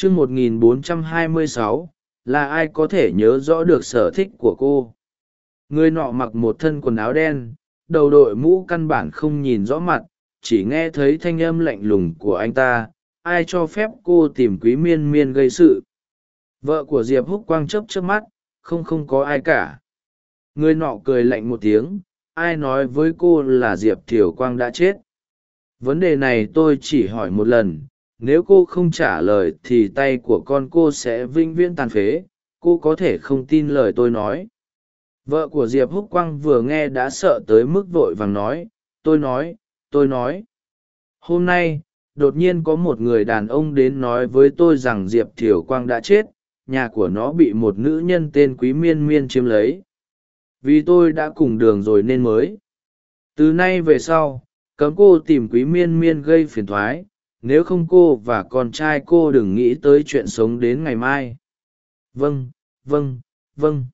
chương một nghìn bốn trăm hai mươi sáu, là ai có thể nhớ rõ được sở thích của cô? Người nọ mặc một thân quần áo đen, đầu đội mũ căn bản không nhìn rõ mặt, chỉ nghe thấy thanh âm lạnh lùng của anh ta, ai cho phép cô tìm quý miên miên gây sự? Vợ của diệp húc quang chấp trước mắt, không không có ai cả. Người nọ cười lạnh một tiếng, ai nói với cô là diệp thiều quang đã chết? Vấn đề này tôi chỉ hỏi một lần nếu cô không trả lời thì tay của con cô sẽ vinh viễn tàn phế. Cô có thể không tin lời tôi nói. Vợ của diệp húc quang vừa nghe đã sợ tới mức vội vàng nói, tôi nói tôi nói. Hôm nay, đột nhiên có một người đàn ông đến nói với tôi rằng diệp thiều quang đã chết, nhà của nó bị một nữ nhân tên quý miên miên chiếm lấy. Vì tôi đã cùng đường rồi nên mới. Từ nay về sau, cấm cô tìm quý miên miên gây phiền thoái nếu không cô và con trai cô đừng nghĩ tới chuyện sống đến ngày mai. Vâng vâng vâng.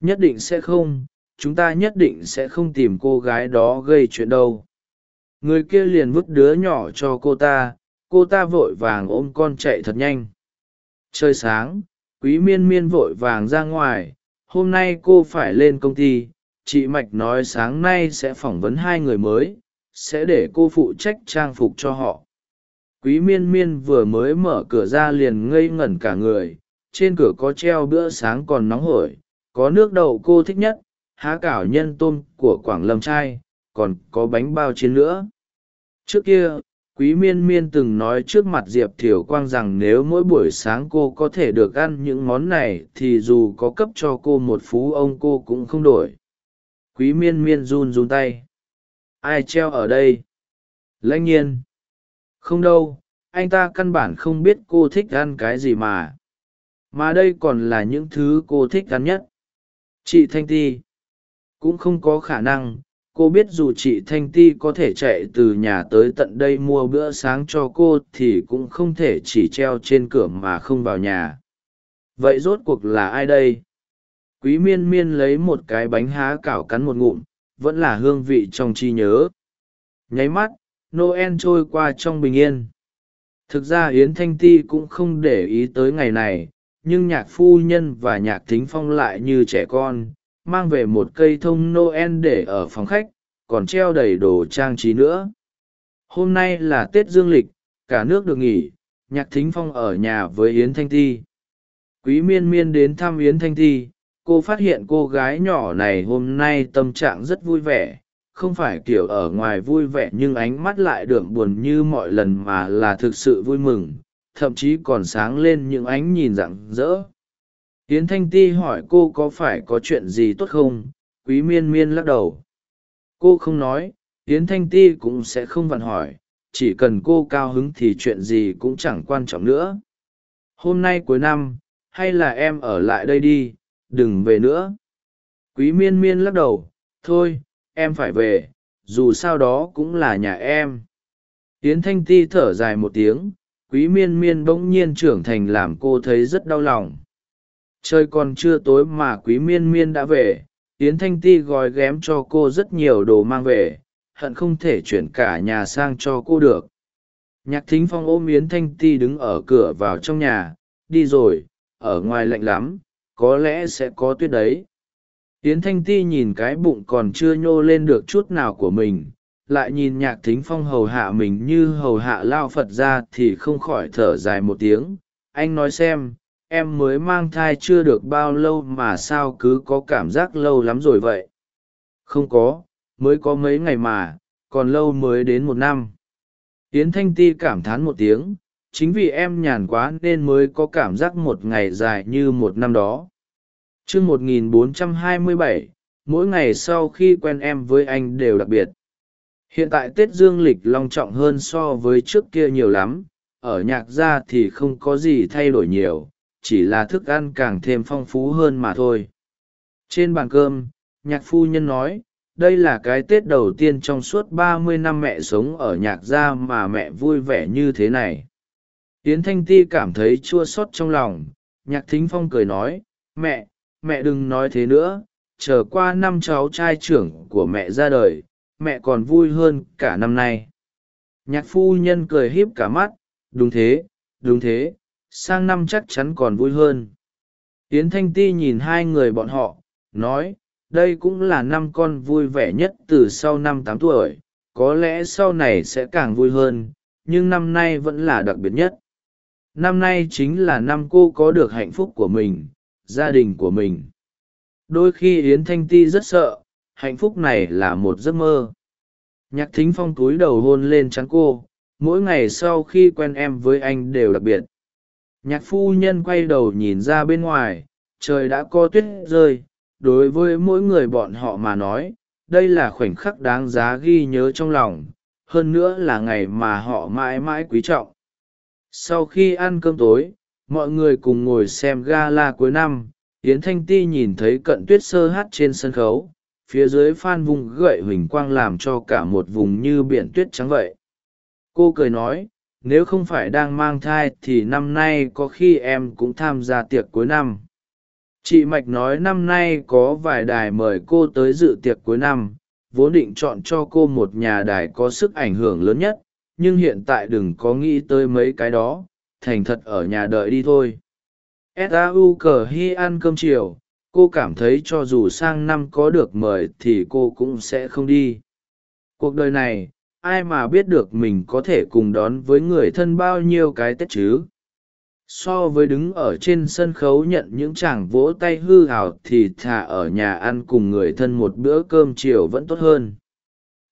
Nhất định sẽ không, chúng ta nhất định sẽ không tìm cô gái đó gây chuyện đâu. Người kia liền vứt đứa nhỏ cho cô ta cô ta vội vàng ôm con chạy thật nhanh. Trời sáng, quý miên miên vội vàng ra ngoài, hôm nay cô phải lên công ty, chị mạch nói sáng nay sẽ phỏng vấn hai người mới, sẽ để cô phụ trách trang phục cho họ quý miên miên vừa mới mở cửa ra liền ngây ngẩn cả người, trên cửa có treo bữa sáng còn nóng hổi, có nước đậu cô thích nhất, há cảo nhân tôm của quảng lâm trai, còn có bánh bao chiến nữa. Trước kia, quý miên miên từng nói trước mặt diệp thiều quang rằng nếu mỗi buổi sáng cô có thể được ăn những món này thì dù có cấp cho cô một phú ông cô cũng không đổi. Quý miên miên run run tay. Ai treo ở đây? Lãnh nhiên không đâu, anh ta căn bản không biết cô thích ăn cái gì mà. Mà đây còn là những thứ cô thích ăn nhất. Chị thanh ti. Cũng không có khả năng, cô biết dù chị thanh ti có thể chạy từ nhà tới tận đây mua bữa sáng cho cô thì cũng không thể chỉ treo trên cửa mà không vào nhà. Vậy rốt cuộc là ai đây? Quý miên miên lấy một cái bánh há cảo cắn một ngụm, vẫn là hương vị trong trí nhớ. Nháy mắt noel trôi qua trong bình yên. Thực ra yến thanh ti cũng không để ý tới ngày này, nhưng nhạc phu nhân và nhạc thính phong lại như trẻ con, mang về một cây thông noel để ở phòng khách, còn treo đầy đồ trang trí nữa. Hôm nay là tết dương lịch, cả nước được nghỉ, nhạc thính phong ở nhà với yến thanh ti. Quý miên miên đến thăm yến thanh ti, cô phát hiện cô gái nhỏ này hôm nay tâm trạng rất vui vẻ không phải kiểu ở ngoài vui vẻ nhưng ánh mắt lại đượm buồn như mọi lần mà là thực sự vui mừng, thậm chí còn sáng lên những ánh nhìn rạng rỡ. Yến thanh ti hỏi cô có phải có chuyện gì tốt không? Quý miên miên lắc đầu. Cô không nói, yến thanh ti cũng sẽ không vặn hỏi, chỉ cần cô cao hứng thì chuyện gì cũng chẳng quan trọng nữa. Hôm nay cuối năm, hay là em ở lại đây đi, đừng về nữa. Quý miên miên lắc đầu, thôi em phải về, dù sao đó cũng là nhà em. Yến thanh ti thở dài một tiếng, quý miên miên bỗng nhiên trưởng thành làm cô thấy rất đau lòng. Trời còn chưa tối mà quý miên miên đã về, yến thanh ti gói ghém cho cô rất nhiều đồ mang về, hận không thể chuyển cả nhà sang cho cô được. Nhạc thính phong ôm yến thanh ti đứng ở cửa vào trong nhà, đi rồi, ở ngoài lạnh lắm, có lẽ sẽ có tuyết đấy yến thanh ti nhìn cái bụng còn chưa nhô lên được chút nào của mình, lại nhìn nhạc thính phong hầu hạ mình như hầu hạ lao phật ra thì không khỏi thở dài một tiếng. Anh nói xem, em mới mang thai chưa được bao lâu mà sao cứ có cảm giác lâu lắm rồi vậy? Không có, mới có mấy ngày mà, còn lâu mới đến một năm. Yến thanh ti cảm thán một tiếng, chính vì em nhàn quá nên mới có cảm giác một ngày dài như một năm đó chương một nghìn bốn trăm hai mươi bảy, mỗi ngày sau khi quen em với anh đều đặc biệt. Hiện tại tết dương lịch long trọng hơn so với trước kia nhiều lắm, ở nhạc gia thì không có gì thay đổi nhiều, chỉ là thức ăn càng thêm phong phú hơn mà thôi. Trên bàn cơm, nhạc phu nhân nói, đây là cái tết đầu tiên trong suốt ba mươi năm mẹ sống ở nhạc gia mà mẹ vui vẻ như thế này. Yến thanh ti cảm thấy chua xót trong lòng, nhạc thính phong cười nói, mẹ mẹ đừng nói thế nữa, chờ qua năm cháu trai trưởng của mẹ ra đời, mẹ còn vui hơn cả năm nay. Nhạc phu nhân cười híp cả mắt, đúng thế đúng thế, sang năm chắc chắn còn vui hơn. Yến thanh ti nhìn hai người bọn họ, nói, đây cũng là năm con vui vẻ nhất từ sau năm tám tuổi, có lẽ sau này sẽ càng vui hơn, nhưng năm nay vẫn là đặc biệt nhất. Năm nay chính là năm cô có được hạnh phúc của mình gia đình của mình. Đôi khi yến thanh ti rất sợ, hạnh phúc này là một giấc mơ. Nhạc thính phong túi đầu hôn lên trắng cô, mỗi ngày sau khi quen em với anh đều đặc biệt. Nhạc phu nhân quay đầu nhìn ra bên ngoài, trời đã có tuyết rơi, đối với mỗi người bọn họ mà nói, đây là khoảnh khắc đáng giá ghi nhớ trong lòng, hơn nữa là ngày mà họ mãi mãi quý trọng. Sau khi ăn cơm tối mọi người cùng ngồi xem gala cuối năm, yến thanh ti nhìn thấy cận tuyết sơ hát trên sân khấu, phía dưới phan vùng gậy huỳnh quang làm cho cả một vùng như biển tuyết trắng vậy. Cô cười nói, nếu không phải đang mang thai thì năm nay có khi em cũng tham gia tiệc cuối năm. Chị mạch nói, năm nay có vài đài mời cô tới dự tiệc cuối năm, vốn định chọn cho cô một nhà đài có sức ảnh hưởng lớn nhất, nhưng hiện tại đừng có nghĩ tới mấy cái đó thành thật ở nhà đợi đi thôi. Sau cờ hy ăn cơm chiều, cô cảm thấy cho dù sang năm có được mời thì cô cũng sẽ không đi. Cuộc đời này, ai mà biết được mình có thể cùng đón với người thân bao nhiêu cái tết chứ? So với đứng ở trên sân khấu nhận những chàng vỗ tay hư hào thì thà ở nhà ăn cùng người thân một bữa cơm chiều vẫn tốt hơn.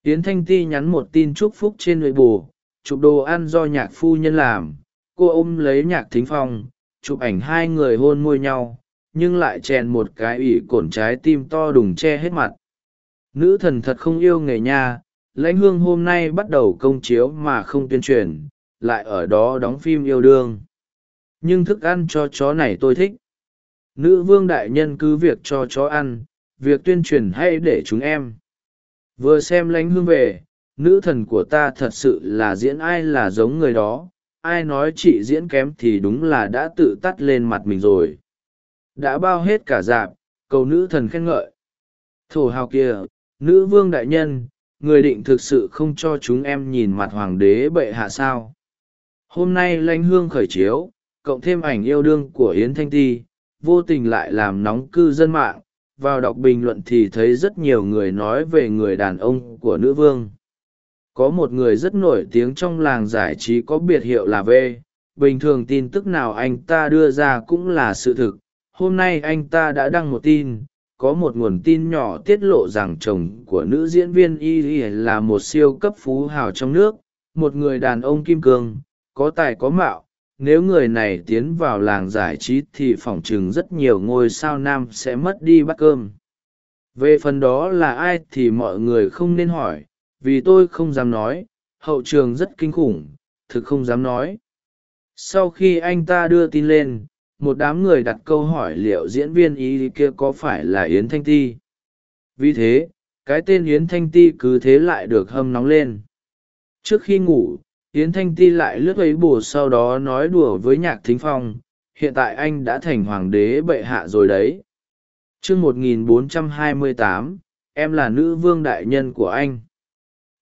Tiến thanh ti nhắn một tin chúc phúc trên nội bù chụp đồ ăn do nhạc phu nhân làm cô ôm lấy nhạc thính phong, chụp ảnh hai người hôn môi nhau, nhưng lại chèn một cái ỷ cổn trái tim to đùng che hết mặt. Nữ thần thật không yêu nghề nha, lãnh hương hôm nay bắt đầu công chiếu mà không tuyên truyền, lại ở đó đóng phim yêu đương. Nhưng thức ăn cho chó này tôi thích. Nữ vương đại nhân cứ việc cho chó ăn, việc tuyên truyền hay để chúng em. Vừa xem lãnh hương về, nữ thần của ta thật sự là diễn ai là giống người đó ai nói chị diễn kém thì đúng là đã tự tắt lên mặt mình rồi. Đã bao hết cả dạp, cầu nữ thần khen ngợi. Thổ hào kia, nữ vương đại nhân, người định thực sự không cho chúng em nhìn mặt hoàng đế bệ hạ sao? Hôm nay lanh hương khởi chiếu, cộng thêm ảnh yêu đương của yến thanh ti, vô tình lại làm nóng cư dân mạng. Vào đọc bình luận thì thấy rất nhiều người nói về người đàn ông của nữ vương có một người rất nổi tiếng trong làng giải trí có biệt hiệu là v. Bình thường tin tức nào anh ta đưa ra cũng là sự thực. Hôm nay anh ta đã đăng một tin, có một nguồn tin nhỏ tiết lộ rằng chồng của nữ diễn viên y là một siêu cấp phú hào trong nước, một người đàn ông kim cương, có tài có mạo. Nếu người này tiến vào làng giải trí thì phỏng chừng rất nhiều ngôi sao nam sẽ mất đi bát cơm. Về phần đó là ai thì mọi người không nên hỏi vì tôi không dám nói, hậu trường rất kinh khủng, thực không dám nói. Sau khi anh ta đưa tin lên, một đám người đặt câu hỏi liệu diễn viên ý kia có phải là yến thanh ti. Vì thế, cái tên yến thanh ti cứ thế lại được hâm nóng lên. Trước khi ngủ, yến thanh ti lại lướt ấy bù sau đó nói đùa với nhạc thính phong, hiện tại anh đã thành hoàng đế bệ hạ rồi đấy. T r ư ơ n g một nghìn bốn trăm hai mươi tám, em là nữ vương đại nhân của anh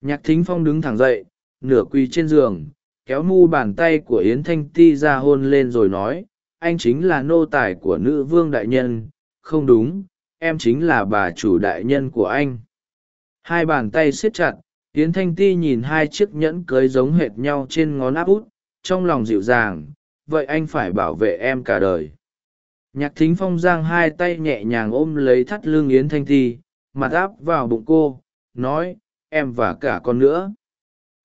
nhạc thính phong đứng thẳng dậy, nửa quỳ trên giường, kéo mu bàn tay của yến thanh ti ra hôn lên rồi nói, anh chính là nô tài của nữ vương đại nhân. Không đúng, em chính là bà chủ đại nhân của anh. Hai bàn tay siết chặt, yến thanh ti nhìn hai chiếc nhẫn cưới giống hệt nhau trên ngón áp út, trong lòng dịu dàng, vậy anh phải bảo vệ em cả đời. Nhạc thính phong giang hai tay nhẹ nhàng ôm lấy thắt lưng yến thanh ti, mặt áp vào bụng cô, nói em và cả con nữa.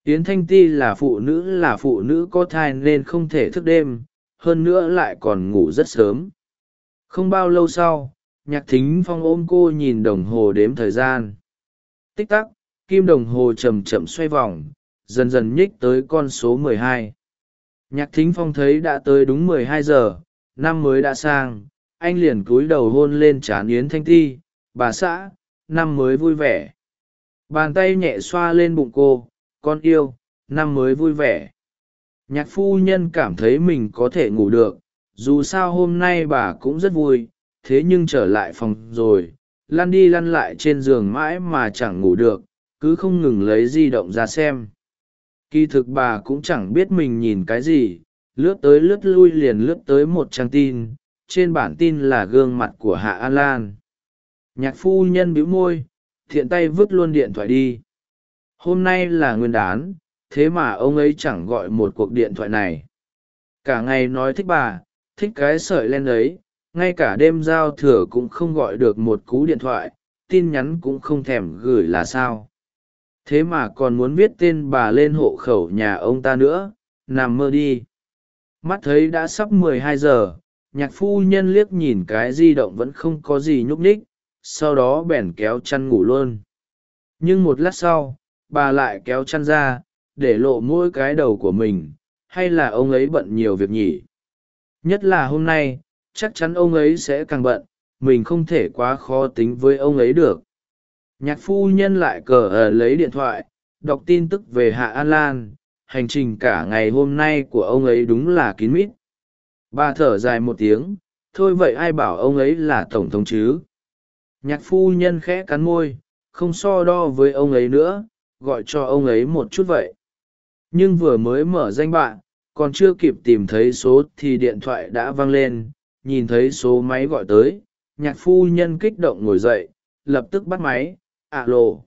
Yến thanh ti là phụ nữ là phụ nữ có thai nên không thể thức đêm, hơn nữa lại còn ngủ rất sớm. Không bao lâu sau, nhạc thính phong ôm cô nhìn đồng hồ đếm thời gian. Tích tắc, kim đồng hồ chầm chậm xoay vòng, dần dần nhích tới con số mười hai. Nhạc thính phong thấy đã tới đúng mười hai giờ, năm mới đã sang, anh liền cúi đầu hôn lên trán yến thanh ti. Bà xã, năm mới vui vẻ bàn tay nhẹ xoa lên bụng cô, con yêu, năm mới vui vẻ. Nhạc phu nhân cảm thấy mình có thể ngủ được, dù sao hôm nay bà cũng rất vui, thế nhưng trở lại phòng rồi, lăn đi lăn lại trên giường mãi mà chẳng ngủ được, cứ không ngừng lấy di động ra xem. Kỳ thực bà cũng chẳng biết mình nhìn cái gì, lướt tới lướt lui liền lướt tới một trang tin, trên bản tin là gương mặt của hạ an lan. Nhạc phu nhân bĩu môi thiện tay vứt luôn điện thoại đi. Hôm nay là nguyên đán, thế mà ông ấy chẳng gọi một cuộc điện thoại này. Cả ngày nói thích bà, thích cái sợi len ấy, ngay cả đêm giao thừa cũng không gọi được một cú điện thoại, tin nhắn cũng không thèm gửi là sao. Thế mà còn muốn viết tên bà lên hộ khẩu nhà ông ta nữa, nằm mơ đi. Mắt thấy đã sắp mười hai giờ, nhạc phu nhân liếc nhìn cái di động vẫn không có gì nhúc nhích sau đó bèn kéo chăn ngủ luôn. Nhưng một lát sau, bà lại kéo chăn ra, để lộ mỗi cái đầu của mình, hay là ông ấy bận nhiều việc nhỉ? Nhất là hôm nay, chắc chắn ông ấy sẽ càng bận, mình không thể quá khó tính với ông ấy được. Nhạc phu nhân lại cờ ở lấy điện thoại, đọc tin tức về hạ an lan, hành trình cả ngày hôm nay của ông ấy đúng là kín mít. Bà thở dài một tiếng, thôi vậy ai bảo ông ấy là tổng thống chứ? Nhạc phu nhân khẽ cắn môi, không so đo với ông ấy nữa, gọi cho ông ấy một chút vậy. Nhưng vừa mới mở danh bạn còn chưa kịp tìm thấy số thì điện thoại đã vang lên, nhìn thấy số máy gọi tới, nhạc phu nhân kích động ngồi dậy, lập tức bắt máy ạ lộ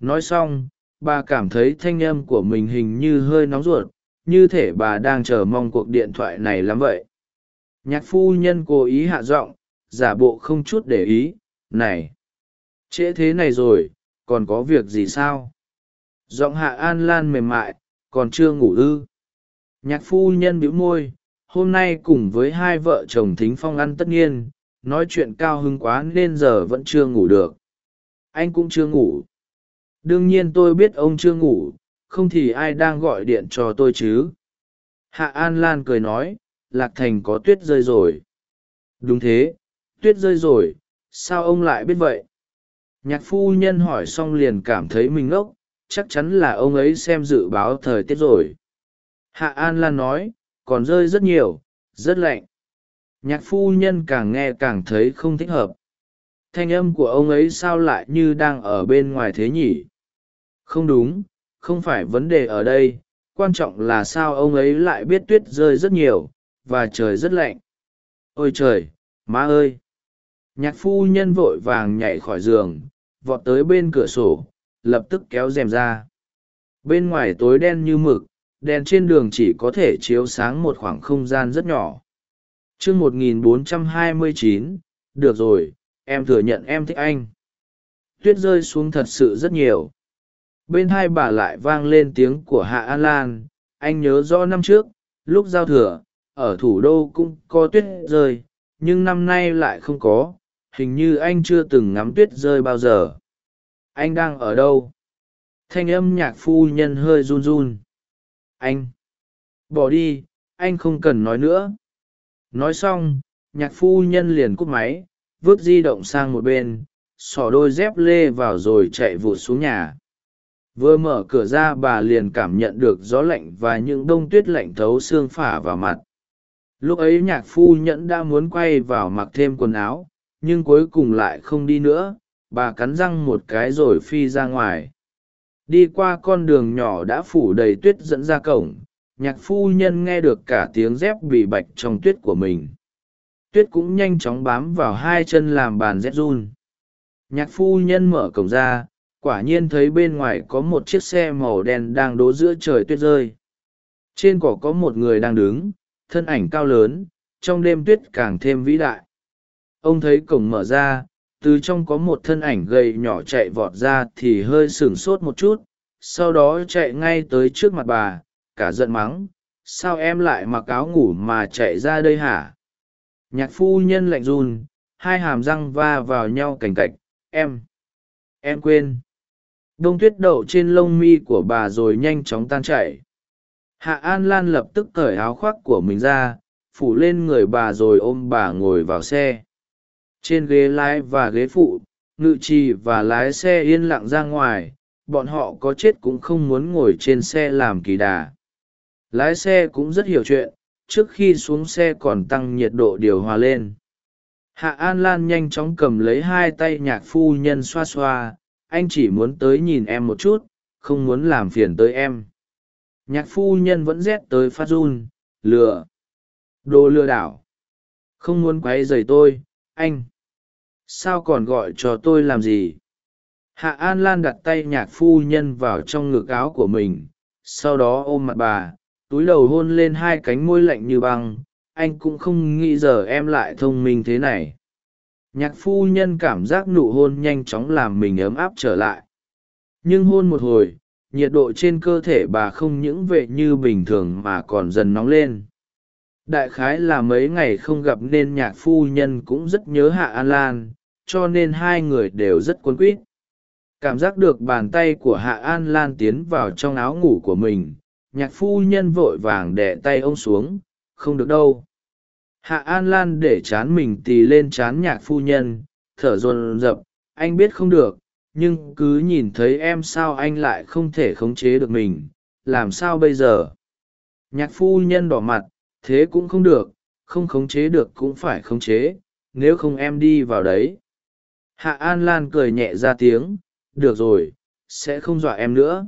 nói xong, bà cảm thấy thanh âm của mình hình như hơi nóng ruột, như thể bà đang chờ mong cuộc điện thoại này lắm vậy. Nhạc phu nhân cố ý hạ giọng, giả bộ không chút để ý này, trễ thế này rồi, còn có việc gì sao? Giọng hạ an lan mềm mại, còn chưa ngủ ư? Nhạc phu nhân bĩu môi, hôm nay cùng với hai vợ chồng thính phong ăn tất nhiên nói chuyện cao hứng quá nên giờ vẫn chưa ngủ được. Anh cũng chưa ngủ. Đương nhiên tôi biết ông chưa ngủ, không thì ai đang gọi điện cho tôi chứ? Hạ an lan cười nói, lạc thành có tuyết rơi rồi. Đúng thế, tuyết rơi rồi sao ông lại biết vậy? Nhạc phu nhân hỏi xong liền cảm thấy mình ngốc, chắc chắn là ông ấy xem dự báo thời tiết rồi. Hạ an lan nói, còn rơi rất nhiều, rất lạnh. Nhạc phu nhân càng nghe càng thấy không thích hợp. Thanh âm của ông ấy sao lại như đang ở bên ngoài thế nhỉ? Không đúng, không phải vấn đề ở đây, quan trọng là sao ông ấy lại biết tuyết rơi rất nhiều, và trời rất lạnh. Ôi trời, má ơi! Nhạc phu nhân vội vàng nhảy khỏi giường, vọt tới bên cửa sổ, lập tức kéo rèm ra. Bên ngoài tối đen như mực, đèn trên đường chỉ có thể chiếu sáng một khoảng không gian rất nhỏ. Chương một nghìn bốn trăm hai mươi chín, được rồi, em thừa nhận em thích anh. Tuyết rơi xuống thật sự rất nhiều. Bên hai bà lại vang lên tiếng của hạ an lan, anh nhớ rõ năm trước, lúc giao thừa, ở thủ đô cũng có tuyết rơi, nhưng năm nay lại không có hình như anh chưa từng ngắm tuyết rơi bao giờ. Anh đang ở đâu? Thanh âm nhạc phu nhân hơi run run. Anh, bỏ đi, anh không cần nói nữa. Nói xong, nhạc phu nhân liền cúp máy, vứt di động sang một bên, xỏ đôi dép lê vào rồi chạy vụt xuống nhà. Vừa mở cửa ra bà liền cảm nhận được gió lạnh và những đông tuyết lạnh thấu xương phả vào mặt. Lúc ấy nhạc phu nhẫn đã muốn quay vào mặc thêm quần áo nhưng cuối cùng lại không đi nữa, bà cắn răng một cái rồi phi ra ngoài. Đi qua con đường nhỏ đã phủ đầy tuyết dẫn ra cổng, nhạc phu nhân nghe được cả tiếng dép bị bạch trong tuyết của mình. Tuyết cũng nhanh chóng bám vào hai chân làm bàn dép run. Nhạc phu nhân mở cổng ra, quả nhiên thấy bên ngoài có một chiếc xe màu đen đang đỗ giữa trời tuyết rơi. Trên cỏ có một người đang đứng, thân ảnh cao lớn, trong đêm tuyết càng thêm vĩ đại ông thấy cổng mở ra, từ trong có một thân ảnh gầy nhỏ chạy vọt ra thì hơi sửng sốt một chút, sau đó chạy ngay tới trước mặt bà, cả giận mắng, sao em lại mặc áo ngủ mà chạy ra đây hả? Nhạc phu nhân lạnh run, hai hàm răng va vào nhau cành cạch, em em quên. Đông tuyết đậu trên lông mi của bà rồi nhanh chóng tan chảy. Hạ an lan lập tức cởi áo khoác của mình ra, phủ lên người bà rồi ôm bà ngồi vào xe trên ghế lái và ghế phụ, ngự trì và lái xe yên lặng ra ngoài, bọn họ có chết cũng không muốn ngồi trên xe làm kỳ đà. Lái xe cũng rất hiểu chuyện, trước khi xuống xe còn tăng nhiệt độ điều hòa lên. Hạ an lan nhanh chóng cầm lấy hai tay nhạc phu nhân xoa xoa, anh chỉ muốn tới nhìn em một chút, không muốn làm phiền tới em. Nhạc phu nhân vẫn rét tới phát run, lừa, đồ lừa đảo, không muốn q u ấ y dày tôi, anh sao còn gọi cho tôi làm gì? Hạ an lan đặt tay nhạc phu nhân vào trong ngực áo của mình, sau đó ôm mặt bà, túi đầu hôn lên hai cánh môi lạnh như băng. Anh cũng không nghĩ giờ em lại thông minh thế này. Nhạc phu nhân cảm giác nụ hôn nhanh chóng làm mình ấm áp trở lại. Nhưng hôn một hồi, nhiệt độ trên cơ thể bà không những vệ như bình thường mà còn dần nóng lên đại khái là mấy ngày không gặp nên nhạc phu nhân cũng rất nhớ hạ an lan, cho nên hai người đều rất quấn quýt. Cảm giác được bàn tay của hạ an lan tiến vào trong áo ngủ của mình, nhạc phu nhân vội vàng đẻ tay ông xuống, không được đâu. Hạ an lan để chán mình tì lên chán nhạc phu nhân, thở dồn dập, anh biết không được, nhưng cứ nhìn thấy em sao anh lại không thể khống chế được mình, làm sao bây giờ? Nhạc phu nhân đỏ mặt thế cũng không được, không khống chế được cũng phải khống chế, nếu không em đi vào đấy. Hạ an lan cười nhẹ ra tiếng, được rồi, sẽ không dọa em nữa.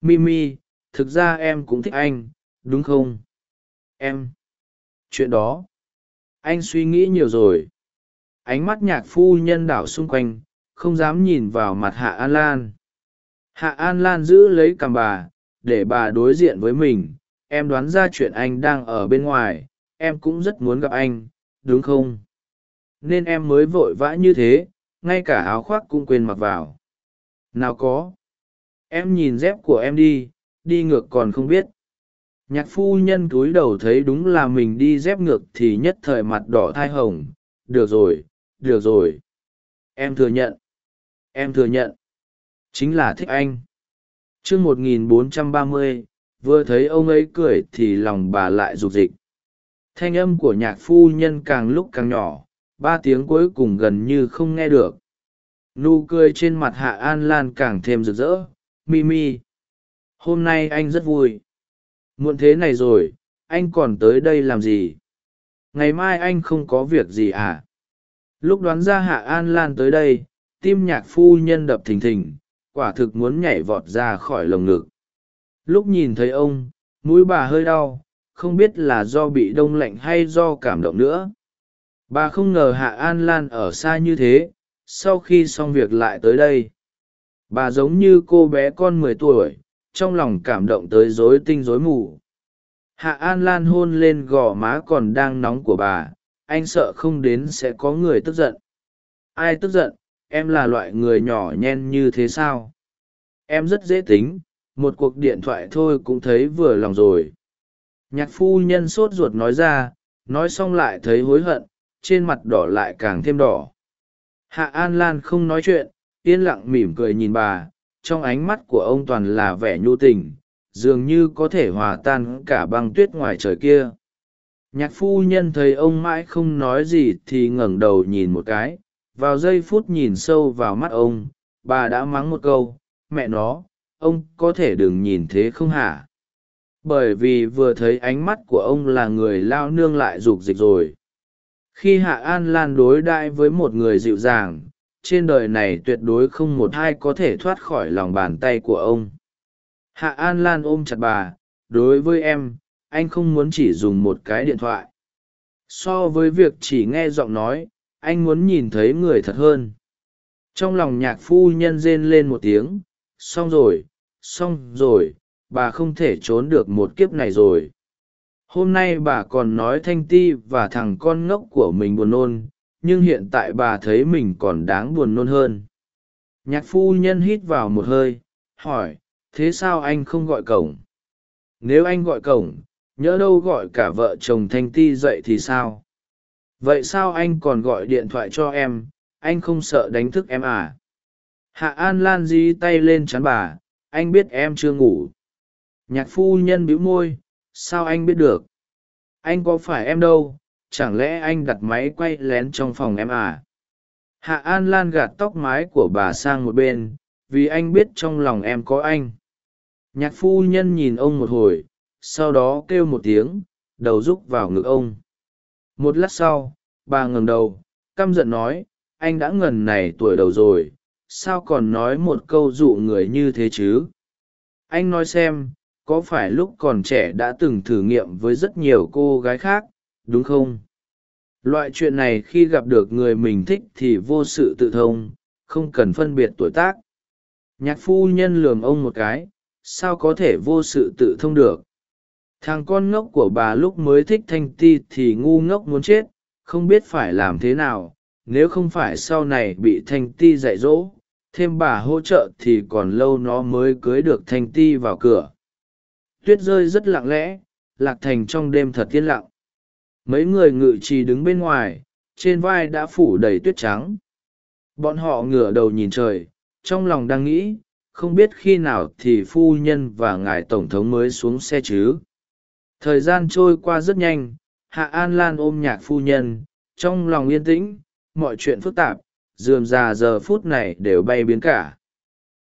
Mimi, thực ra em cũng thích anh, đúng không? Em. Chuyện đó. Anh suy nghĩ nhiều rồi. Ánh mắt nhạc phu nhân đảo xung quanh, không dám nhìn vào mặt hạ an lan. Hạ an lan giữ lấy cằm bà, để bà đối diện với mình em đoán ra chuyện anh đang ở bên ngoài em cũng rất muốn gặp anh đúng không? Nên em mới vội vã như thế ngay cả áo khoác cũng quên mặc vào. Nào có. Em nhìn dép của em đi đi ngược còn không biết. Nhạc phu nhân cúi đầu thấy đúng là mình đi dép ngược thì nhất thời mặt đỏ thai hồng. Được rồi được rồi. Em thừa nhận. Em thừa nhận. Chính là thích anh. T r ư ớ c 1430, vừa thấy ông ấy cười thì lòng bà lại rục dịch thanh âm của nhạc phu nhân càng lúc càng nhỏ, ba tiếng cuối cùng gần như không nghe được. Nụ cười trên mặt hạ an lan càng thêm rực rỡ mimi hôm nay anh rất vui. Muộn thế này rồi, anh còn tới đây làm gì? Ngày mai anh không có việc gì à? Lúc đoán ra hạ an lan tới đây, tim nhạc phu nhân đập thình thình, quả thực muốn nhảy vọt ra khỏi lồng ngực lúc nhìn thấy ông, mũi bà hơi đau, không biết là do bị đông lạnh hay do cảm động nữa. Bà không ngờ hạ an lan ở xa như thế, sau khi xong việc lại tới đây. Bà giống như cô bé con mười tuổi, trong lòng cảm động tới rối tinh rối mù. Hạ an lan hôn lên gò má còn đang nóng của bà, anh sợ không đến sẽ có người tức giận. Ai tức giận, em là loại người nhỏ nhen như thế sao? Em rất dễ tính một cuộc điện thoại thôi cũng thấy vừa lòng rồi. Nhạc phu nhân sốt ruột nói ra, nói xong lại thấy hối hận, trên mặt đỏ lại càng thêm đỏ. Hạ an lan không nói chuyện, yên lặng mỉm cười nhìn bà, trong ánh mắt của ông toàn là vẻ nhu tình, dường như có thể hòa tan cả băng tuyết ngoài trời kia. Nhạc phu nhân thấy ông mãi không nói gì thì ngẩng đầu nhìn một cái, vào giây phút nhìn sâu vào mắt ông, bà đã mắng một câu, mẹ nó ông có thể đừng nhìn thế không hả? Bởi vì vừa thấy ánh mắt của ông là người lao nương lại rục dịch rồi. Khi hạ an lan đối đãi với một người dịu dàng, trên đời này tuyệt đối không một ai có thể thoát khỏi lòng bàn tay của ông. Hạ an lan ôm chặt bà, đối với em, anh không muốn chỉ dùng một cái điện thoại. So với việc chỉ nghe giọng nói, anh muốn nhìn thấy người thật hơn. Trong lòng nhạc phu nhân rên lên một tiếng, xong rồi xong rồi, bà không thể trốn được một kiếp này rồi. Hôm nay bà còn nói thanh ti và thằng con ngốc của mình buồn nôn, nhưng hiện tại bà thấy mình còn đáng buồn nôn hơn. Nhạc phu nhân hít vào một hơi, hỏi, thế sao anh không gọi cổng? Nếu anh gọi cổng, nhỡ đâu gọi cả vợ chồng thanh ti dậy thì sao? Vậy sao anh còn gọi điện thoại cho em? Anh không sợ đánh thức em à? Hạ an lan di tay lên chắn bà anh biết em chưa ngủ? Nhạc phu nhân bĩu môi, sao anh biết được? Anh có phải em đâu, chẳng lẽ anh đặt máy quay lén trong phòng em à? Hạ an lan gạt tóc mái của bà sang một bên, vì anh biết trong lòng em có anh. Nhạc phu nhân nhìn ông một hồi, sau đó kêu một tiếng, đầu rúc vào ngực ông. Một lát sau, bà ngẩng đầu, căm giận nói, anh đã ngần này tuổi đầu rồi sao còn nói một câu dụ người như thế chứ? Anh nói xem, có phải lúc còn trẻ đã từng thử nghiệm với rất nhiều cô gái khác, đúng không? Loại chuyện này khi gặp được người mình thích thì vô sự tự thông, không cần phân biệt tuổi tác. Nhạc phu nhân lườm ông một cái, sao có thể vô sự tự thông được? Thằng con ngốc của bà lúc mới thích thanh ti thì ngu ngốc muốn chết, không biết phải làm thế nào, nếu không phải sau này bị thanh ti dạy dỗ thêm bà hỗ trợ thì còn lâu nó mới cưới được thanh ti vào cửa. Tuyết rơi rất lặng lẽ, lạc thành trong đêm thật yên lặng. Mấy người ngự trì đứng bên ngoài, trên vai đã phủ đầy tuyết trắng. Bọn họ ngửa đầu nhìn trời, trong lòng đang nghĩ, không biết khi nào thì phu nhân và ngài tổng thống mới xuống xe chứ. Thời gian trôi qua rất nhanh, hạ an lan ôm nhạc phu nhân, trong lòng yên tĩnh, mọi chuyện phức tạp dườm già giờ phút này đều bay biến cả.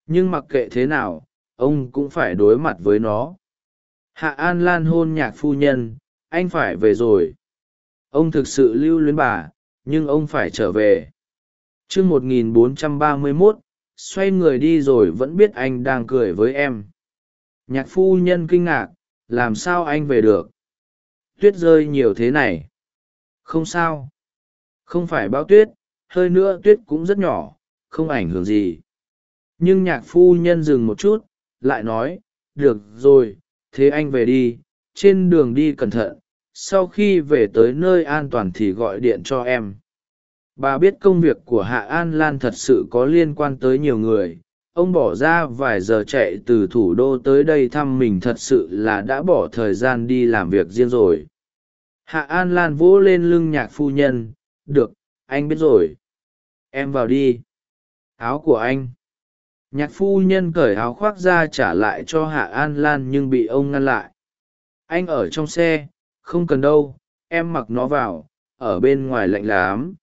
Nhưng mặc kệ thế nào, ông cũng phải đối mặt với nó. Hạ an lan hôn nhạc phu nhân, anh phải về rồi. Ông thực sự lưu luyến bà, nhưng ông phải trở về. T r ư ơ n g một nghìn bốn trăm ba mươi mốt, xoay người đi rồi vẫn biết anh đang cười với em. Nhạc phu nhân kinh ngạc, làm sao anh về được? Tuyết rơi nhiều thế này. Không sao. Không phải bão tuyết hơi nữa tuyết cũng rất nhỏ, không ảnh hưởng gì. Nhưng nhạc phu nhân dừng một chút, lại nói, được rồi, thế anh về đi, trên đường đi cẩn thận, sau khi về tới nơi an toàn thì gọi điện cho em. Bà biết công việc của hạ an lan thật sự có liên quan tới nhiều người. Ông bỏ ra vài giờ chạy từ thủ đô tới đây thăm mình thật sự là đã bỏ thời gian đi làm việc riêng rồi. Hạ an lan vỗ lên lưng nhạc phu nhân, được, anh biết rồi em vào đi. Áo của anh. Nhạc phu nhân cởi áo khoác ra trả lại cho hạ an lan nhưng bị ông ngăn lại. Anh ở trong xe, không cần đâu, em mặc nó vào, ở bên ngoài lạnh lám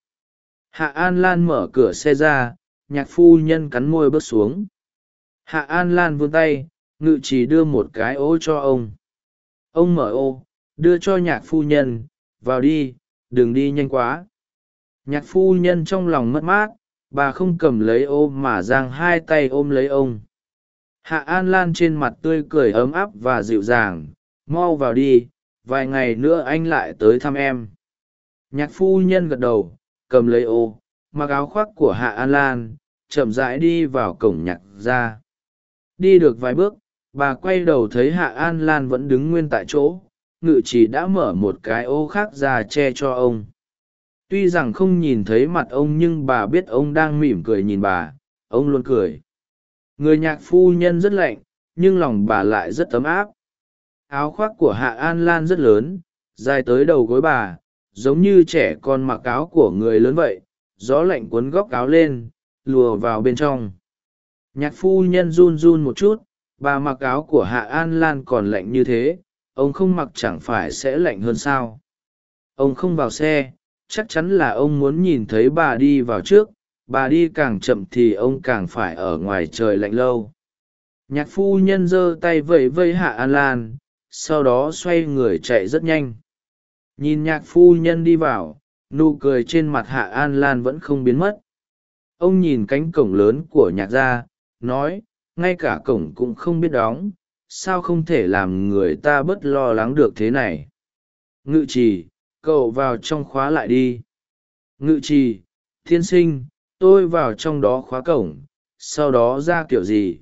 hạ an lan mở cửa xe ra, nhạc phu nhân cắn môi bước xuống. Hạ an lan vươn tay, ngự chỉ đưa một cái ô cho ông. Ông mở ô, đưa cho nhạc phu nhân, vào đi, đừng đi nhanh quá nhạc phu nhân trong lòng mất mát, bà không cầm lấy ô mà giang hai tay ôm lấy ông. Hạ an lan trên mặt tươi cười ấm áp và dịu dàng, mau vào đi, vài ngày nữa anh lại tới thăm em. Nhạc phu nhân gật đầu, cầm lấy ô, mặc áo khoác của hạ an lan, chậm rãi đi vào cổng nhạc ra. Đi được vài bước, bà quay đầu thấy hạ an lan vẫn đứng nguyên tại chỗ, ngự chỉ đã mở một cái ô khác ra che cho ông tuy rằng không nhìn thấy mặt ông nhưng bà biết ông đang mỉm cười nhìn bà, ông luôn cười. Người nhạc phu nhân rất lạnh, nhưng lòng bà lại rất ấm áp. Áo khoác của hạ an lan rất lớn, dài tới đầu gối bà, giống như trẻ con mặc áo của người lớn vậy. Gió lạnh cuốn góc áo lên, lùa vào bên trong. Nhạc phu nhân run run một chút, bà mặc áo của hạ an lan còn lạnh như thế, ông không mặc chẳng phải sẽ lạnh hơn sao? Ông không vào xe chắc chắn là ông muốn nhìn thấy bà đi vào trước, bà đi càng chậm thì ông càng phải ở ngoài trời lạnh lâu. Nhạc phu nhân giơ tay vẫy vây hạ an lan, sau đó xoay người chạy rất nhanh. Nhìn nhạc phu nhân đi vào, nụ cười trên mặt hạ an lan vẫn không biến mất. Ông nhìn cánh cổng lớn của nhạc gia, nói, ngay cả cổng cũng không biết đóng, sao không thể làm người ta bớt lo lắng được thế này? Ngự trì cậu vào trong khóa lại đi. Ngự trì, thiên sinh, tôi vào trong đó khóa cổng, sau đó ra kiểu gì?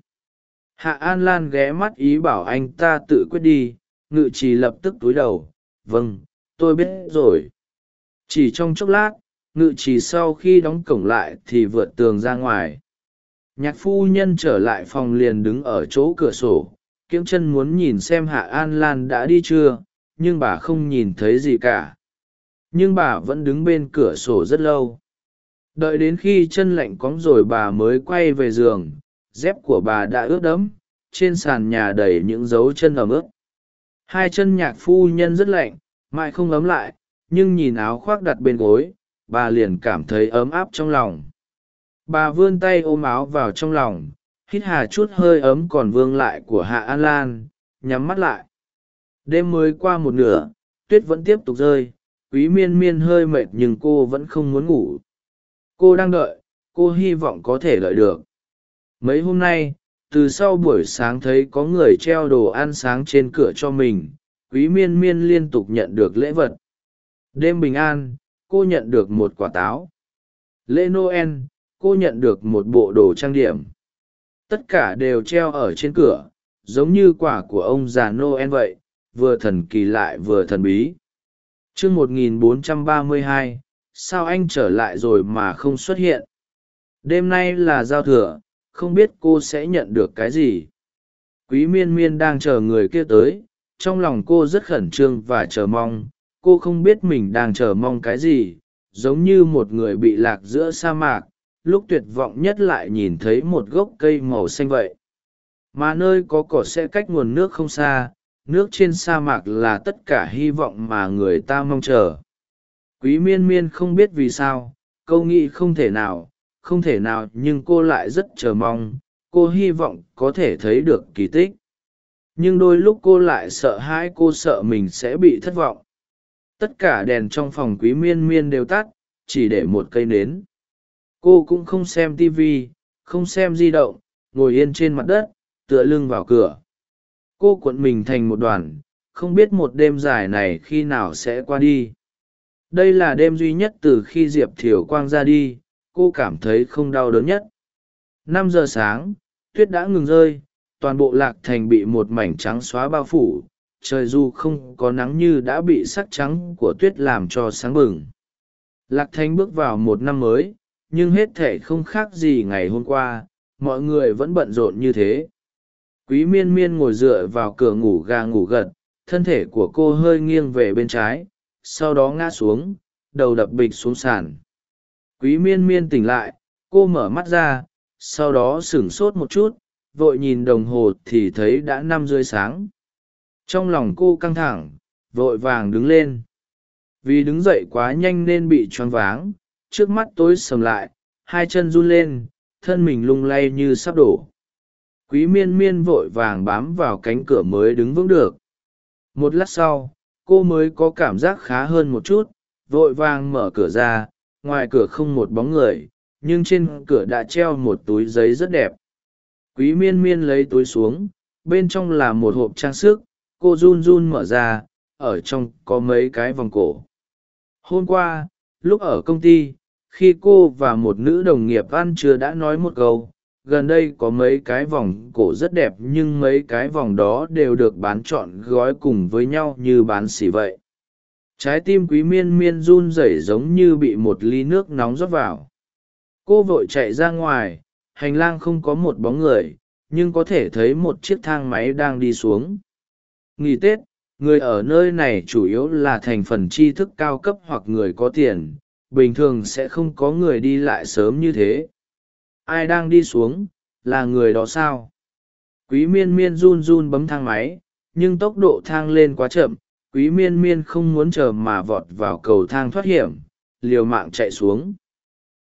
Hạ an lan ghé mắt ý bảo anh ta tự quyết đi. Ngự trì lập tức túi đầu vâng tôi biết rồi. Chỉ trong chốc lát, ngự trì sau khi đóng cổng lại thì vượt tường ra ngoài. Nhạc phu nhân trở lại phòng liền đứng ở chỗ cửa sổ. Kiễng chân muốn nhìn xem hạ an lan đã đi chưa, nhưng bà không nhìn thấy gì cả nhưng bà vẫn đứng bên cửa sổ rất lâu. Đợi đến khi chân lạnh cóng rồi bà mới quay về giường, dép của bà đã ướt đẫm, trên sàn nhà đầy những dấu chân ẩm ướt. Hai chân nhạc phu nhân rất lạnh, mãi không ấm lại, nhưng nhìn áo khoác đặt bên gối, bà liền cảm thấy ấm áp trong lòng. Bà vươn tay ôm áo vào trong lòng, hít hà chút hơi ấm còn vương lại của hạ an lan, nhắm mắt lại. Đêm mới qua một nửa, tuyết vẫn tiếp tục rơi quý miên miên hơi mệt nhưng cô vẫn không muốn ngủ. Cô đang đợi, cô hy vọng có thể đợi được. Mấy hôm nay, từ sau buổi sáng thấy có người treo đồ ăn sáng trên cửa cho mình, quý miên miên liên tục nhận được lễ vật. Đêm bình an, cô nhận được một quả táo. Lễ noel, cô nhận được một bộ đồ trang điểm. Tất cả đều treo ở trên cửa, giống như quả của ông già noel vậy, vừa thần kỳ lại vừa thần bí chương r một nghìn bốn trăm ba mươi hai, sao anh trở lại rồi mà không xuất hiện? Đêm nay là giao thừa, không biết cô sẽ nhận được cái gì. Quý miên miên đang chờ người kia tới, trong lòng cô rất khẩn trương và chờ mong. Cô không biết mình đang chờ mong cái gì, giống như một người bị lạc giữa sa mạc, lúc tuyệt vọng nhất lại nhìn thấy một gốc cây màu xanh vậy. Mà nơi có cỏ sẽ cách nguồn nước không xa nước trên sa mạc là tất cả hy vọng mà người ta mong chờ. Quý miên miên không biết vì sao, câu nghĩ không thể nào, không thể nào nhưng cô lại rất chờ mong, cô hy vọng có thể thấy được kỳ tích. Nhưng đôi lúc cô lại sợ hãi cô sợ mình sẽ bị thất vọng. Tất cả đèn trong phòng quý miên miên đều tắt, chỉ để một cây nến. Cô cũng không xem tv không xem di động, ngồi yên trên mặt đất, tựa lưng vào cửa cô cuộn mình thành một đoàn, không biết một đêm dài này khi nào sẽ qua đi. Đây là đêm duy nhất từ khi diệp thiều quang ra đi, cô cảm thấy không đau đớn nhất. Năm giờ sáng, tuyết đã ngừng rơi, toàn bộ lạc thành bị một mảnh trắng xóa bao phủ, trời dù không có nắng như đã bị sắc trắng của tuyết làm cho sáng bừng. Lạc thành bước vào một năm mới, nhưng hết thể không khác gì ngày hôm qua, mọi người vẫn bận rộn như thế quý miên miên ngồi dựa vào cửa ngủ gà ngủ gật, thân thể của cô hơi nghiêng về bên trái, sau đó ngã xuống, đầu đập bịch xuống sàn. Quý miên miên tỉnh lại, cô mở mắt ra, sau đó sửng sốt một chút, vội nhìn đồng hồ thì thấy đã năm rưỡi sáng. Trong lòng cô căng thẳng, vội vàng đứng lên. Vì đứng dậy quá nhanh nên bị choáng váng, trước mắt tối sầm lại, hai chân run lên, thân mình lung lay như sắp đổ quý miên miên vội vàng bám vào cánh cửa mới đứng vững được. Một lát sau, cô mới có cảm giác khá hơn một chút, vội vàng mở cửa ra, ngoài cửa không một bóng người, nhưng trên cửa đã treo một túi giấy rất đẹp. Quý miên miên lấy túi xuống, bên trong là một hộp trang sức, cô run run mở ra, ở trong có mấy cái vòng cổ. Hôm qua, lúc ở công ty, khi cô và một nữ đồng nghiệp ăn chưa đã nói một câu gần đây có mấy cái vòng cổ rất đẹp nhưng mấy cái vòng đó đều được bán trọn gói cùng với nhau như bán xỉ vậy. Trái tim quý miên miên run rẩy giống như bị một ly nước nóng rót vào. Cô vội chạy ra ngoài, hành lang không có một bóng người, nhưng có thể thấy một chiếc thang máy đang đi xuống. Nghỉ tết, người ở nơi này chủ yếu là thành phần tri thức cao cấp hoặc người có tiền, bình thường sẽ không có người đi lại sớm như thế ai đang đi xuống, là người đó sao? Quý miên miên run run bấm thang máy, nhưng tốc độ thang lên quá chậm, quý miên miên không muốn chờ mà vọt vào cầu thang thoát hiểm, liều mạng chạy xuống.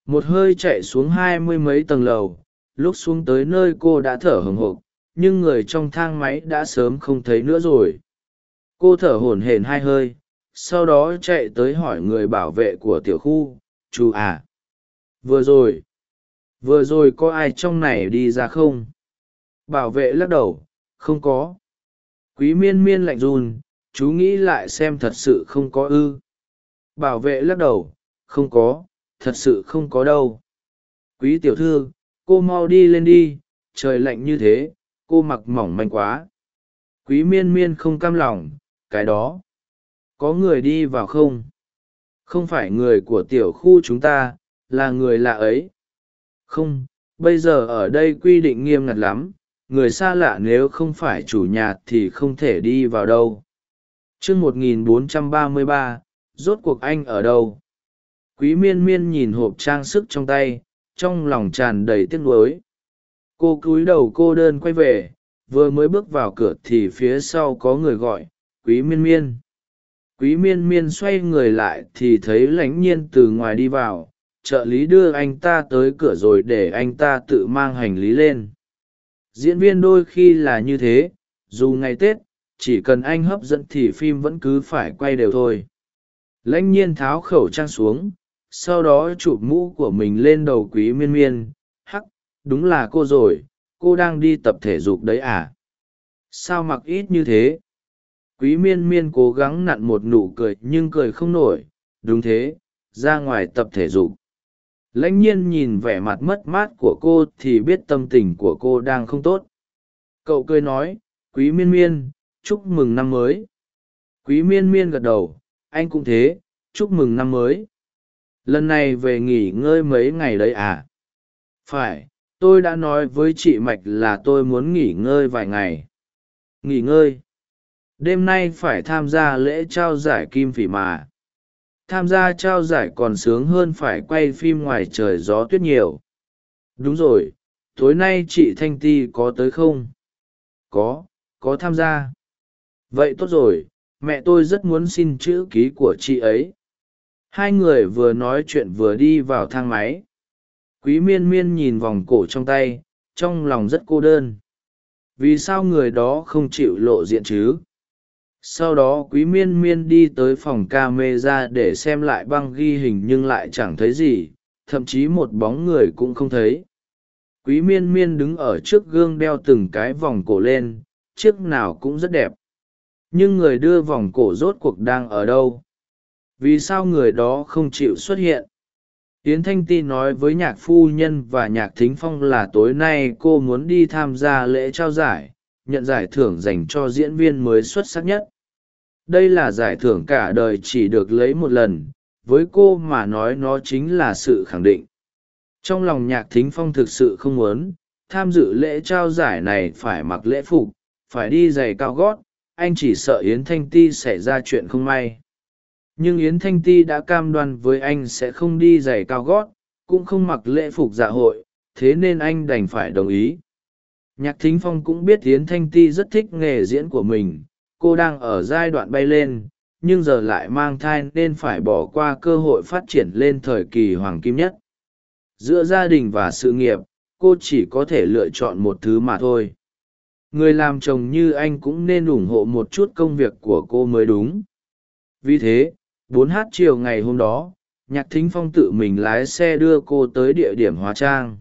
Một hơi chạy xuống hai mươi mấy tầng lầu, lúc xuống tới nơi cô đã thở hừng hộp nhưng người trong thang máy đã sớm không thấy nữa rồi. Cô thở hổn hển hai hơi, sau đó chạy tới hỏi người bảo vệ của tiểu khu, chú à vừa rồi vừa rồi có ai trong này đi ra không? Bảo vệ lắc đầu, không có. Quý miên miên lạnh run, chú nghĩ lại xem thật sự không có ư. Bảo vệ lắc đầu, không có, thật sự không có đâu. Quý tiểu thư, cô mau đi lên đi, trời lạnh như thế, cô mặc mỏng manh quá. Quý miên miên không cam lòng, cái đó. Có người đi vào không? Không phải người của tiểu khu chúng ta, là người lạ ấy không, bây giờ ở đây quy định nghiêm ngặt lắm, người xa lạ nếu không phải chủ nhà thì không thể đi vào đâu. Chương một nghìn bốn trăm ba mươi ba, rốt cuộc anh ở đâu? Quý miên miên nhìn hộp trang sức trong tay, trong lòng tràn đầy tiếc nuối. Cô cúi đầu cô đơn quay về, vừa mới bước vào cửa thì phía sau có người gọi, quý miên miên. Quý miên miên xoay người lại thì thấy lãnh nhiên từ ngoài đi vào trợ lý đưa anh ta tới cửa rồi để anh ta tự mang hành lý lên. Diễn viên đôi khi là như thế, dù ngày tết, chỉ cần anh hấp dẫn thì phim vẫn cứ phải quay đều thôi. Lãnh nhiên tháo khẩu trang xuống, sau đó chụp mũ của mình lên đầu quý miên miên. Hắc, đúng là cô rồi, cô đang đi tập thể dục đấy à? Sao mặc ít như thế? Quý miên miên cố gắng nặn một nụ cười nhưng cười không nổi. Đúng thế, ra ngoài tập thể dục lãnh nhiên nhìn vẻ mặt mất mát của cô thì biết tâm tình của cô đang không tốt. Cậu cười nói, quý miên miên, chúc mừng năm mới. Quý miên miên gật đầu, anh cũng thế, chúc mừng năm mới. Lần này về nghỉ ngơi mấy ngày đấy à? Phải, tôi đã nói với chị mạch là tôi muốn nghỉ ngơi vài ngày. Nghỉ ngơi? Đêm nay phải tham gia lễ trao giải kim phỉ mà tham gia trao giải còn sướng hơn phải quay phim ngoài trời gió tuyết nhiều. Đúng rồi, tối nay chị thanh ti có tới không? Có có tham gia. Vậy tốt rồi, mẹ tôi rất muốn xin chữ ký của chị ấy. Hai người vừa nói chuyện vừa đi vào thang máy. Quý miên miên nhìn vòng cổ trong tay, trong lòng rất cô đơn. Vì sao người đó không chịu lộ diện chứ? Sau đó quý miên miên đi tới phòng ca mê ra để xem lại băng ghi hình nhưng lại chẳng thấy gì, thậm chí một bóng người cũng không thấy. Quý miên miên đứng ở trước gương đeo từng cái vòng cổ lên, chiếc nào cũng rất đẹp. Nhưng người đưa vòng cổ rốt cuộc đang ở đâu? Vì sao người đó không chịu xuất hiện? Yến thanh ti nói với nhạc phu nhân và nhạc thính phong là tối nay cô muốn đi tham gia lễ trao giải, nhận giải thưởng dành cho diễn viên mới xuất sắc nhất đây là giải thưởng cả đời chỉ được lấy một lần, với cô mà nói nó chính là sự khẳng định. Trong lòng nhạc thính phong thực sự không muốn, tham dự lễ trao giải này phải mặc lễ phục, phải đi giày cao gót, anh chỉ sợ yến thanh ti xảy ra chuyện không may. Nhưng yến thanh ti đã cam đoan với anh sẽ không đi giày cao gót, cũng không mặc lễ phục dạ hội, thế nên anh đành phải đồng ý. Nhạc thính phong cũng biết yến thanh ti rất thích nghề diễn của mình cô đang ở giai đoạn bay lên, nhưng giờ lại mang thai nên phải bỏ qua cơ hội phát triển lên thời kỳ hoàng kim nhất. Giữa gia đình và sự nghiệp, cô chỉ có thể lựa chọn một thứ mà thôi. Người làm chồng như anh cũng nên ủng hộ một chút công việc của cô mới đúng. Vì thế 4 h chiều ngày hôm đó, nhạc thính phong tự mình lái xe đưa cô tới địa điểm hóa trang.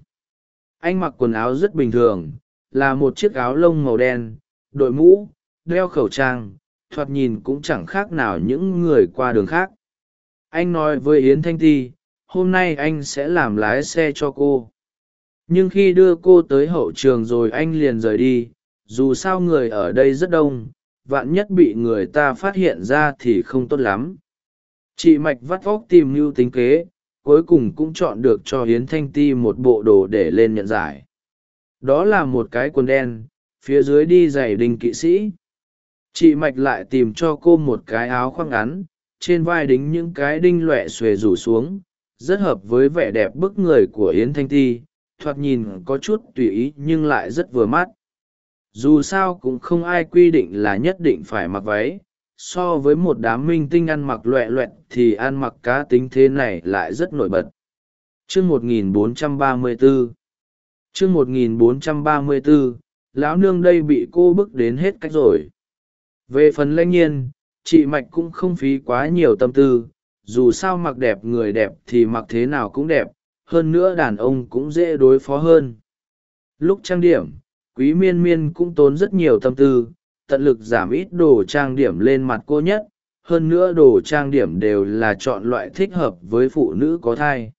Anh mặc quần áo rất bình thường, là một chiếc áo lông màu đen, đội mũ đeo khẩu trang, thoạt nhìn cũng chẳng khác nào những người qua đường khác. Anh nói với yến thanh ti, hôm nay anh sẽ làm lái xe cho cô. Nhưng khi đưa cô tới hậu trường rồi anh liền rời đi, dù sao người ở đây rất đông, vạn nhất bị người ta phát hiện ra thì không tốt lắm. Chị mạch vắt vóc tìm mưu tính kế, cuối cùng cũng chọn được cho hiến thanh ti một bộ đồ để lên nhận giải. Đó là một cái quần đen, phía dưới đi giày đình kỵ sĩ chị mạch lại tìm cho cô một cái áo khoác ngắn trên vai đính những cái đinh loẹ xuề rủ xuống rất hợp với vẻ đẹp bức người của yến thanh ti thoạt nhìn có chút tùy ý nhưng lại rất vừa mắt. Dù sao cũng không ai quy định là nhất định phải mặc váy so với một đám minh tinh ăn mặc loẹ loẹt thì ăn mặc cá tính thế này lại rất nổi bật. Chương 1434 chương 1434, lão nương đây bị cô bức đến hết cách rồi về phần lãnh nhiên, chị mạch cũng không phí quá nhiều tâm tư, dù sao mặc đẹp người đẹp thì mặc thế nào cũng đẹp, hơn nữa đàn ông cũng dễ đối phó hơn. Lúc trang điểm, quý miên miên cũng tốn rất nhiều tâm tư, tận lực giảm ít đồ trang điểm lên mặt cô nhất, hơn nữa đồ trang điểm đều là chọn loại thích hợp với phụ nữ có thai.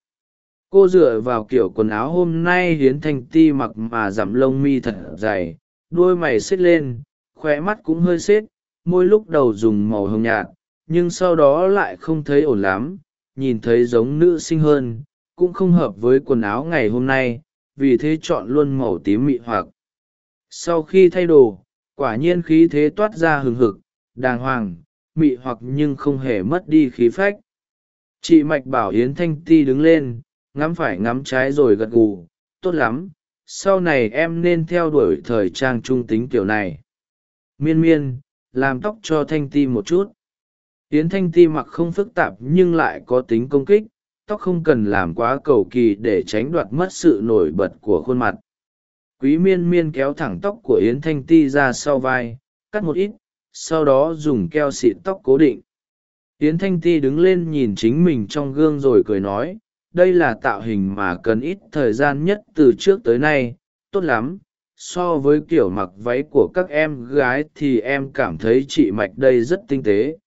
Cô dựa vào kiểu quần áo hôm nay hiến thanh ti mặc mà giảm lông mi thật dày, đôi mày xết lên khoe mắt cũng hơi xếp môi lúc đầu dùng màu hồng nhạt, nhưng sau đó lại không thấy ổn lắm, nhìn thấy giống nữ sinh hơn, cũng không hợp với quần áo ngày hôm nay, vì thế chọn luôn màu tím mị hoặc. Sau khi thay đồ, quả nhiên khí thế toát ra hừng hực, đàng hoàng, mị hoặc nhưng không hề mất đi khí phách. Chị mạch bảo yến thanh ti đứng lên, ngắm phải ngắm trái rồi gật gù, tốt lắm, sau này em nên theo đuổi thời trang trung tính kiểu này. Miên miên làm tóc cho thanh ti một chút. Yến thanh ti mặc không phức tạp nhưng lại có tính công kích, tóc không cần làm quá cầu kỳ để tránh đoạt mất sự nổi bật của khuôn mặt. Quý miên miên kéo thẳng tóc của yến thanh ti ra sau vai, cắt một ít, sau đó dùng keo xịt tóc cố định. Yến thanh ti đứng lên nhìn chính mình trong gương rồi cười nói, đây là tạo hình mà cần ít thời gian nhất từ trước tới nay, tốt lắm so với kiểu mặc váy của các em gái thì em cảm thấy chị mạch đây rất tinh tế.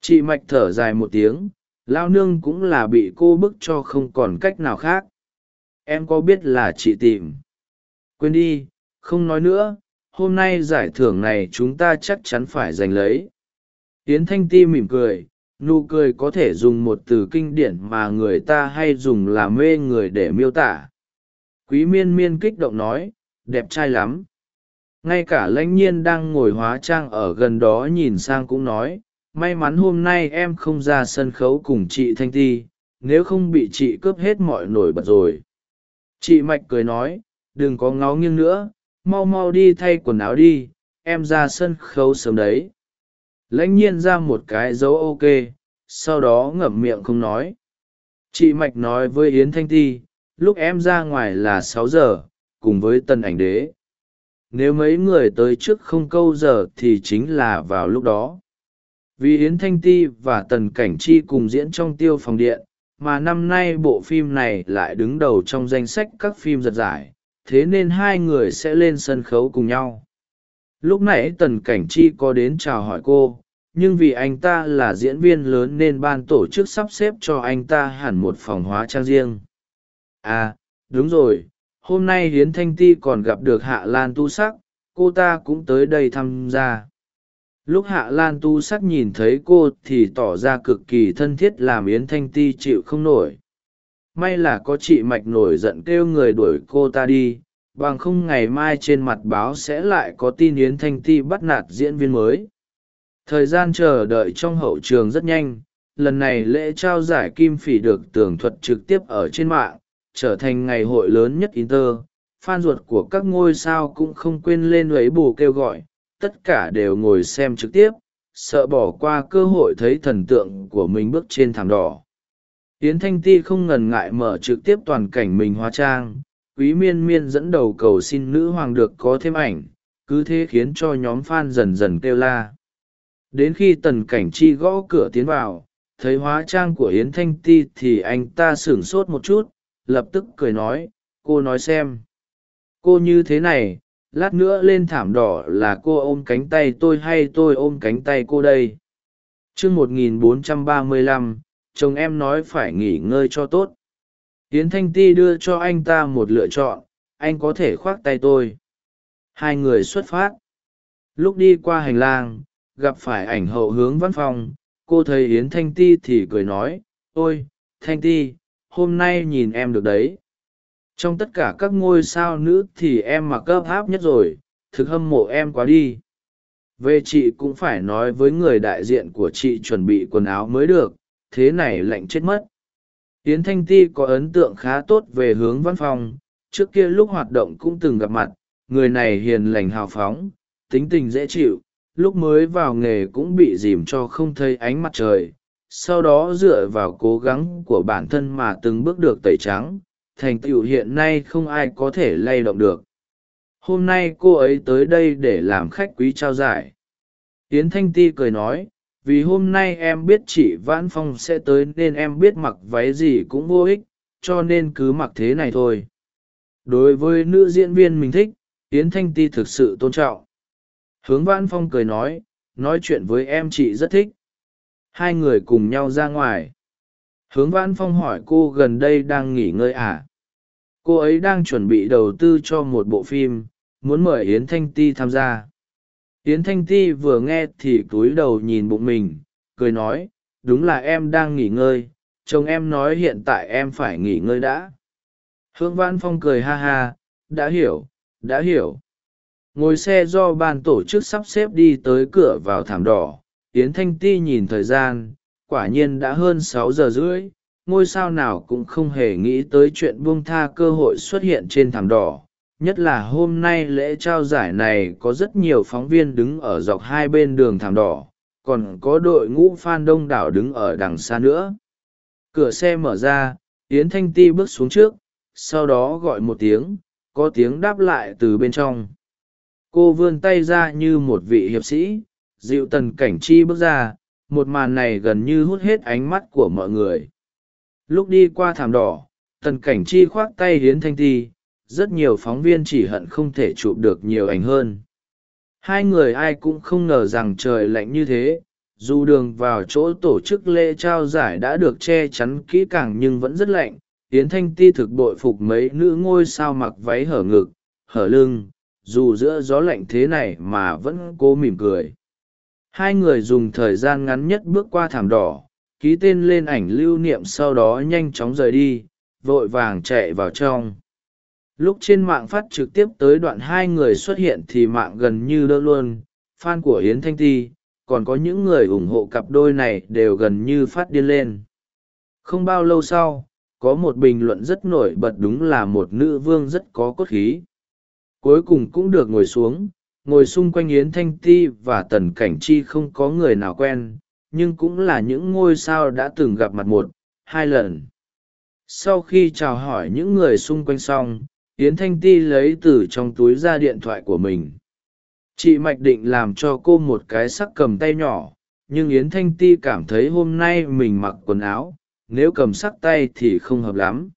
Chị mạch thở dài một tiếng, lao nương cũng là bị cô bức cho không còn cách nào khác. Em có biết là chị tìm. Quên đi, không nói nữa, hôm nay giải thưởng này chúng ta chắc chắn phải giành lấy. Tiến thanh ti mỉm cười, nụ cười có thể dùng một từ kinh điển mà người ta hay dùng là mê người để miêu tả. Quý miên miên kích động nói đẹp trai lắm. Ngay cả lãnh nhiên đang ngồi hóa trang ở gần đó nhìn sang cũng nói, may mắn hôm nay em không ra sân khấu cùng chị thanh ti, nếu không bị chị cướp hết mọi nổi bật rồi. Chị mạch cười nói, đừng có ngó nghiêng nữa, mau mau đi thay quần áo đi, em ra sân khấu sớm đấy. Lãnh nhiên ra một cái dấu ok, sau đó ngậm miệng không nói. Chị mạch nói với yến thanh ti, lúc em ra ngoài là sáu giờ cùng với tân ảnh đế. Nếu mấy người tới trước không câu giờ thì chính là vào lúc đó. Vì yến thanh ti và tần cảnh chi cùng diễn trong tiêu phòng điện, mà năm nay bộ phim này lại đứng đầu trong danh sách các phim giật giải, thế nên hai người sẽ lên sân khấu cùng nhau. Lúc nãy tần cảnh chi có đến chào hỏi cô, nhưng vì anh ta là diễn viên lớn nên ban tổ chức sắp xếp cho anh ta hẳn một phòng hóa trang riêng. À đúng rồi hôm nay hiến thanh ti còn gặp được hạ lan tu sắc, cô ta cũng tới đây tham gia. Lúc hạ lan tu sắc nhìn thấy cô thì tỏ ra cực kỳ thân thiết làm yến thanh ti chịu không nổi. May là có chị mạch nổi giận kêu người đuổi cô ta đi, bằng không ngày mai trên mặt báo sẽ lại có tin yến thanh ti bắt nạt diễn viên mới. Thời gian chờ đợi trong hậu trường rất nhanh, lần này lễ trao giải kim phỉ được tường thuật trực tiếp ở trên mạng trở thành ngày hội lớn nhất inter. Fan ruột của các ngôi sao cũng không quên lên lấy bù kêu gọi, tất cả đều ngồi xem trực tiếp, sợ bỏ qua cơ hội thấy thần tượng của mình bước trên thảm đỏ. Yến thanh ti không ngần ngại mở trực tiếp toàn cảnh mình hóa trang, quý miên miên dẫn đầu cầu xin nữ hoàng được có thêm ảnh, cứ thế khiến cho nhóm f a n dần dần kêu la. Đến khi tần cảnh chi gõ cửa tiến vào, thấy hóa trang của yến thanh ti thì anh ta sửng sốt một chút lập tức cười nói, cô nói xem. Cô như thế này, lát nữa lên thảm đỏ là cô ôm cánh tay tôi hay tôi ôm cánh tay cô đây? T r ư ơ n g một nghìn bốn trăm ba mươi lăm, chồng em nói phải nghỉ ngơi cho tốt. Yến thanh ti đưa cho anh ta một lựa chọn, anh có thể khoác tay tôi. Hai người xuất phát. Lúc đi qua hành lang, gặp phải ảnh hậu hướng văn phòng, cô thấy yến thanh ti thì cười nói, ôi, thanh ti hôm nay nhìn em được đấy. Trong tất cả các ngôi sao nữ thì em mặc cấp áp nhất rồi, thực hâm mộ em quá đi. Về chị cũng phải nói với người đại diện của chị chuẩn bị quần áo mới được, thế này lạnh chết mất. Yến thanh ti có ấn tượng khá tốt về hướng văn phòng, trước kia lúc hoạt động cũng từng gặp mặt, người này hiền lành hào phóng, tính tình dễ chịu, lúc mới vào nghề cũng bị dìm cho không thấy ánh mặt trời sau đó dựa vào cố gắng của bản thân mà từng bước được tẩy trắng, thành tựu hiện nay không ai có thể lay động được. Hôm nay cô ấy tới đây để làm khách quý trao giải. Tiến thanh ti cười nói, vì hôm nay em biết chị vãn phong sẽ tới nên em biết mặc váy gì cũng vô ích, cho nên cứ mặc thế này thôi. Đối với nữ diễn viên mình thích tiến thanh ti thực sự tôn trọng. Hướng vãn phong cười nói nói chuyện với em chị rất thích hai người cùng nhau ra ngoài. Hướng vãn phong hỏi cô gần đây đang nghỉ ngơi à? Cô ấy đang chuẩn bị đầu tư cho một bộ phim, muốn mời yến thanh ti tham gia. Yến thanh ti vừa nghe thì cúi đầu nhìn bụng mình, cười nói, đúng là em đang nghỉ ngơi, chồng em nói hiện tại em phải nghỉ ngơi đã. Hướng vãn phong cười ha ha, đã hiểu đã hiểu. Ngồi xe do ban tổ chức sắp xếp đi tới cửa vào thảm đỏ yến thanh ti nhìn thời gian, quả nhiên đã hơn sáu giờ rưỡi, ngôi sao nào cũng không hề nghĩ tới chuyện buông tha cơ hội xuất hiện trên thảm đỏ. Nhất là hôm nay lễ trao giải này có rất nhiều phóng viên đứng ở dọc hai bên đường thảm đỏ, còn có đội ngũ f a n đông đảo đứng ở đằng xa nữa. Cửa xe mở ra, yến thanh ti bước xuống trước, sau đó gọi một tiếng, có tiếng đáp lại từ bên trong. Cô vươn tay ra như một vị hiệp sĩ dịu tần cảnh chi bước ra, một màn này gần như hút hết ánh mắt của mọi người. Lúc đi qua thảm đỏ, tần cảnh chi khoác tay hiến thanh ti, rất nhiều phóng viên chỉ hận không thể chụp được nhiều ảnh hơn. Hai người ai cũng không ngờ rằng trời lạnh như thế, dù đường vào chỗ tổ chức lễ trao giải đã được che chắn kỹ càng nhưng vẫn rất lạnh. Yến thanh ti thực bội phục mấy nữ ngôi sao mặc váy hở ngực, hở lưng, dù giữa gió lạnh thế này mà vẫn cố mỉm cười hai người dùng thời gian ngắn nhất bước qua thảm đỏ, ký tên lên ảnh lưu niệm sau đó nhanh chóng rời đi, vội vàng chạy vào trong. Lúc trên mạng phát trực tiếp tới đoạn hai người xuất hiện thì mạng gần như đỡ luôn, fan của Hiến thanh ti, còn có những người ủng hộ cặp đôi này đều gần như phát điên lên. Không bao lâu sau, có một bình luận rất nổi bật đúng là một nữ vương rất có cốt khí. Cuối cùng cũng được ngồi xuống ngồi xung quanh yến thanh ti và tần cảnh chi không có người nào quen, nhưng cũng là những ngôi sao đã từng gặp mặt một, hai lần. Sau khi chào hỏi những người xung quanh xong, yến thanh ti lấy từ trong túi ra điện thoại của mình. Chị mạch định làm cho cô một cái sắc cầm tay nhỏ, nhưng yến thanh ti cảm thấy hôm nay mình mặc quần áo, nếu cầm sắc tay thì không hợp lắm.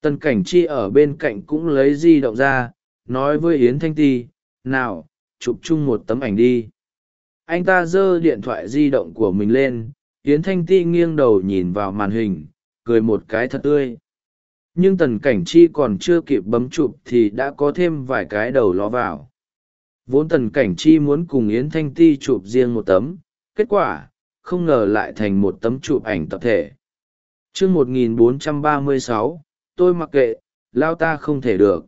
Tần cảnh chi ở bên cạnh cũng lấy di động ra, nói với yến thanh ti, nào chụp chung một tấm ảnh đi. Anh ta giơ điện thoại di động của mình lên, yến thanh ti nghiêng đầu nhìn vào màn hình, cười một cái thật tươi. Nhưng tần cảnh chi còn chưa kịp bấm chụp thì đã có thêm vài cái đầu ló vào. Vốn tần cảnh chi muốn cùng yến thanh ti chụp riêng một tấm, kết quả, không ngờ lại thành một tấm chụp ảnh tập thể. Chương một nghìn bốn trăm ba mươi sáu, tôi mặc kệ, lao ta không thể được.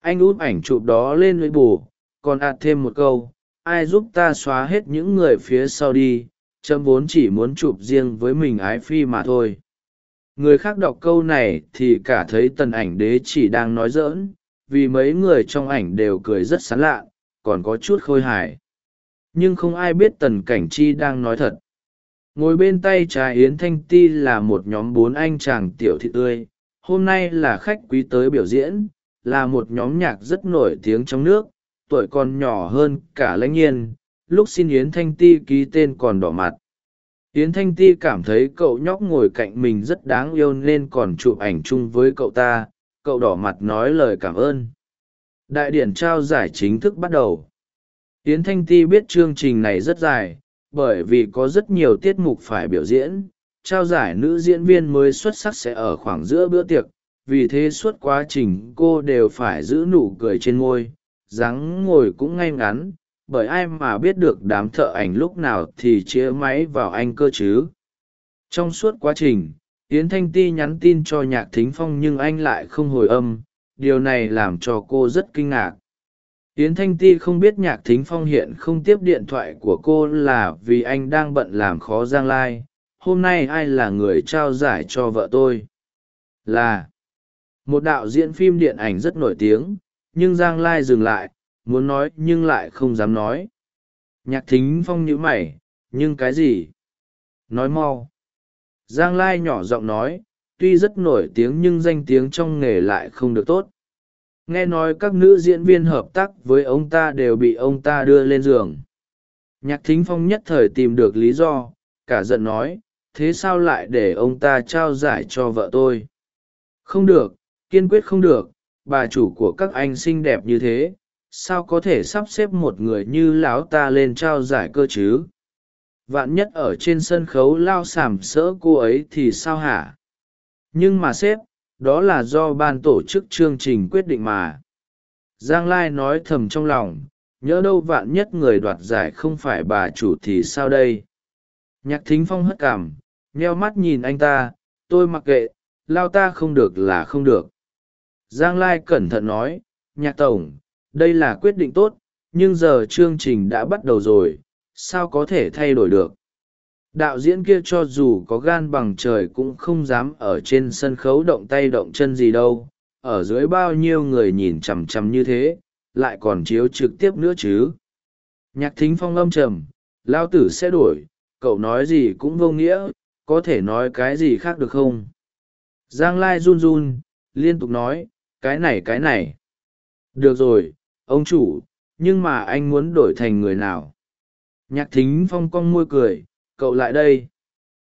Anh út ảnh chụp đó lên lưỡi bù còn ạt thêm một câu, ai giúp ta xóa hết những người phía sau đi trâm vốn chỉ muốn chụp riêng với mình ái phi mà thôi. Người khác đọc câu này thì cả thấy tần ảnh đế chỉ đang nói dỡn vì mấy người trong ảnh đều cười rất sán lạ, còn có chút khôi hài. Nhưng không ai biết tần cảnh chi đang nói thật. Ngồi bên tay trái yến thanh ti là một nhóm bốn anh chàng tiểu thị tươi, hôm nay là khách quý tới biểu diễn, là một nhóm nhạc rất nổi tiếng trong nước tuổi còn nhỏ hơn cả lãnh nhiên, lúc xin yến thanh ti ký tên còn đỏ mặt. Yến thanh ti cảm thấy cậu nhóc ngồi cạnh mình rất đáng yêu nên còn chụp ảnh chung với cậu ta, cậu đỏ mặt nói lời cảm ơn. Đại điển trao giải chính thức bắt đầu. Yến thanh ti biết chương trình này rất dài, bởi vì có rất nhiều tiết mục phải biểu diễn, trao giải nữ diễn viên mới xuất sắc sẽ ở khoảng giữa bữa tiệc, vì thế suốt quá trình cô đều phải giữ nụ cười trên môi dáng ngồi cũng ngay ngắn, bởi ai mà biết được đám thợ ảnh lúc nào thì chĩa máy vào anh cơ chứ. Trong suốt quá trình, yến thanh ti nhắn tin cho nhạc thính phong nhưng anh lại không hồi âm, điều này làm cho cô rất kinh ngạc. Yến thanh ti không biết nhạc thính phong hiện không tiếp điện thoại của cô là vì anh đang bận làm khó giang lai, hôm nay ai là người trao giải cho vợ tôi? Là một đạo diễn phim điện ảnh rất nổi tiếng nhưng giang lai dừng lại, muốn nói nhưng lại không dám nói. Nhạc thính phong nhíu mày, nhưng cái gì? Nói mau. Giang lai nhỏ giọng nói, tuy rất nổi tiếng nhưng danh tiếng trong nghề lại không được tốt. Nghe nói các nữ diễn viên hợp tác với ông ta đều bị ông ta đưa lên giường. Nhạc thính phong nhất thời tìm được lý do, cả giận nói, thế sao lại để ông ta trao giải cho vợ tôi? Không được, kiên quyết không được bà chủ của các anh xinh đẹp như thế, sao có thể sắp xếp một người như lão ta lên trao giải cơ chứ? Vạn nhất ở trên sân khấu lao sàm sỡ cô ấy thì sao hả? Nhưng mà sếp, đó là do ban tổ chức chương trình quyết định mà. Giang lai nói thầm trong lòng, nhớ đâu vạn nhất người đoạt giải không phải bà chủ thì sao đây? Nhạc thính phong hất cảm nheo mắt nhìn anh ta, tôi mặc kệ, lao ta không được là không được giang lai cẩn thận nói, nhạc tổng, đây là quyết định tốt, nhưng giờ chương trình đã bắt đầu rồi, sao có thể thay đổi được? Đạo diễn kia cho dù có gan bằng trời cũng không dám ở trên sân khấu động tay động chân gì đâu, ở dưới bao nhiêu người nhìn chằm chằm như thế, lại còn chiếu trực tiếp nữa chứ. Nhạc thính phong âm trầm, lao tử sẽ đổi, cậu nói gì cũng vô nghĩa, có thể nói cái gì khác được không? Giang lai run run, liên tục nói cái này cái này. Được rồi, ông chủ, nhưng mà anh muốn đổi thành người nào? Nhạc thính phong cong môi cười, cậu lại đây.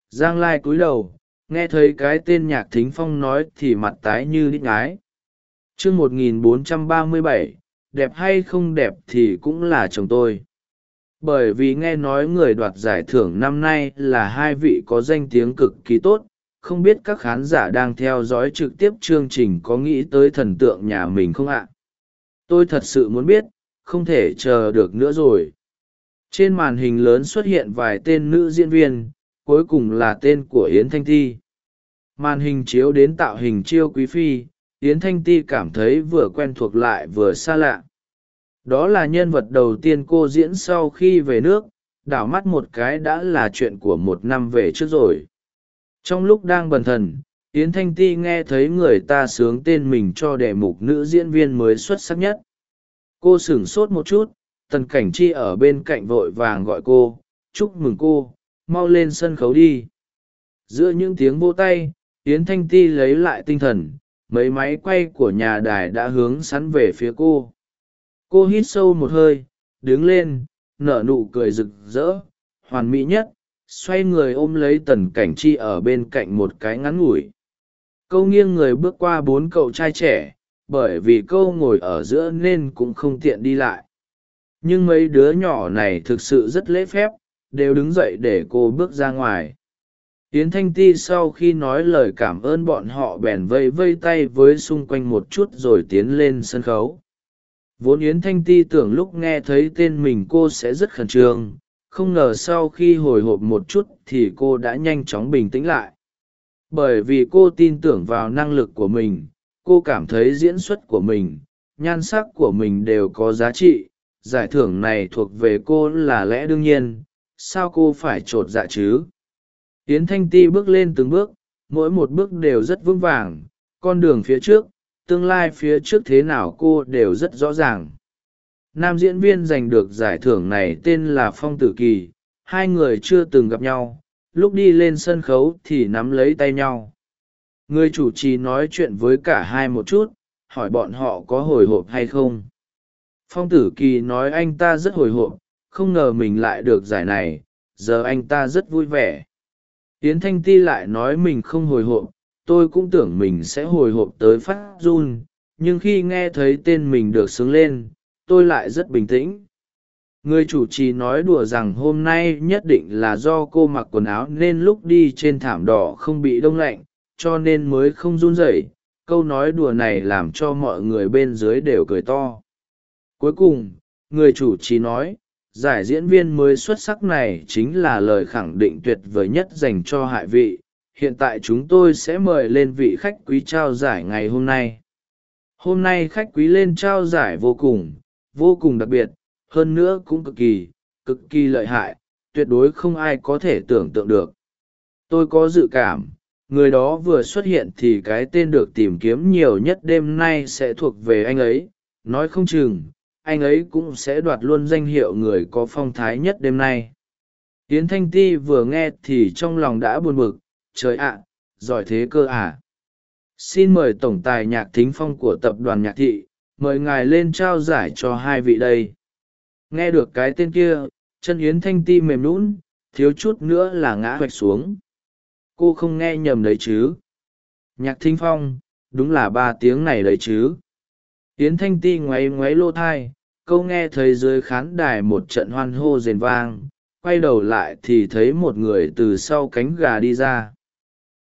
Giang lai cúi đầu, nghe thấy cái tên nhạc thính phong nói thì mặt tái như đít ngái. Chương một nghìn bốn trăm ba mươi bảy, đẹp hay không đẹp thì cũng là chồng tôi. Bởi vì nghe nói người đoạt giải thưởng năm nay là hai vị có danh tiếng cực kỳ tốt không biết các khán giả đang theo dõi trực tiếp chương trình có nghĩ tới thần tượng nhà mình không ạ? Tôi thật sự muốn biết, không thể chờ được nữa rồi. Trên màn hình lớn xuất hiện vài tên nữ diễn viên, cuối cùng là tên của yến thanh ti. Màn hình chiếu đến tạo hình chiêu quý phi, yến thanh ti cảm thấy vừa quen thuộc lại vừa xa lạ. Đó là nhân vật đầu tiên cô diễn sau khi về nước, đảo mắt một cái đã là chuyện của một năm về trước rồi trong lúc đang bần thần, yến thanh ti nghe thấy người ta sướng tên mình cho đề mục nữ diễn viên mới xuất sắc nhất. Cô sửng sốt một chút, tần cảnh chi ở bên cạnh vội vàng gọi cô, chúc mừng cô, mau lên sân khấu đi. Giữa những tiếng vô tay, yến thanh ti lấy lại tinh thần, mấy máy quay của nhà đài đã hướng sắn về phía cô. Cô hít sâu một hơi, đứng lên, nở nụ cười rực rỡ, hoàn mỹ nhất xoay người ôm lấy tần cảnh chi ở bên cạnh một cái ngắn ngủi. Câu nghiêng người bước qua bốn cậu trai trẻ, bởi vì câu ngồi ở giữa nên cũng không tiện đi lại. Nhưng mấy đứa nhỏ này thực sự rất lễ phép, đều đứng dậy để cô bước ra ngoài. Yến thanh ti sau khi nói lời cảm ơn bọn họ bèn vây vây tay với xung quanh một chút rồi tiến lên sân khấu. Vốn yến thanh ti tưởng lúc nghe thấy tên mình cô sẽ rất khẩn trương không ngờ sau khi hồi hộp một chút thì cô đã nhanh chóng bình tĩnh lại. Bởi vì cô tin tưởng vào năng lực của mình, cô cảm thấy diễn xuất của mình, nhan sắc của mình đều có giá trị. Giải thưởng này thuộc về cô là lẽ đương nhiên, sao cô phải t r ộ t dạ chứ? Yến thanh ti bước lên từng bước, mỗi một bước đều rất vững vàng, con đường phía trước, tương lai phía trước thế nào cô đều rất rõ ràng nam diễn viên giành được giải thưởng này tên là phong tử kỳ, hai người chưa từng gặp nhau, lúc đi lên sân khấu thì nắm lấy tay nhau. Người chủ trì nói chuyện với cả hai một chút, hỏi bọn họ có hồi hộp hay không. Phong tử kỳ nói anh ta rất hồi hộp, không ngờ mình lại được giải này, giờ anh ta rất vui vẻ. Tiến thanh ti lại nói mình không hồi hộp, tôi cũng tưởng mình sẽ hồi hộp tới phát run, nhưng khi nghe thấy tên mình được sướng lên tôi lại rất bình tĩnh. Người chủ trì nói đùa rằng hôm nay nhất định là do cô mặc quần áo nên lúc đi trên thảm đỏ không bị đông lạnh, cho nên mới không run rẩy. Câu nói đùa này làm cho mọi người bên dưới đều cười to. Cuối cùng, người chủ trì nói, giải diễn viên mới xuất sắc này chính là lời khẳng định tuyệt vời nhất dành cho hại vị. Hiện tại chúng tôi sẽ mời lên vị khách quý trao giải ngày hôm nay. Hôm nay khách quý lên trao giải vô cùng vô cùng đặc biệt, hơn nữa cũng cực kỳ cực kỳ lợi hại, tuyệt đối không ai có thể tưởng tượng được. Tôi có dự cảm, người đó vừa xuất hiện thì cái tên được tìm kiếm nhiều nhất đêm nay sẽ thuộc về anh ấy. Nói không chừng, anh ấy cũng sẽ đoạt luôn danh hiệu người có phong thái nhất đêm nay. Tiến thanh ti vừa nghe thì trong lòng đã buồn bực, trời ạ, giỏi thế cơ à. Xin mời tổng tài nhạc thính phong của tập đoàn nhạc thị mời ngài lên trao giải cho hai vị đây. Nghe được cái tên kia, chân yến thanh ti mềm lún thiếu chút nữa là ngã hoạch xuống. Cô không nghe nhầm đấy chứ? Nhạc thính phong, đúng là ba tiếng này đấy chứ? Yến thanh ti ngoáy ngoáy lô thai, câu nghe thấy dưới khán đài một trận hoan hô rền vang, quay đầu lại thì thấy một người từ sau cánh gà đi ra.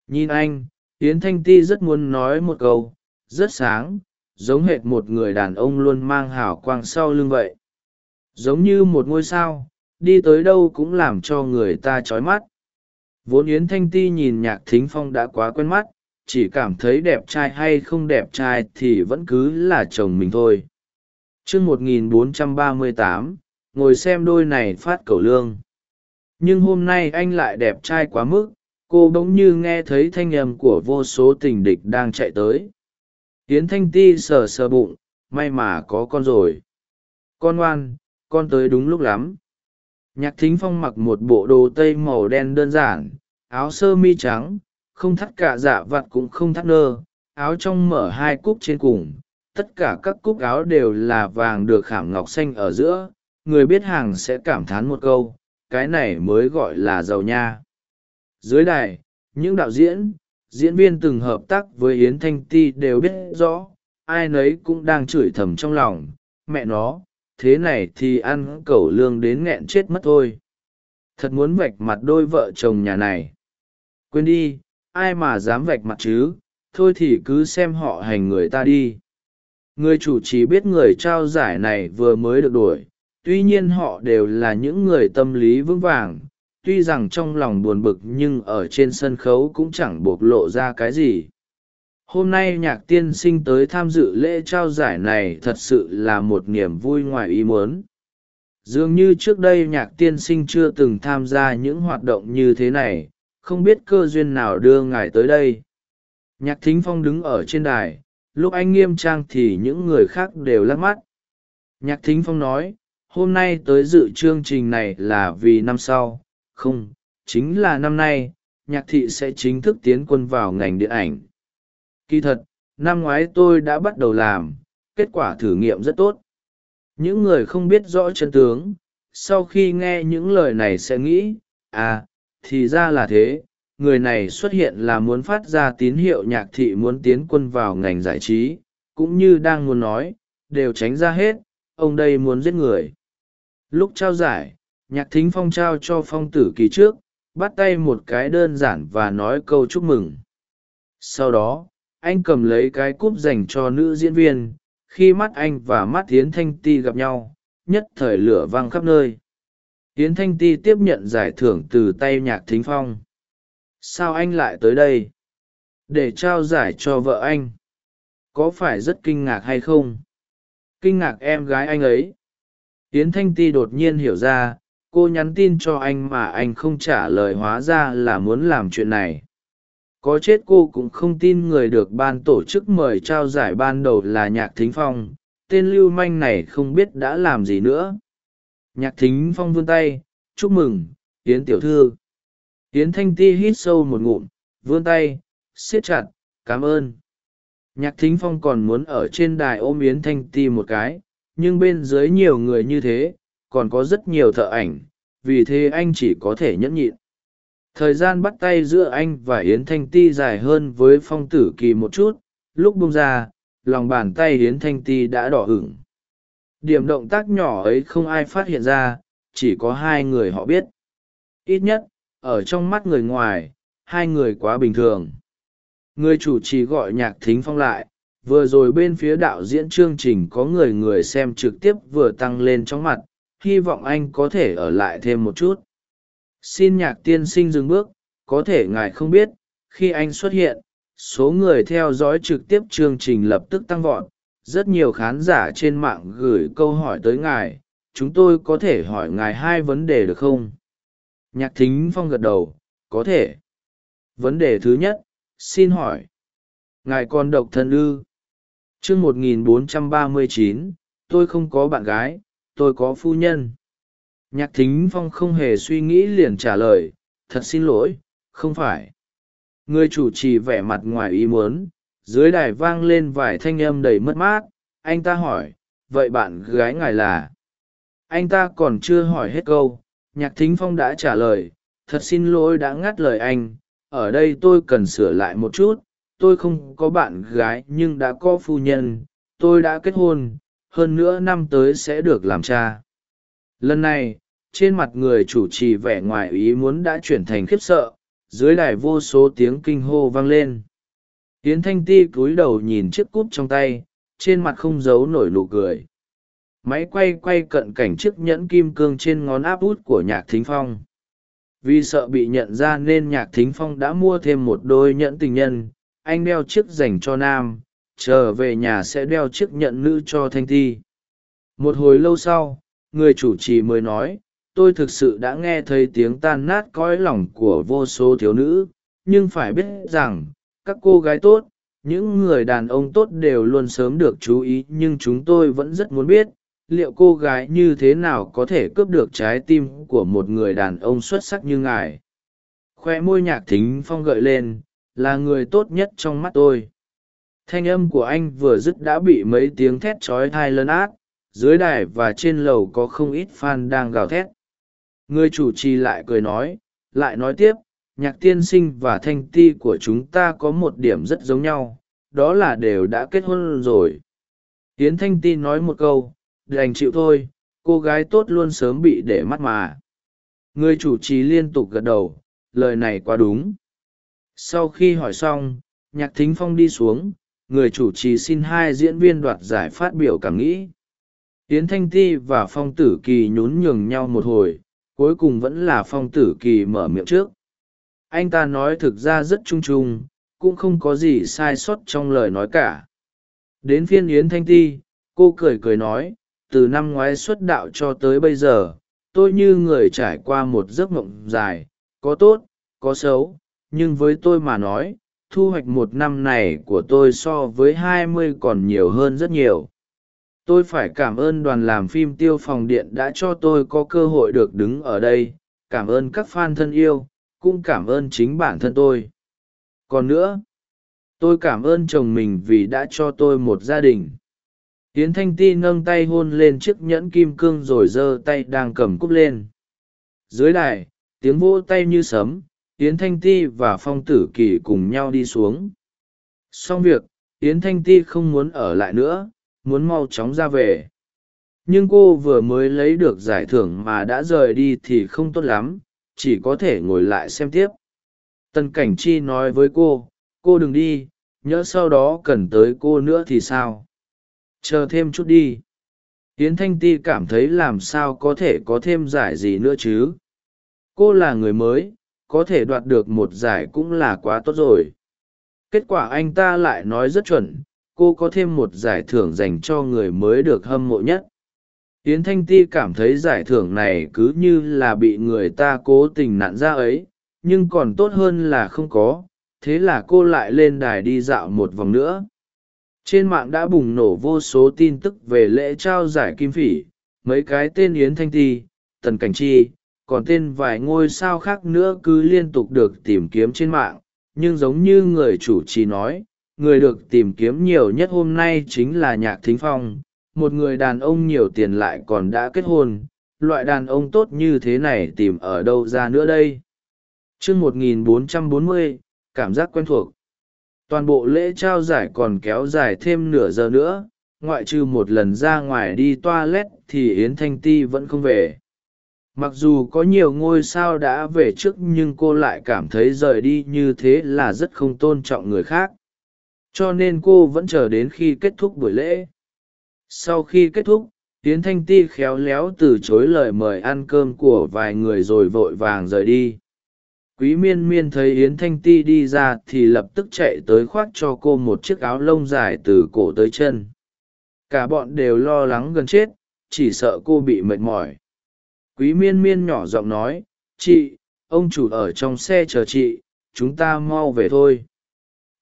Nhìn anh, yến thanh ti rất muốn nói một câu, rất sáng giống hệt một người đàn ông luôn mang hào quang sau lưng vậy. Giống như một ngôi sao, đi tới đâu cũng làm cho người ta trói mắt. Vốn yến thanh ti nhìn nhạc thính phong đã quá quen mắt, chỉ cảm thấy đẹp trai hay không đẹp trai thì vẫn cứ là chồng mình thôi. T một nghìn bốn trăm ba mươi tám, ngồi xem đôi này phát cầu lương. Nhưng hôm nay anh lại đẹp trai quá mức, cô bỗng như nghe thấy thanh âm của vô số tình địch đang chạy tới yến thanh ti sờ sờ bụng, may mà có con rồi. Con ngoan, con tới đúng lúc lắm. Nhạc thính phong mặc một bộ đồ tây màu đen đơn giản, áo sơ mi trắng, không thắt cả dạ vặt cũng không thắt nơ, áo trong mở hai cúc trên cùng. Tất cả các cúc áo đều là vàng được khảm ngọc xanh ở giữa. Người biết hàng sẽ cảm thán một câu, cái này mới gọi là giàu nha. Dưới đài, những đạo diễn diễn viên từng hợp tác với yến thanh ti đều biết rõ, ai nấy cũng đang chửi thầm trong lòng. Mẹ nó, thế này thì ăn cẩu lương đến nghẹn chết mất thôi. Thật muốn vạch mặt đôi vợ chồng nhà này. Quên đi, ai mà dám vạch mặt chứ? Thôi thì cứ xem họ hành người ta đi. Người chủ trì biết người trao giải này vừa mới được đuổi. Tuy nhiên họ đều là những người tâm lý vững vàng tuy rằng trong lòng buồn bực nhưng ở trên sân khấu cũng chẳng bộc lộ ra cái gì. Hôm nay nhạc tiên sinh tới tham dự lễ trao giải này thật sự là một niềm vui ngoài ý muốn. Dường như trước đây nhạc tiên sinh chưa từng tham gia những hoạt động như thế này, không biết cơ duyên nào đưa ngài tới đây. Nhạc thính phong đứng ở trên đài, lúc anh nghiêm trang thì những người khác đều lắc mắt. Nhạc thính phong nói, hôm nay tới dự chương trình này là vì năm sau không, chính là năm nay, nhạc thị sẽ chính thức tiến quân vào ngành điện ảnh. Kỳ thật, năm ngoái tôi đã bắt đầu làm, kết quả thử nghiệm rất tốt. Những người không biết rõ chân tướng, sau khi nghe những lời này sẽ nghĩ à thì ra là thế, người này xuất hiện là muốn phát ra tín hiệu nhạc thị muốn tiến quân vào ngành giải trí, cũng như đang muốn nói, đều tránh ra hết, ông đây muốn giết người. Lúc trao giải nhạc thính phong trao cho phong tử kỳ trước, bắt tay một cái đơn giản và nói câu chúc mừng. Sau đó, anh cầm lấy cái cúp dành cho nữ diễn viên, khi mắt anh và mắt tiến thanh ti gặp nhau, nhất thời lửa văng khắp nơi. Tiến thanh ti tiếp nhận giải thưởng từ tay nhạc thính phong. Sao anh lại tới đây? Để trao giải cho vợ anh. Có phải rất kinh ngạc hay không? Kinh ngạc em gái anh ấy. Tiến thanh ti đột nhiên hiểu ra cô nhắn tin cho anh mà anh không trả lời hóa ra là muốn làm chuyện này. Có chết cô cũng không tin người được ban tổ chức mời trao giải ban đầu là nhạc thính phong. Tên lưu manh này không biết đã làm gì nữa. Nhạc thính phong vươn tay, chúc mừng, yến tiểu thư. Yến thanh ti hít sâu một ngụm, vươn tay, siết chặt, cảm ơn. Nhạc thính phong còn muốn ở trên đài ôm yến thanh ti một cái, nhưng bên dưới nhiều người như thế còn có rất nhiều thợ ảnh, vì thế anh chỉ có thể nhẫn nhịn. Thời gian bắt tay giữa anh và yến thanh ti dài hơn với phong tử kỳ một chút, lúc bung ra, lòng bàn tay yến thanh ti đã đỏ hửng điểm động tác nhỏ ấy không ai phát hiện ra, chỉ có hai người họ biết. Ít nhất, ở trong mắt người ngoài, hai người quá bình thường. Người chủ trì gọi nhạc thính phong lại, vừa rồi bên phía đạo diễn chương trình có người người xem trực tiếp vừa tăng lên trong mặt hy vọng anh có thể ở lại thêm một chút. Xin nhạc tiên sinh dừng bước, có thể ngài không biết, khi anh xuất hiện, số người theo dõi trực tiếp chương trình lập tức tăng vọt. Rất nhiều khán giả trên mạng gửi câu hỏi tới ngài, chúng tôi có thể hỏi ngài hai vấn đề được không? Nhạc thính phong gật đầu, có thể. Vấn đề thứ nhất, xin hỏi, ngài còn độc thân ư? Chương một nghìn bốn trăm ba mươi tôi không có bạn gái tôi có phu nhân. Nhạc thính phong không hề suy nghĩ liền trả lời, thật xin lỗi, không phải. Người chủ trì vẻ mặt ngoài ý muốn, dưới đài vang lên vài thanh âm đầy mất mát. Anh ta hỏi, vậy bạn gái ngài là? Anh ta còn chưa hỏi hết câu, nhạc thính phong đã trả lời, thật xin lỗi đã ngắt lời anh. Ở đây tôi cần sửa lại một chút, tôi không có bạn gái nhưng đã có phu nhân, tôi đã kết hôn hơn nữa năm tới sẽ được làm cha. Lần này, trên mặt người chủ trì vẻ ngoài ý muốn đã chuyển thành khiếp sợ, dưới đài vô số tiếng kinh hô vang lên. Tiến thanh ti cúi đầu nhìn chiếc cúp trong tay, trên mặt không giấu nổi nụ cười. Máy quay quay cận cảnh chiếc nhẫn kim cương trên ngón áp út của nhạc thính phong. Vì sợ bị nhận ra nên nhạc thính phong đã mua thêm một đôi nhẫn tình nhân, anh đeo chiếc dành cho nam trở về nhà sẽ đeo chiếc nhẫn nữ cho thanh ti. Một hồi lâu sau, người chủ trì mới nói, tôi thực sự đã nghe thấy tiếng tan nát cõi lòng của vô số thiếu nữ, nhưng phải biết rằng, các cô gái tốt, những người đàn ông tốt đều luôn sớm được chú ý, nhưng chúng tôi vẫn rất muốn biết, liệu cô gái như thế nào có thể cướp được trái tim của một người đàn ông xuất sắc như ngài? Khoe môi nhạc thính phong gợi lên, là người tốt nhất trong mắt tôi thanh âm của anh vừa dứt đã bị mấy tiếng thét trói thai lấn át, dưới đài và trên lầu có không ít fan đang gào thét. Người chủ trì lại cười nói, lại nói tiếp, nhạc tiên sinh và thanh ti của chúng ta có một điểm rất giống nhau, đó là đều đã kết hôn rồi. Yến thanh ti nói một câu, đành chịu thôi, cô gái tốt luôn sớm bị để mắt mà. Người chủ trì liên tục gật đầu, lời này quá đúng. Sau khi hỏi xong, nhạc thính phong đi xuống người chủ trì xin hai diễn viên đoạt giải phát biểu cảm nghĩ. Yến thanh ti và phong tử kỳ nhún nhường nhau một hồi, cuối cùng vẫn là phong tử kỳ mở miệng trước. Anh ta nói thực ra rất trung trung cũng không có gì sai sót trong lời nói cả. Đến phiên yến thanh ti, cô cười cười nói, từ năm ngoái xuất đạo cho tới bây giờ, tôi như người trải qua một giấc mộng dài, có tốt, có xấu, nhưng với tôi mà nói thu hoạch một năm này của tôi so với hai mươi còn nhiều hơn rất nhiều. Tôi phải cảm ơn đoàn làm phim tiêu phòng điện đã cho tôi có cơ hội được đứng ở đây. Cảm ơn các f a n thân yêu, cũng cảm ơn chính bản thân tôi. Còn nữa, tôi cảm ơn chồng mình vì đã cho tôi một gia đình. Tiến thanh ti nâng tay hôn lên chiếc nhẫn kim cương rồi giơ tay đang cầm cúp lên. Dưới đài, tiếng vỗ tay như sấm yến thanh ti và phong tử kỳ cùng nhau đi xuống. Xong việc, yến thanh ti không muốn ở lại nữa, muốn mau chóng ra về. Nhưng cô vừa mới lấy được giải thưởng mà đã rời đi thì không tốt lắm, chỉ có thể ngồi lại xem tiếp. Tần cảnh chi nói với cô cô đừng đi nhỡ sau đó cần tới cô nữa thì sao? Chờ thêm chút đi. Yến thanh ti cảm thấy làm sao có thể có thêm giải gì nữa chứ? Cô là người mới có thể đoạt được một giải cũng là quá tốt rồi. Kết quả anh ta lại nói rất chuẩn, cô có thêm một giải thưởng dành cho người mới được hâm mộ nhất. Yến thanh ti cảm thấy giải thưởng này cứ như là bị người ta cố tình nặn ra ấy, nhưng còn tốt hơn là không có, thế là cô lại lên đài đi dạo một vòng nữa. Trên mạng đã bùng nổ vô số tin tức về lễ trao giải kim phỉ, mấy cái tên yến thanh ti, tần cảnh chi còn tên vài ngôi sao khác nữa cứ liên tục được tìm kiếm trên mạng. Nhưng giống như người chủ trì nói, người được tìm kiếm nhiều nhất hôm nay chính là nhạc thính phong. Một người đàn ông nhiều tiền lại còn đã kết hôn. Loại đàn ông tốt như thế này tìm ở đâu ra nữa đây? Chương một nghìn bốn trăm bốn mươi, cảm giác quen thuộc. Toàn bộ lễ trao giải còn kéo dài thêm nửa giờ nữa. Ngoại trừ một lần ra ngoài đi toilet thì yến thanh ti vẫn không về mặc dù có nhiều ngôi sao đã về trước nhưng cô lại cảm thấy rời đi như thế là rất không tôn trọng người khác. Cho nên cô vẫn chờ đến khi kết thúc buổi lễ. Sau khi kết thúc, tiến thanh ti khéo léo từ chối lời mời ăn cơm của vài người rồi vội vàng rời đi. Quý miên miên thấy yến thanh ti đi ra thì lập tức chạy tới khoác cho cô một chiếc áo lông dài từ cổ tới chân. Cả bọn đều lo lắng gần chết, chỉ sợ cô bị mệt mỏi quý miên miên nhỏ giọng nói, chị, ông chủ ở trong xe chờ chị, chúng ta mau về thôi.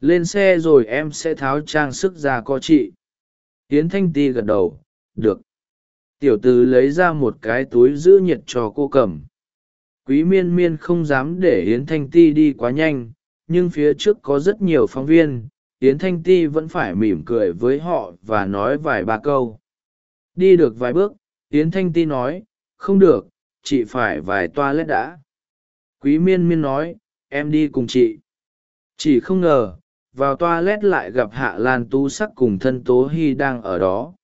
Lên xe rồi em sẽ tháo trang sức ra có chị. Tiến thanh ti gật đầu, được. Tiểu t lấy ra một cái túi giữ nhiệt cho cô cầm. Quý miên miên không dám để yến thanh ti đi quá nhanh, nhưng phía trước có rất nhiều phóng viên, yến thanh ti vẫn phải mỉm cười với họ và nói vài ba câu. Đi được vài bước, yến thanh ti nói không được, chị phải vài toa lét đã. Quý miên miên nói, em đi cùng chị. Chỉ không ngờ, vào toa lét lại gặp hạ lan tú sắc cùng thân tố hy đang ở đó.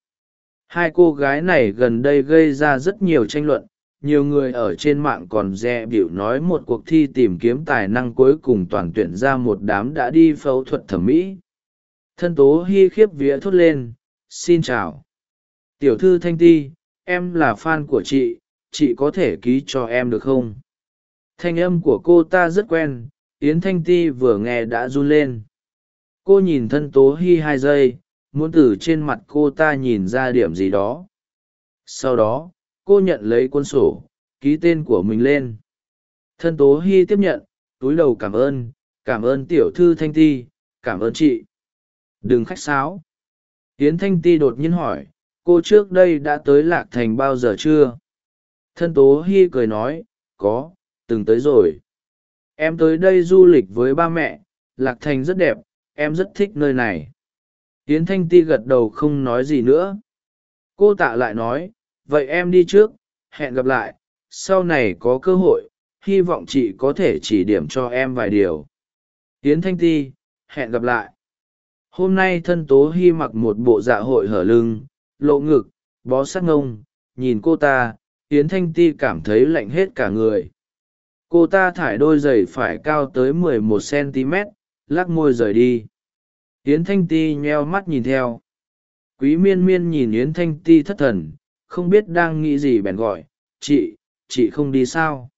Hai cô gái này gần đây gây ra rất nhiều tranh luận, nhiều người ở trên mạng còn dè biểu nói một cuộc thi tìm kiếm tài năng cuối cùng toàn tuyển ra một đám đã đi phẫu thuật thẩm mỹ. Thân tố hy khiếp vía thốt lên, xin chào. Tiểu thư thanh ti, em là fan của chị chị có thể ký cho em được không? Thanh âm của cô ta rất quen, yến thanh ti vừa nghe đã run lên. Cô nhìn thân tố hy hai giây, muốn từ trên mặt cô ta nhìn ra điểm gì đó. Sau đó, cô nhận lấy cuốn sổ, ký tên của mình lên. Thân tố hy tiếp nhận, túi đầu cảm ơn cảm ơn tiểu thư thanh ti, cảm ơn chị. Đừng khách sáo. Yến thanh ti đột nhiên hỏi, cô trước đây đã tới lạc thành bao giờ chưa? Thân tố hy cười nói, có, từng tới rồi. Em tới đây du lịch với ba mẹ, lạc thành rất đẹp, em rất thích nơi này. Hiến thanh ti gật đầu không nói gì nữa. Cô tạ lại nói, vậy em đi trước, hẹn gặp lại, sau này có cơ hội, hy vọng chị có thể chỉ điểm cho em vài điều. Hiến thanh ti, hẹn gặp lại. Hôm nay thân tố hy mặc một bộ dạ hội hở lưng, lộ ngực, bó sát ngông, nhìn cô ta yến thanh ti cảm thấy lạnh hết cả người. Cô ta thải đôi giày phải cao tới mười một cm lắc môi rời đi. Yến thanh ti nheo mắt nhìn theo. Quý miên miên nhìn yến thanh ti thất thần, không biết đang nghĩ gì bèn gọi, chị chị không đi sao?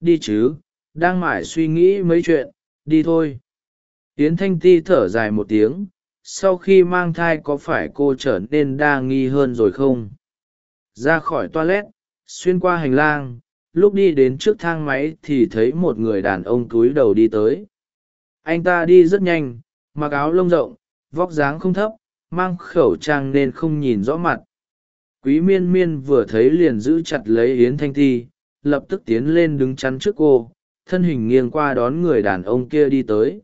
Đi chứ, đang mải suy nghĩ mấy chuyện, đi thôi. Yến thanh ti thở dài một tiếng, sau khi mang thai có phải cô trở nên đa nghi hơn rồi không? Ra khỏi toilet xuyên qua hành lang lúc đi đến trước thang máy thì thấy một người đàn ông túi đầu đi tới. Anh ta đi rất nhanh mặc áo lông rộng vóc dáng không thấp mang khẩu trang nên không nhìn rõ mặt. Quý miên miên vừa thấy liền giữ chặt lấy yến thanh Thi, lập tức tiến lên đứng chắn trước cô thân hình nghiêng qua đón người đàn ông kia đi tới.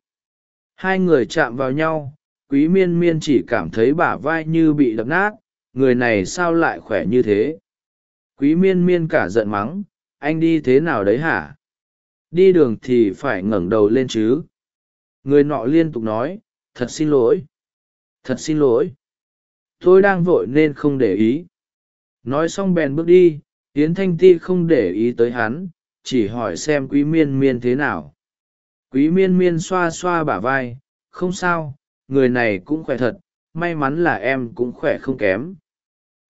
Hai người chạm vào nhau quý miên miên chỉ cảm thấy bả vai như bị đập nát người này sao lại khỏe như thế? Quý miên miên cả giận mắng, anh đi thế nào đấy hả? Đi đường thì phải ngẩng đầu lên chứ. Người nọ liên tục nói, thật xin lỗi. Thật xin lỗi. Tôi đang vội nên không để ý. Nói xong bèn bước đi, yến thanh ti không để ý tới hắn, chỉ hỏi xem quý miên miên thế nào. Quý miên miên xoa xoa bả vai, không sao, người này cũng khỏe thật, may mắn là em cũng khỏe không kém.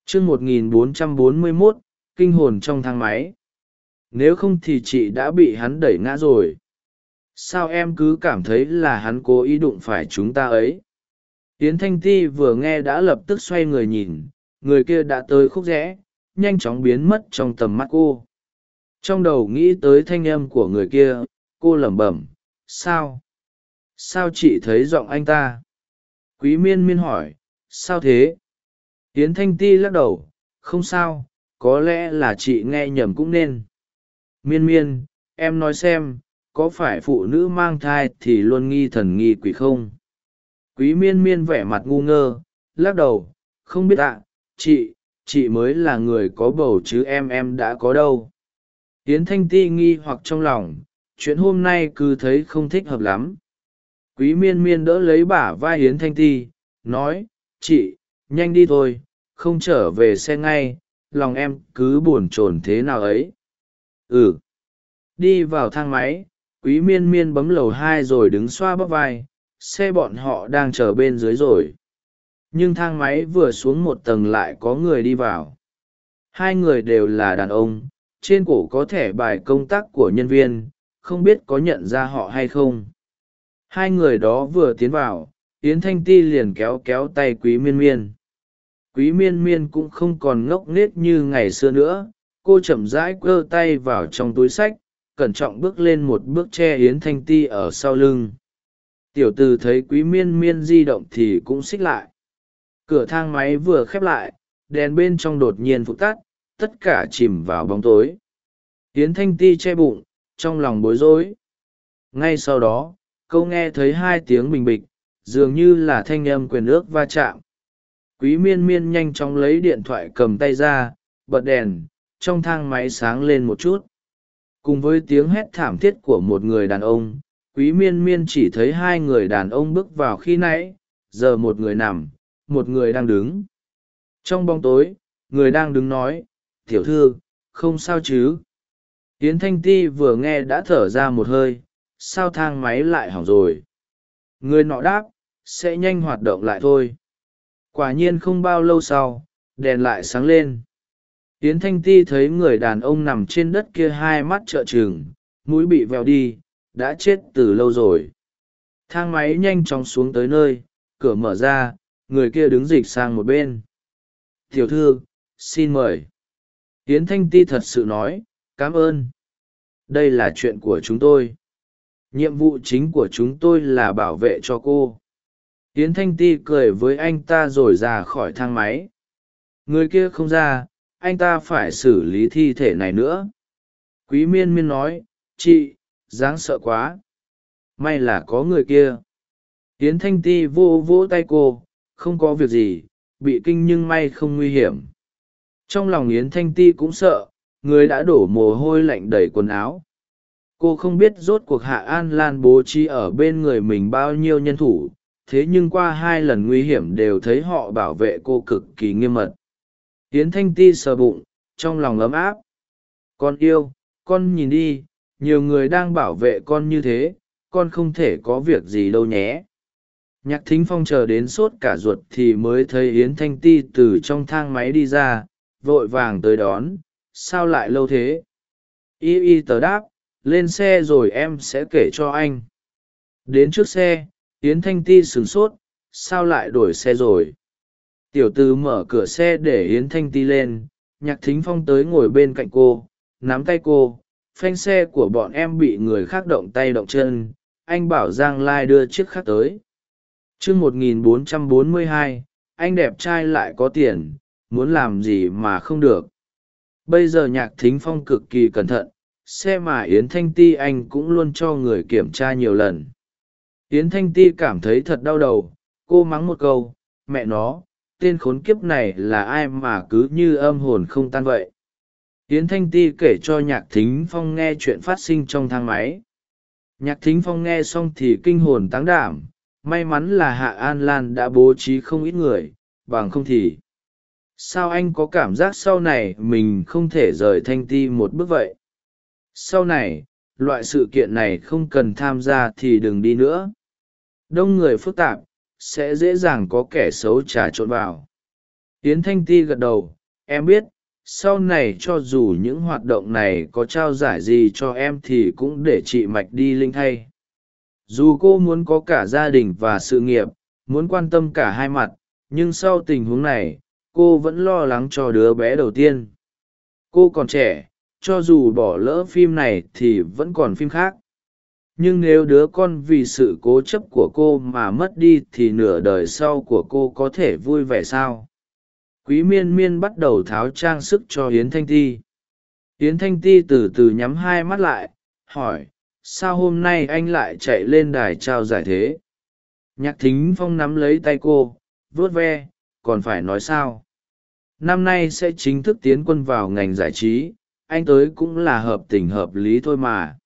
Chương một nghìn bốn trăm bốn mươi mốt kinh hồn trong thang máy. Nếu không thì chị đã bị hắn đẩy ngã rồi. Sao em cứ cảm thấy là hắn cố ý đụng phải chúng ta ấy? Yến thanh ti vừa nghe đã lập tức xoay người nhìn. Người kia đã tới khúc rẽ, nhanh chóng biến mất trong tầm mắt cô. Trong đầu nghĩ tới thanh âm của người kia, cô lẩm bẩm, sao? Sao chị thấy giọng anh ta? Quý miên miên hỏi, sao thế? Yến thanh ti lắc đầu, không sao có lẽ là chị nghe nhầm cũng nên. Miên miên, em nói xem, có phải phụ nữ mang thai thì luôn nghi thần nghi quỷ không? Quý miên miên vẻ mặt ngu ngơ, lắc đầu, không biết ạ, chị chị mới là người có bầu chứ em em đã có đâu. Tiến thanh ti nghi hoặc trong lòng, chuyện hôm nay cứ thấy không thích hợp lắm. Quý miên miên đỡ lấy bả vai hiến thanh ti, nói, chị, nhanh đi thôi, không trở về xe ngay lòng em cứ buồn chồn thế nào ấy? Ừ. Đi vào thang máy, quý miên miên bấm lầu hai rồi đứng xoa bắp vai, xe bọn họ đang chờ bên dưới rồi. Nhưng thang máy vừa xuống một tầng lại có người đi vào. Hai người đều là đàn ông, trên cổ có thẻ bài công tác của nhân viên, không biết có nhận ra họ hay không. Hai người đó vừa tiến vào, yến thanh ti liền kéo kéo tay quý miên miên quý miên miên cũng không còn ngốc nghếch như ngày xưa nữa. Cô chậm rãi quơ tay vào trong túi sách, cẩn trọng bước lên một bước che yến thanh ti ở sau lưng. Tiểu t ử thấy quý miên miên di động thì cũng xích lại. Cửa thang máy vừa khép lại, đèn bên trong đột nhiên phục tắt, tất cả chìm vào bóng tối. Yến thanh ti che bụng, trong lòng bối rối. Ngay sau đó câu nghe thấy hai tiếng bình bịch, dường như là thanh âm quyền ước va chạm quý miên miên nhanh chóng lấy điện thoại cầm tay ra, bật đèn, trong thang máy sáng lên một chút. Cùng với tiếng hét thảm thiết của một người đàn ông, quý miên miên chỉ thấy hai người đàn ông bước vào khi nãy, giờ một người nằm, một người đang đứng. Trong bóng tối, người đang đứng nói, tiểu thư, không sao chứ? Yến thanh ti vừa nghe đã thở ra một hơi, sao thang máy lại hỏng rồi? Người nọ đáp, sẽ nhanh hoạt động lại thôi quả nhiên không bao lâu sau, đèn lại sáng lên. Yến thanh ti thấy người đàn ông nằm trên đất kia hai mắt trợn trừng, mũi bị vẹo đi, đã chết từ lâu rồi. Thang máy nhanh chóng xuống tới nơi, cửa mở ra, người kia đứng dịch sang một bên. Tiểu thư, xin mời. Yến thanh ti thật sự nói, cảm ơn. Đây là chuyện của chúng tôi. Nhiệm vụ chính của chúng tôi là bảo vệ cho cô yến thanh ti cười với anh ta rồi ra khỏi thang máy. Người kia không ra, anh ta phải xử lý thi thể này nữa. Quý miên miên nói, chị, dáng sợ quá. May là có người kia. Yến thanh ti vô vỗ tay cô, không có việc gì, bị kinh nhưng may không nguy hiểm. Trong lòng yến thanh ti cũng sợ, người đã đổ mồ hôi lạnh đầy quần áo. Cô không biết rốt cuộc hạ an lan bố trí ở bên người mình bao nhiêu nhân thủ thế nhưng qua hai lần nguy hiểm đều thấy họ bảo vệ cô cực kỳ nghiêm mật. Yến thanh ti sờ bụng, trong lòng ấm áp. Con yêu, con nhìn đi, nhiều người đang bảo vệ con như thế, con không thể có việc gì đâu nhé. Nhạc thính phong chờ đến sốt cả ruột thì mới thấy yến thanh ti từ trong thang máy đi ra, vội vàng tới đón. Sao lại lâu thế? Y y tờ đáp, lên xe rồi em sẽ kể cho anh. Đến trước xe yến thanh ti sửng sốt, sao lại đổi xe rồi? Tiểu Tư mở cửa xe để yến thanh ti lên, nhạc thính phong tới ngồi bên cạnh cô, nắm tay cô. Phanh xe của bọn em bị người khác động tay động chân, anh bảo giang lai đưa chiếc khác tới. T r ư ơ n g một nghìn bốn trăm bốn mươi hai, anh đẹp trai lại có tiền, muốn làm gì mà không được. Bây giờ nhạc thính phong cực kỳ cẩn thận, xe mà yến thanh ti anh cũng luôn cho người kiểm tra nhiều lần yến thanh ti cảm thấy thật đau đầu, cô mắng một câu, mẹ nó, tên khốn kiếp này là ai mà cứ như âm hồn không tan vậy? Yến thanh ti kể cho nhạc thính phong nghe chuyện phát sinh trong thang máy. Nhạc thính phong nghe xong thì kinh hồn táng đảm, may mắn là hạ an lan đã bố trí không ít người, bằng không thì sao anh có cảm giác sau này mình không thể rời thanh ti một bước vậy? Sau này, loại sự kiện này không cần tham gia thì đừng đi nữa đông người phức tạp, sẽ dễ dàng có kẻ xấu trà trộn vào. Tiến thanh ti gật đầu, em biết, sau này cho dù những hoạt động này có trao giải gì cho em thì cũng để chị mạch đi linh thay. Dù cô muốn có cả gia đình và sự nghiệp, muốn quan tâm cả hai mặt, nhưng sau tình huống này, cô vẫn lo lắng cho đứa bé đầu tiên. Cô còn trẻ, cho dù bỏ lỡ phim này thì vẫn còn phim khác nhưng nếu đứa con vì sự cố chấp của cô mà mất đi thì nửa đời sau của cô có thể vui vẻ sao? Quý miên miên bắt đầu tháo trang sức cho hiến thanh ti. Hiến thanh ti từ từ nhắm hai mắt lại, hỏi, sao hôm nay anh lại chạy lên đài trao giải thế? Nhạc thính phong nắm lấy tay cô, vuốt ve, còn phải nói sao? Năm nay sẽ chính thức tiến quân vào ngành giải trí, anh tới cũng là hợp tình hợp lý thôi mà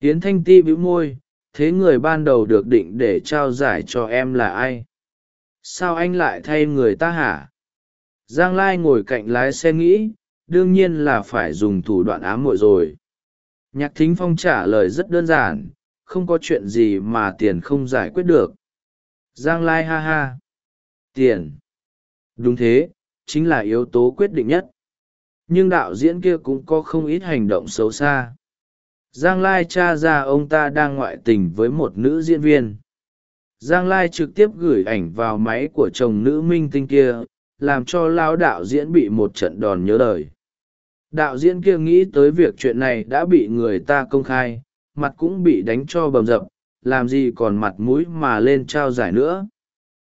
yến thanh ti bĩu môi, thế người ban đầu được định để trao giải cho em là ai? Sao anh lại thay người ta hả? Giang lai ngồi cạnh lái xe nghĩ, đương nhiên là phải dùng thủ đoạn ám muội rồi. Nhạc thính phong trả lời rất đơn giản, không có chuyện gì mà tiền không giải quyết được. Giang lai ha ha. Tiền. Đúng thế, chính là yếu tố quyết định nhất. Nhưng đạo diễn kia cũng có không ít hành động xấu xa giang lai cha ra ông ta đang ngoại tình với một nữ diễn viên. Giang lai trực tiếp gửi ảnh vào máy của chồng nữ minh tinh kia, làm cho lao đạo diễn bị một trận đòn nhớ đời đạo diễn kia nghĩ tới việc chuyện này đã bị người ta công khai, mặt cũng bị đánh cho bầm dập, làm gì còn mặt mũi mà lên trao giải nữa.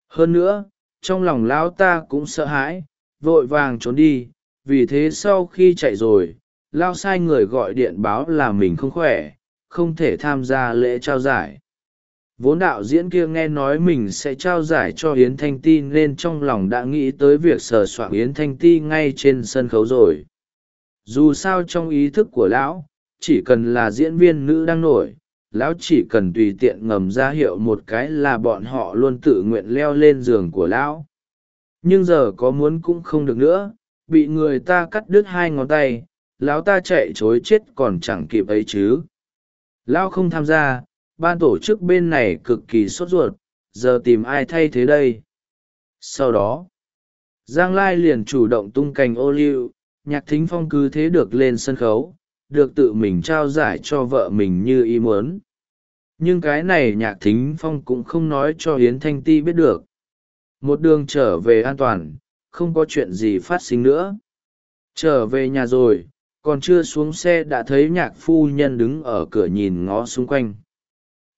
Hơn nữa, trong lòng lão ta cũng sợ hãi, vội vàng trốn đi, vì thế sau khi chạy rồi lao sai người gọi điện báo là mình không khỏe, không thể tham gia lễ trao giải. Vốn đạo diễn kia nghe nói mình sẽ trao giải cho yến thanh ti nên trong lòng đã nghĩ tới việc sờ soạng yến thanh ti ngay trên sân khấu rồi. Dù sao trong ý thức của lão, chỉ cần là diễn viên nữ đang nổi, lão chỉ cần tùy tiện ngầm ra hiệu một cái là bọn họ luôn tự nguyện leo lên giường của lão. Nhưng giờ có muốn cũng không được nữa, bị người ta cắt đứt hai ngón tay lão ta chạy chối chết còn chẳng kịp ấy chứ. Lão không tham gia, ban tổ chức bên này cực kỳ sốt ruột, giờ tìm ai thay thế đây? Sau đó, giang lai liền chủ động tung cành ô liu, nhạc thính phong cứ thế được lên sân khấu, được tự mình trao giải cho vợ mình như ý muốn. Nhưng cái này nhạc thính phong cũng không nói cho hiến thanh ti biết được. Một đường trở về an toàn, không có chuyện gì phát sinh nữa. Trở về nhà rồi còn chưa xuống xe đã thấy nhạc phu nhân đứng ở cửa nhìn ngó xung quanh.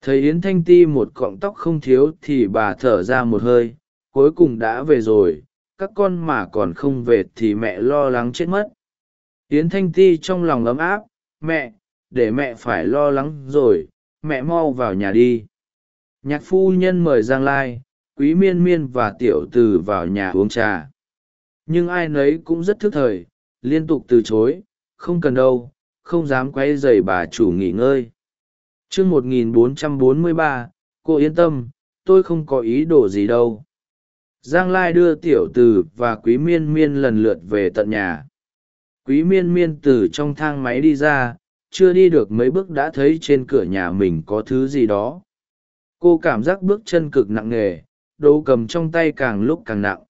Thấy yến thanh ti một cọng tóc không thiếu thì bà thở ra một hơi, cuối cùng đã về rồi, các con mà còn không về thì mẹ lo lắng chết mất. Yến thanh ti trong lòng ấm áp, mẹ, để mẹ phải lo lắng rồi, mẹ mau vào nhà đi. Nhạc phu nhân mời giang lai, quý miên miên và tiểu từ vào nhà uống trà. Nhưng ai nấy cũng rất thức thời, liên tục từ chối không cần đâu, không dám quay dày bà chủ nghỉ ngơi. Chương một nghìn bốn trăm bốn mươi ba, cô yên tâm, tôi không có ý đồ gì đâu. Giang lai đưa tiểu từ và quý miên miên lần lượt về tận nhà. Quý miên miên từ trong thang máy đi ra, chưa đi được mấy bước đã thấy trên cửa nhà mình có thứ gì đó. Cô cảm giác bước chân cực nặng nề, đồ cầm trong tay càng lúc càng nặng.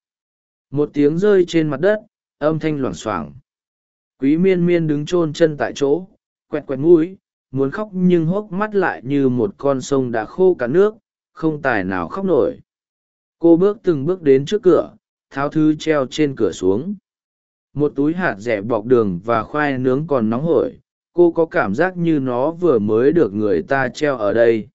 Một tiếng rơi trên mặt đất, âm thanh loảng xoảng quý miên miên đứng chôn chân tại chỗ, quẹt quẹt mũi, muốn khóc nhưng hốc mắt lại như một con sông đã khô cả nước, không tài nào khóc nổi. Cô bước từng bước đến trước cửa, tháo thứ treo trên cửa xuống. Một túi hạt rẻ bọc đường và khoai nướng còn nóng hổi, cô có cảm giác như nó vừa mới được người ta treo ở đây.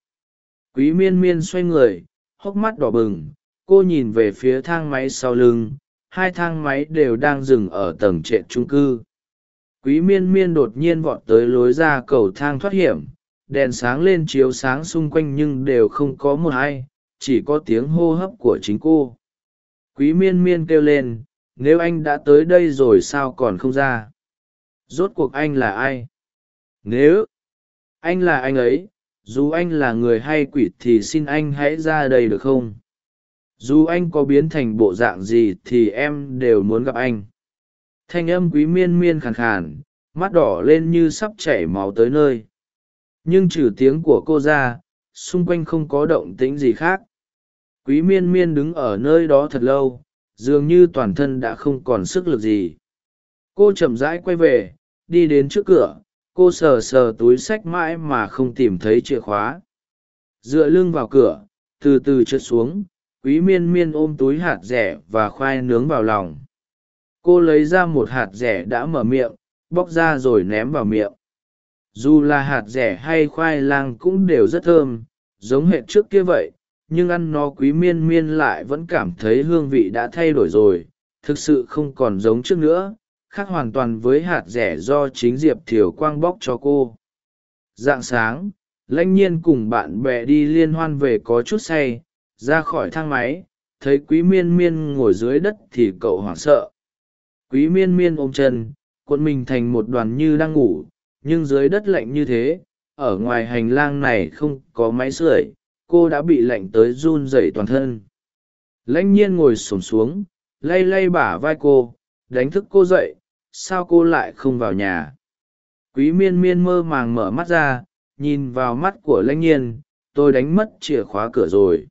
Quý miên miên xoay người, hốc mắt đỏ bừng, cô nhìn về phía thang máy sau lưng, hai thang máy đều đang dừng ở tầng trệt trung cư quý miên miên đột nhiên vọt tới lối ra cầu thang thoát hiểm, đèn sáng lên chiếu sáng xung quanh nhưng đều không có một ai, chỉ có tiếng hô hấp của chính cô. Quý miên miên kêu lên, nếu anh đã tới đây rồi sao còn không ra? Rốt cuộc anh là ai? Nếu anh là anh ấy, dù anh là người hay quỷ thì xin anh hãy ra đây được không? Dù anh có biến thành bộ dạng gì thì em đều muốn gặp anh thanh âm quý miên miên khàn khàn, mắt đỏ lên như sắp chảy máu tới nơi. Nhưng trừ tiếng của cô ra, xung quanh không có động tĩnh gì khác. Quý miên miên đứng ở nơi đó thật lâu, dường như toàn thân đã không còn sức lực gì. Cô chậm rãi quay về, đi đến trước cửa, cô sờ sờ túi sách mãi mà không tìm thấy chìa khóa. Dựa lưng vào cửa, từ từ trượt xuống, quý miên miên ôm túi hạt rẻ và khoai nướng vào lòng cô lấy ra một hạt rẻ đã mở miệng, bóc ra rồi ném vào miệng. Dù là hạt rẻ hay khoai lang cũng đều rất thơm, giống hệt trước kia vậy, nhưng ăn nó quý miên miên lại vẫn cảm thấy hương vị đã thay đổi rồi. Thực sự không còn giống trước nữa, khác hoàn toàn với hạt rẻ do chính diệp thiều quang bóc cho cô. Dạng sáng, lãnh nhiên cùng bạn bè đi liên hoan về có chút say, ra khỏi thang máy, thấy quý miên miên ngồi dưới đất thì cậu hoảng sợ quý miên miên ôm chân cuộn mình thành một đoàn như đang ngủ, nhưng dưới đất lạnh như thế, ở ngoài hành lang này không có máy sưởi, cô đã bị lạnh tới run rẩy toàn thân. Lãnh nhiên ngồi xổm xuống, lay lay bả vai cô, đánh thức cô dậy, sao cô lại không vào nhà? Quý miên miên mơ màng mở mắt ra, nhìn vào mắt của lãnh nhiên, tôi đánh mất chìa khóa cửa rồi.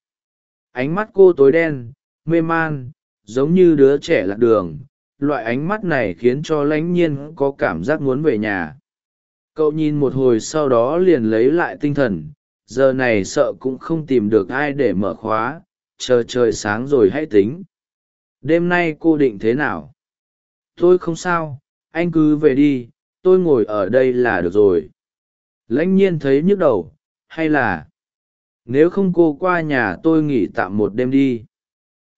Ánh mắt cô tối đen, mê man, giống như đứa trẻ lạc đường loại ánh mắt này khiến cho lãnh nhiên có cảm giác muốn về nhà. Cậu nhìn một hồi sau đó liền lấy lại tinh thần, giờ này sợ cũng không tìm được ai để mở khóa, chờ trời sáng rồi hãy tính. Đêm nay cô định thế nào? Tôi không sao, anh cứ về đi, tôi ngồi ở đây là được rồi. Lãnh nhiên thấy nhức đầu, hay là, nếu không cô qua nhà tôi nghỉ tạm một đêm đi.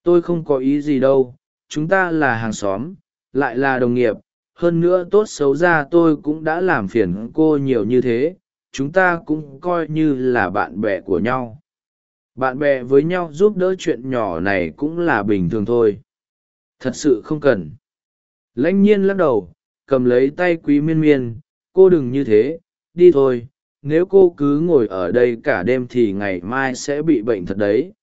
Tôi không có ý gì đâu chúng ta là hàng xóm, lại là đồng nghiệp, hơn nữa tốt xấu ra tôi cũng đã làm phiền cô nhiều như thế, chúng ta cũng coi như là bạn bè của nhau. Bạn bè với nhau giúp đỡ chuyện nhỏ này cũng là bình thường thôi. Thật sự không cần. Lãnh nhiên lắc đầu, cầm lấy tay quý miên miên, cô đừng như thế, đi thôi, nếu cô cứ ngồi ở đây cả đêm thì ngày mai sẽ bị bệnh thật đấy.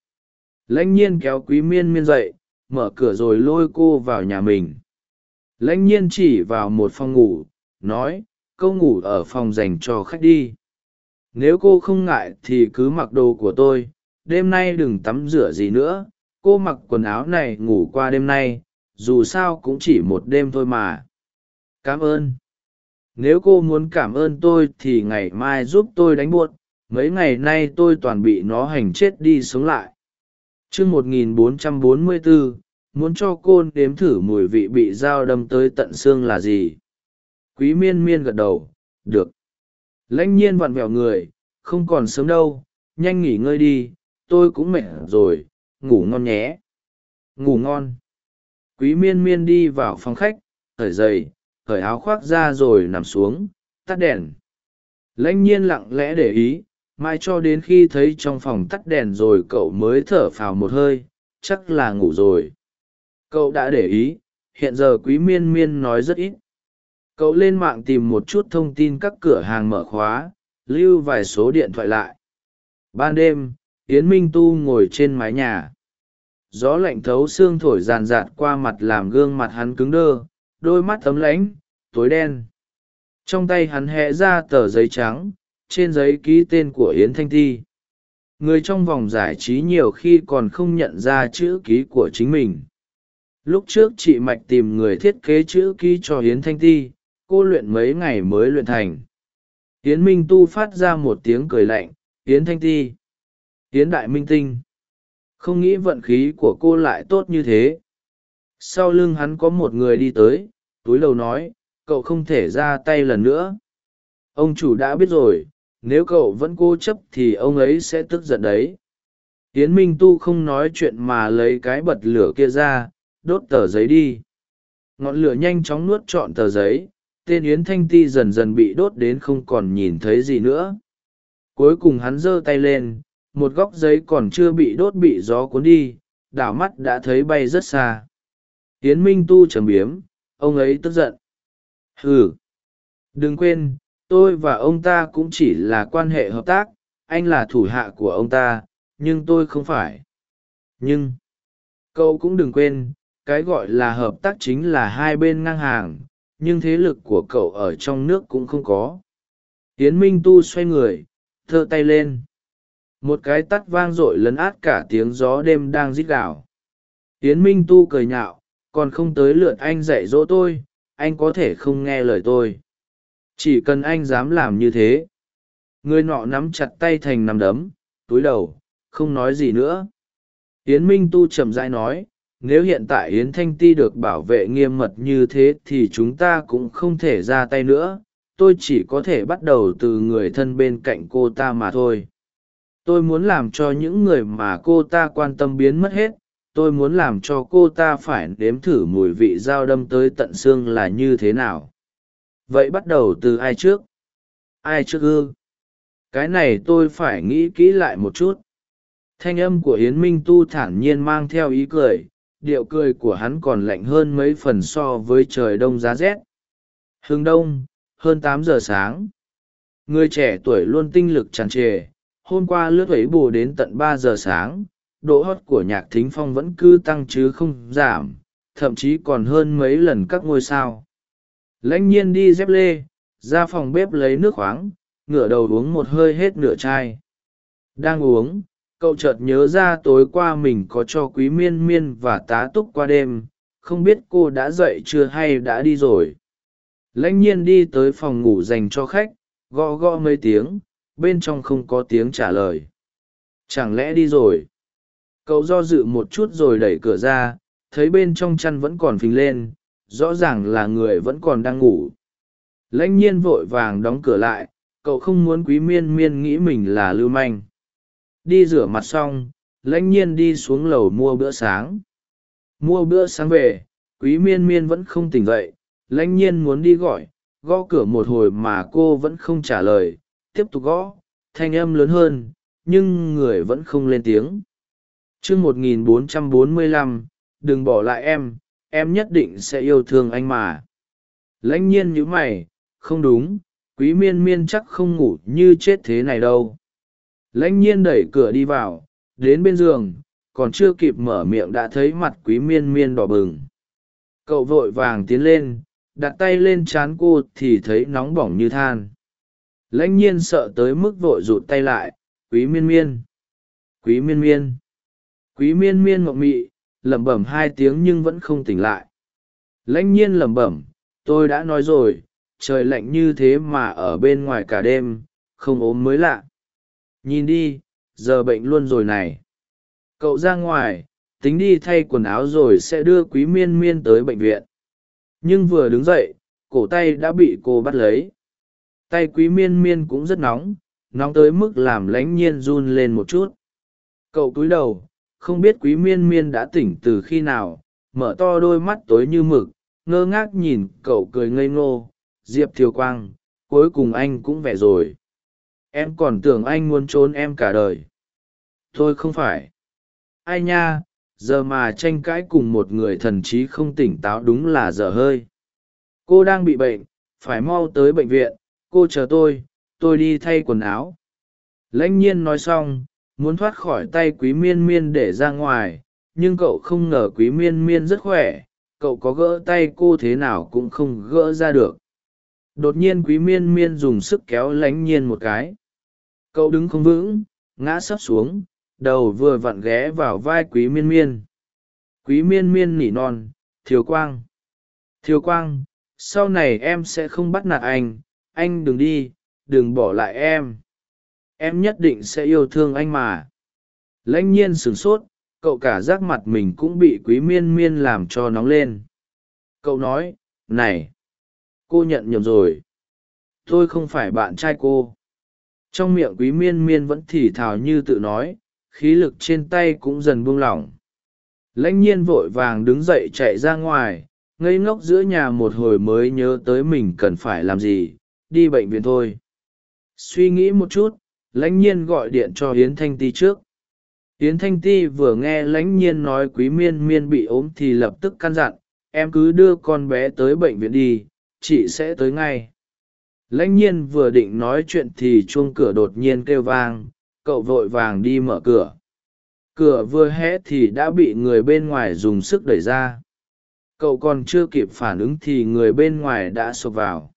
Lãnh nhiên kéo quý miên miên dậy mở cửa rồi lôi cô vào nhà mình. Lãnh nhiên chỉ vào một phòng ngủ, nói câu ngủ ở phòng dành cho khách đi. Nếu cô không ngại thì cứ mặc đồ của tôi, đêm nay đừng tắm rửa gì nữa. Cô mặc quần áo này ngủ qua đêm nay, dù sao cũng chỉ một đêm thôi mà. Cảm ơn. Nếu cô muốn cảm ơn tôi thì ngày mai giúp tôi đánh buốt. Mấy ngày nay tôi toàn bị nó hành chết đi sống lại chương r n một nghìn bốn trăm bốn mươi bốn muốn cho cô nếm thử mùi vị bị dao đâm tới tận xương là gì? Quý miên miên gật đầu, được. Lãnh nhiên vặn vẹo người, không còn sớm đâu, nhanh nghỉ ngơi đi, tôi cũng mệt rồi, ngủ ngon nhé. Ngủ ngon. Quý miên miên đi vào phòng khách khởi giày khởi áo khoác ra rồi nằm xuống, tắt đèn. Lãnh nhiên lặng lẽ để ý mai cho đến khi thấy trong phòng tắt đèn rồi cậu mới thở phào một hơi, chắc là ngủ rồi. Cậu đã để ý, hiện giờ quý miên miên nói rất ít. Cậu lên mạng tìm một chút thông tin các cửa hàng mở khóa, lưu vài số điện thoại lại. Ban đêm, yến minh tu ngồi trên mái nhà. Gió lạnh thấu xương thổi ràn rạt qua mặt làm gương mặt hắn cứng đơ, đôi mắt tấm lãnh tối đen. Trong tay hắn hẹ ra tờ giấy trắng trên giấy ký tên của yến thanh ti người trong vòng giải trí nhiều khi còn không nhận ra chữ ký của chính mình. Lúc trước chị mạch tìm người thiết kế chữ ký cho hiến thanh ti cô luyện mấy ngày mới luyện thành. Hiến minh tu phát ra một tiếng cười lạnh hiến thanh ti hiến đại minh tinh, không nghĩ vận khí của cô lại tốt như thế. Sau lưng hắn có một người đi tới, túi lầu nói, cậu không thể ra tay lần nữa. Ông chủ đã biết rồi nếu cậu vẫn cố chấp thì ông ấy sẽ tức giận đấy. Tiến minh tu không nói chuyện mà lấy cái bật lửa kia ra, đốt tờ giấy đi. Ngọn lửa nhanh chóng nuốt trọn tờ giấy, tên yến thanh ti dần dần bị đốt đến không còn nhìn thấy gì nữa. Cuối cùng hắn giơ tay lên, một góc giấy còn chưa bị đốt bị gió cuốn đi, đảo mắt đã thấy bay rất xa. Yến minh tu trầm biếm, ông ấy tức giận. Ừ đừng quên tôi và ông ta cũng chỉ là quan hệ hợp tác, anh là thủ hạ của ông ta, nhưng tôi không phải. Nhưng, cậu cũng đừng quên, cái gọi là hợp tác chính là hai bên ngang hàng, nhưng thế lực của cậu ở trong nước cũng không có. Tiến minh tu xoay người, thơ tay lên. Một cái tắt vang r ộ i lấn át cả tiếng gió đêm đang rít gào. Tiến minh tu cười nhạo, còn không tới lượt anh dạy dỗ tôi, anh có thể không nghe lời tôi chỉ cần anh dám làm như thế. Người nọ nắm chặt tay thành nằm đấm, túi đầu, không nói gì nữa. Yến minh tu chậm rãi nói, nếu hiện tại yến thanh ti được bảo vệ nghiêm mật như thế thì chúng ta cũng không thể ra tay nữa. Tôi chỉ có thể bắt đầu từ người thân bên cạnh cô ta mà thôi. Tôi muốn làm cho những người mà cô ta quan tâm biến mất hết. Tôi muốn làm cho cô ta phải nếm thử mùi vị dao đâm tới tận xương là như thế nào vậy bắt đầu từ ai trước? Ai trước ư? Cái này tôi phải nghĩ kỹ lại một chút. Thanh âm của Hiến minh tu thản nhiên mang theo ý cười, điệu cười của hắn còn lạnh hơn mấy phần so với trời đông giá rét. Hương đông, hơn tám giờ sáng. Người trẻ tuổi luôn tinh lực tràn trề. Hôm qua lướt ấy bù đến tận ba giờ sáng. Độ hót của nhạc thính phong vẫn cứ tăng chứ không giảm, thậm chí còn hơn mấy lần các ngôi sao lãnh nhiên đi dép lê, ra phòng bếp lấy nước khoáng, ngửa đầu uống một hơi hết nửa chai. Đang uống, cậu chợt nhớ ra tối qua mình có cho quý miên miên và tá túc qua đêm, không biết cô đã dậy chưa hay đã đi rồi. Lãnh nhiên đi tới phòng ngủ dành cho khách, gõ gõ mấy tiếng, bên trong không có tiếng trả lời. Chẳng lẽ đi rồi? Cậu do dự một chút rồi đẩy cửa ra, thấy bên trong chăn vẫn còn phình lên rõ ràng là người vẫn còn đang ngủ. Lãnh nhiên vội vàng đóng cửa lại, cậu không muốn quý miên miên nghĩ mình là lưu manh. Đi rửa mặt xong, lãnh nhiên đi xuống lầu mua bữa sáng. Mua bữa sáng về, quý miên miên vẫn không tỉnh dậy, lãnh nhiên muốn đi gọi, gõ cửa một hồi mà cô vẫn không trả lời, tiếp tục gõ, thanh âm lớn hơn, nhưng người vẫn không lên tiếng. Chương một nghìn bốn trăm bốn mươi lăm, đừng bỏ lại em em nhất định sẽ yêu thương anh mà. Lãnh nhiên nhữ mày, không đúng, quý miên miên chắc không ngủ như chết thế này đâu. Lãnh nhiên đẩy cửa đi vào, đến bên giường, còn chưa kịp mở miệng đã thấy mặt quý miên miên đỏ bừng. Cậu vội vàng tiến lên, đặt tay lên c h á n cô thì thấy nóng bỏng như than. Lãnh nhiên sợ tới mức vội rụt tay lại, quý miên miên, quý miên miên. Quý miên miên mộng mị lẩm bẩm hai tiếng nhưng vẫn không tỉnh lại. Lãnh nhiên lẩm bẩm, tôi đã nói rồi, trời lạnh như thế mà ở bên ngoài cả đêm, không ốm mới lạ. Nhìn đi, giờ bệnh luôn rồi này. Cậu ra ngoài, tính đi thay quần áo rồi sẽ đưa quý miên miên tới bệnh viện. Nhưng vừa đứng dậy, cổ tay đã bị cô bắt lấy. Tay quý miên miên cũng rất nóng nóng tới mức làm lãnh nhiên run lên một chút. Cậu cúi đầu không biết quý miên miên đã tỉnh từ khi nào, mở to đôi mắt tối như mực, ngơ ngác nhìn cậu cười ngây ngô, diệp thiều quang, cuối cùng anh cũng vẻ rồi. Em còn tưởng anh muốn trốn em cả đời. Thôi không phải. Ai nha, giờ mà tranh cãi cùng một người thần trí không tỉnh táo đúng là dở hơi. Cô đang bị bệnh, phải mau tới bệnh viện. Cô chờ tôi tôi đi thay quần áo. Lãnh nhiên nói xong muốn thoát khỏi tay quý miên miên để ra ngoài, nhưng cậu không ngờ quý miên miên rất khỏe, cậu có gỡ tay cô thế nào cũng không gỡ ra được. Đột nhiên quý miên miên dùng sức kéo lánh nhiên một cái. Cậu đứng không vững, ngã sấp xuống, đầu vừa vặn ghé vào vai quý miên miên. Quý miên miên nỉ non thiếu quang thiếu quang, sau này em sẽ không bắt nạt anh anh đừng đi, đừng bỏ lại em em nhất định sẽ yêu thương anh mà. Lãnh nhiên sửng sốt, cậu cả giác mặt mình cũng bị quý miên miên làm cho nóng lên. Cậu nói, này, cô nhận nhầm rồi. Tôi không phải bạn trai cô. Trong miệng quý miên miên vẫn thì thào như tự nói, khí lực trên tay cũng dần buông lỏng. Lãnh nhiên vội vàng đứng dậy chạy ra ngoài, ngây ngốc giữa nhà một hồi mới nhớ tới mình cần phải làm gì, đi bệnh viện thôi. Suy nghĩ một chút lãnh nhiên gọi điện cho hiến thanh ti trước. Hiến thanh ti vừa nghe lãnh nhiên nói quý miên miên bị ốm thì lập tức căn dặn, em cứ đưa con bé tới bệnh viện đi, chị sẽ tới ngay. Lãnh nhiên vừa định nói chuyện thì chuông cửa đột nhiên kêu vang, cậu vội vàng đi mở cửa. Cửa vừa hé thì đã bị người bên ngoài dùng sức đẩy ra. Cậu còn chưa kịp phản ứng thì người bên ngoài đã sụp vào.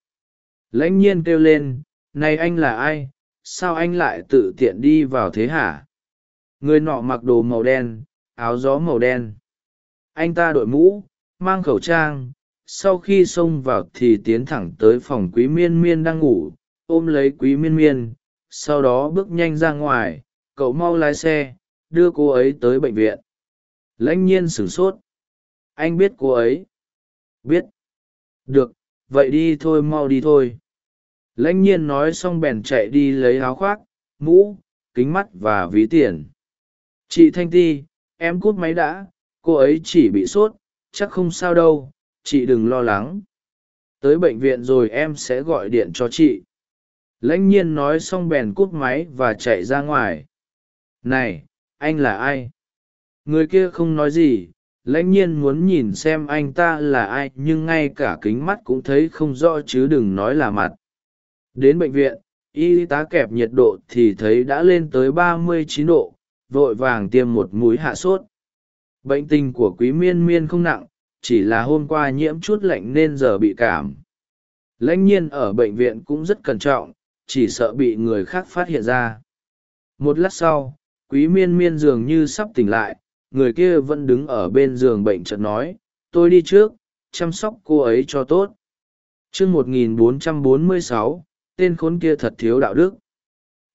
Lãnh nhiên kêu lên, này anh là ai? Sao anh lại tự tiện đi vào thế hả? Người nọ mặc đồ màu đen, áo gió màu đen. Anh ta đội mũ, mang khẩu trang, sau khi xông vào thì tiến thẳng tới phòng quý miên miên đang ngủ, ôm lấy quý miên miên, sau đó bước nhanh ra ngoài, cậu mau lái xe, đưa cô ấy tới bệnh viện. Lãnh nhiên sửng sốt. Anh biết cô ấy? Biết. Được, vậy đi thôi, mau đi thôi lãnh nhiên nói xong bèn chạy đi lấy áo khoác, mũ, kính mắt và ví tiền. Chị thanh ti, em cút máy đã, cô ấy chỉ bị sốt, chắc không sao đâu, chị đừng lo lắng. Tới bệnh viện rồi em sẽ gọi điện cho chị. Lãnh nhiên nói xong bèn cút máy và chạy ra ngoài. Này, anh là ai? Người kia không nói gì, lãnh nhiên muốn nhìn xem anh ta là ai nhưng ngay cả kính mắt cũng thấy không rõ chứ đừng nói là mặt. Đến bệnh viện, y tá kẹp nhiệt độ thì thấy đã lên tới ba mươi chín độ, vội vàng tiêm một mũi hạ sốt. Bệnh tình của quý miên miên không nặng, chỉ là hôm qua nhiễm chút lạnh nên giờ bị cảm. Lãnh nhiên ở bệnh viện cũng rất cẩn trọng, chỉ sợ bị người khác phát hiện ra. Một lát sau, quý miên miên dường như sắp tỉnh lại, người kia vẫn đứng ở bên giường bệnh chợt nói, tôi đi trước, chăm sóc cô ấy cho tốt. Trước 1446, tên khốn kia thật thiếu đạo đức.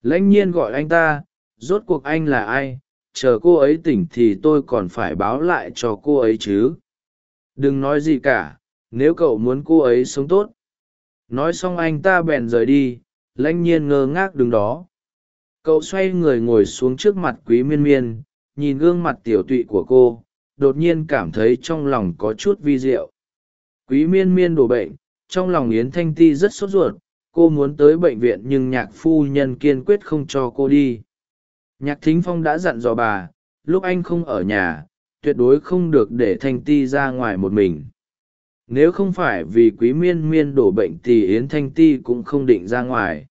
Lãnh nhiên gọi anh ta, rốt cuộc anh là ai? Chờ cô ấy tỉnh thì tôi còn phải báo lại cho cô ấy chứ. Đừng nói gì cả, nếu cậu muốn cô ấy sống tốt. Nói xong anh ta bèn rời đi, lãnh nhiên ngơ ngác đứng đó. Cậu xoay người ngồi xuống trước mặt quý miên miên, nhìn gương mặt tiểu tụy của cô, đột nhiên cảm thấy trong lòng có chút vi diệu. Quý miên miên đổ bệnh, trong lòng yến thanh ti rất sốt ruột cô muốn tới bệnh viện nhưng nhạc phu nhân kiên quyết không cho cô đi. Nhạc thính phong đã dặn dò bà, lúc anh không ở nhà, tuyệt đối không được để thanh ti ra ngoài một mình. Nếu không phải vì quý miên miên đổ bệnh thì yến thanh ti cũng không định ra ngoài.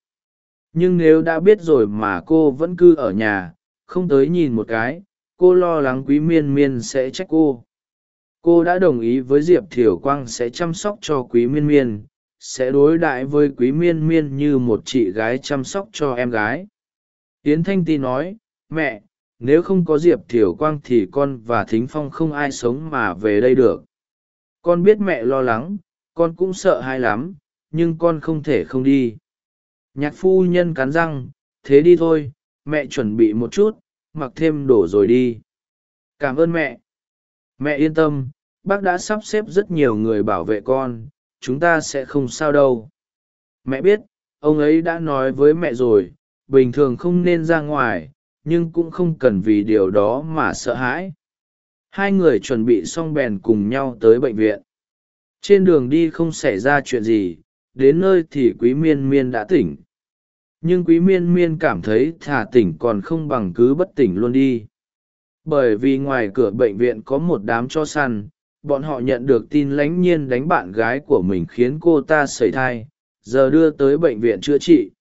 Nhưng nếu đã biết rồi mà cô vẫn cứ ở nhà, không tới nhìn một cái, cô lo lắng quý miên miên sẽ trách cô. Cô đã đồng ý với diệp thiều quang sẽ chăm sóc cho quý miên miên sẽ đối đãi với quý miên miên như một chị gái chăm sóc cho em gái. Yến thanh ti nói, mẹ, nếu không có diệp thiều quang thì con và thính phong không ai sống mà về đây được. Con biết mẹ lo lắng, con cũng sợ hãi lắm, nhưng con không thể không đi. Nhạc phu nhân cắn răng, thế đi thôi, mẹ chuẩn bị một chút, mặc thêm đồ rồi đi. Cảm ơn mẹ. Mẹ yên tâm, bác đã sắp xếp rất nhiều người bảo vệ con chúng ta sẽ không sao đâu. Mẹ biết, ông ấy đã nói với mẹ rồi, bình thường không nên ra ngoài, nhưng cũng không cần vì điều đó mà sợ hãi. Hai người chuẩn bị xong bèn cùng nhau tới bệnh viện. Trên đường đi không xảy ra chuyện gì, đến nơi thì quý miên miên đã tỉnh. Nhưng quý miên miên cảm thấy thả tỉnh còn không bằng cứ bất tỉnh luôn đi. Bởi vì ngoài cửa bệnh viện có một đám cho săn bọn họ nhận được tin lánh nhiên đánh bạn gái của mình khiến cô ta sẩy thai, giờ đưa tới bệnh viện chữa trị.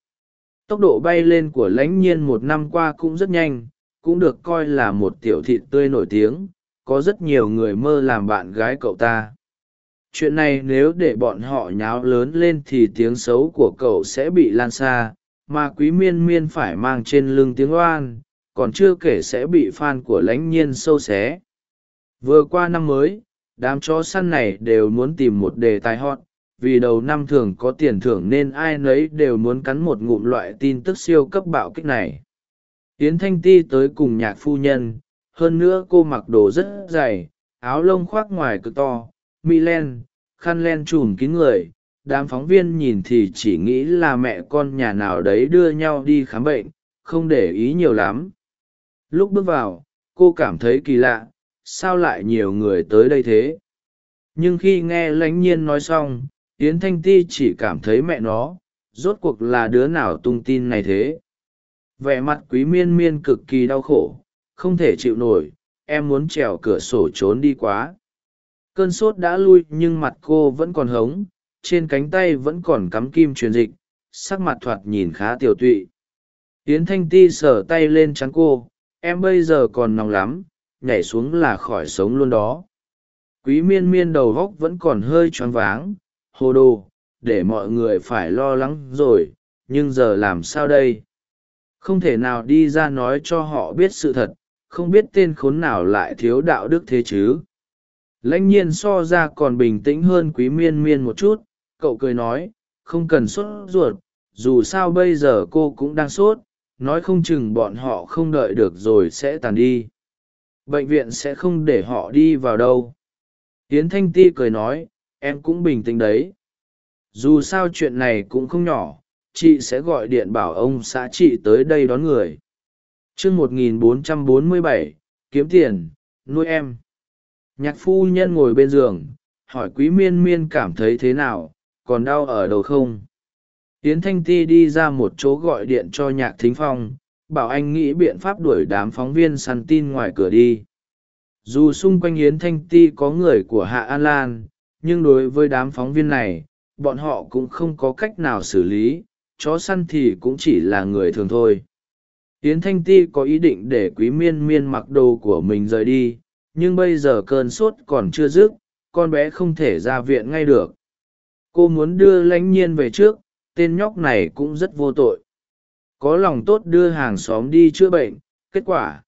Tốc độ bay lên của lãnh nhiên một năm qua cũng rất nhanh, cũng được coi là một tiểu thị tươi nổi tiếng, có rất nhiều người mơ làm bạn gái cậu ta. Chuyện này nếu để bọn họ nháo lớn lên thì tiếng xấu của cậu sẽ bị lan xa, mà quý miên miên phải mang trên lưng tiếng oan, còn chưa kể sẽ bị f a n của lãnh nhiên sâu xé. Vừa qua năm mới đám chó săn này đều muốn tìm một đề tài hot, vì đầu năm thường có tiền thưởng nên ai nấy đều muốn cắn một ngụm loại tin tức siêu cấp bạo kích này. Yến thanh ti tới cùng nhạc phu nhân, hơn nữa cô mặc đồ rất dày, áo lông khoác ngoài cực to, mi len, khăn len trùn kín người, đám phóng viên nhìn thì chỉ nghĩ là mẹ con nhà nào đấy đưa nhau đi khám bệnh, không để ý nhiều lắm. Lúc bước vào, cô cảm thấy kỳ lạ sao lại nhiều người tới đây thế? Nhưng khi nghe lãnh nhiên nói xong, yến thanh ti chỉ cảm thấy mẹ nó, rốt cuộc là đứa nào tung tin này thế? Vẻ mặt quý miên miên cực kỳ đau khổ, không thể chịu nổi, em muốn trèo cửa sổ trốn đi quá. Cơn sốt đã lui nhưng mặt cô vẫn còn hống, trên cánh tay vẫn còn cắm kim truyền dịch, sắc mặt thoạt nhìn khá tiều tụy. Yến thanh ti sờ tay lên trắng cô, em bây giờ còn nóng lắm nhảy xuống là khỏi sống luôn đó. Quý miên miên đầu góc vẫn còn hơi choáng váng. Hồ đồ, để mọi người phải lo lắng rồi, nhưng giờ làm sao đây? Không thể nào đi ra nói cho họ biết sự thật, không biết tên khốn nào lại thiếu đạo đức thế chứ. Lãnh nhiên so ra còn bình tĩnh hơn quý miên miên một chút, cậu cười nói, không cần sốt ruột, dù sao bây giờ cô cũng đang sốt, nói không chừng bọn họ không đợi được rồi sẽ tàn đi bệnh viện sẽ không để họ đi vào đâu. Tiến thanh ti cười nói, em cũng bình tĩnh đấy. Dù sao chuyện này cũng không nhỏ, chị sẽ gọi điện bảo ông xã chị tới đây đón người. Chương một nghìn bốn trăm bốn mươi bảy, kiếm tiền, nuôi em. Nhạc phu nhân ngồi bên giường, hỏi quý miên miên cảm thấy thế nào, còn đau ở đầu không? Yến thanh ti đi ra một chỗ gọi điện cho nhạc thính phong bảo anh nghĩ biện pháp đuổi đám phóng viên săn tin ngoài cửa đi. Dù xung quanh yến thanh ti có người của hạ an lan, nhưng đối với đám phóng viên này, bọn họ cũng không có cách nào xử lý, chó săn thì cũng chỉ là người thường thôi. Yến thanh ti có ý định để quý miên miên mặc đồ của mình rời đi, nhưng bây giờ cơn sốt còn chưa dứt, con bé không thể ra viện ngay được. Cô muốn đưa lãnh nhiên về trước, tên nhóc này cũng rất vô tội có lòng tốt đưa hàng xóm đi chữa bệnh, kết quả,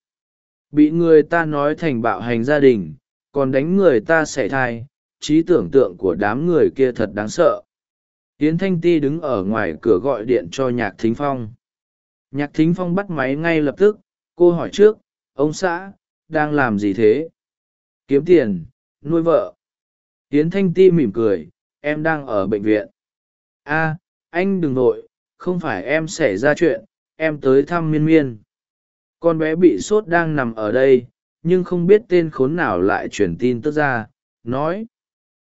bị người ta nói thành bạo hành gia đình, còn đánh người ta sẻ thai, trí tưởng tượng của đám người kia thật đáng sợ. Tiến thanh ti đứng ở ngoài cửa gọi điện cho nhạc thính phong. Nhạc thính phong bắt máy ngay lập tức, cô hỏi trước, ông xã, đang làm gì thế? Kiếm tiền, nuôi vợ. Tiến thanh ti mỉm cười, em đang ở bệnh viện. A, anh đừng nội không phải em xảy ra chuyện, em tới thăm miên miên. Con bé bị sốt đang nằm ở đây, nhưng không biết tên khốn nào lại truyền tin tức ra, nói.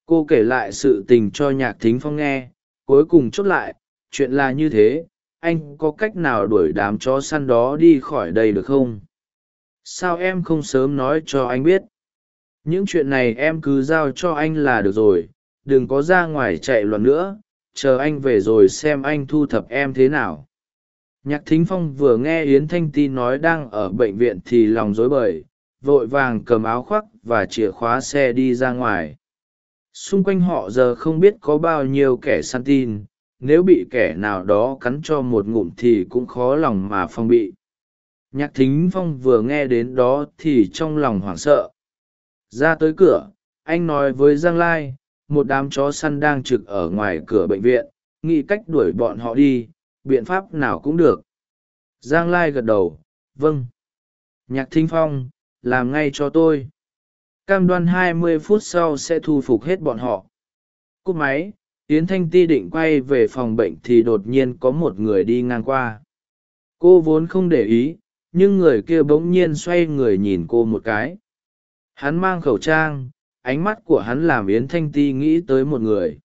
Cô kể lại sự tình cho nhạc thính phong nghe, cuối cùng chốt lại, chuyện là như thế, anh có cách nào đuổi đám chó săn đó đi khỏi đây được không? Sao em không sớm nói cho anh biết? Những chuyện này em cứ giao cho anh là được rồi, đừng có ra ngoài chạy loạn nữa chờ anh về rồi xem anh thu thập em thế nào. Nhạc thính phong vừa nghe yến thanh ti nói đang ở bệnh viện thì lòng rối bời, vội vàng cầm áo khoác và chìa khóa xe đi ra ngoài. Xung quanh họ giờ không biết có bao nhiêu kẻ săn tin, nếu bị kẻ nào đó cắn cho một ngụm thì cũng khó lòng mà phong bị. Nhạc thính phong vừa nghe đến đó thì trong lòng hoảng sợ. Ra tới cửa, anh nói với giang lai một đám chó săn đang trực ở ngoài cửa bệnh viện, nghĩ cách đuổi bọn họ đi, biện pháp nào cũng được. Giang lai gật đầu vâng. Nhạc thính phong, làm ngay cho tôi. Cam đoan hai mươi phút sau sẽ thu phục hết bọn họ. Cúp máy, yến thanh ti định quay về phòng bệnh thì đột nhiên có một người đi ngang qua. Cô vốn không để ý, nhưng người kia bỗng nhiên xoay người nhìn cô một cái. Hắn mang khẩu trang ánh mắt của hắn làm yến thanh ti nghĩ tới một người.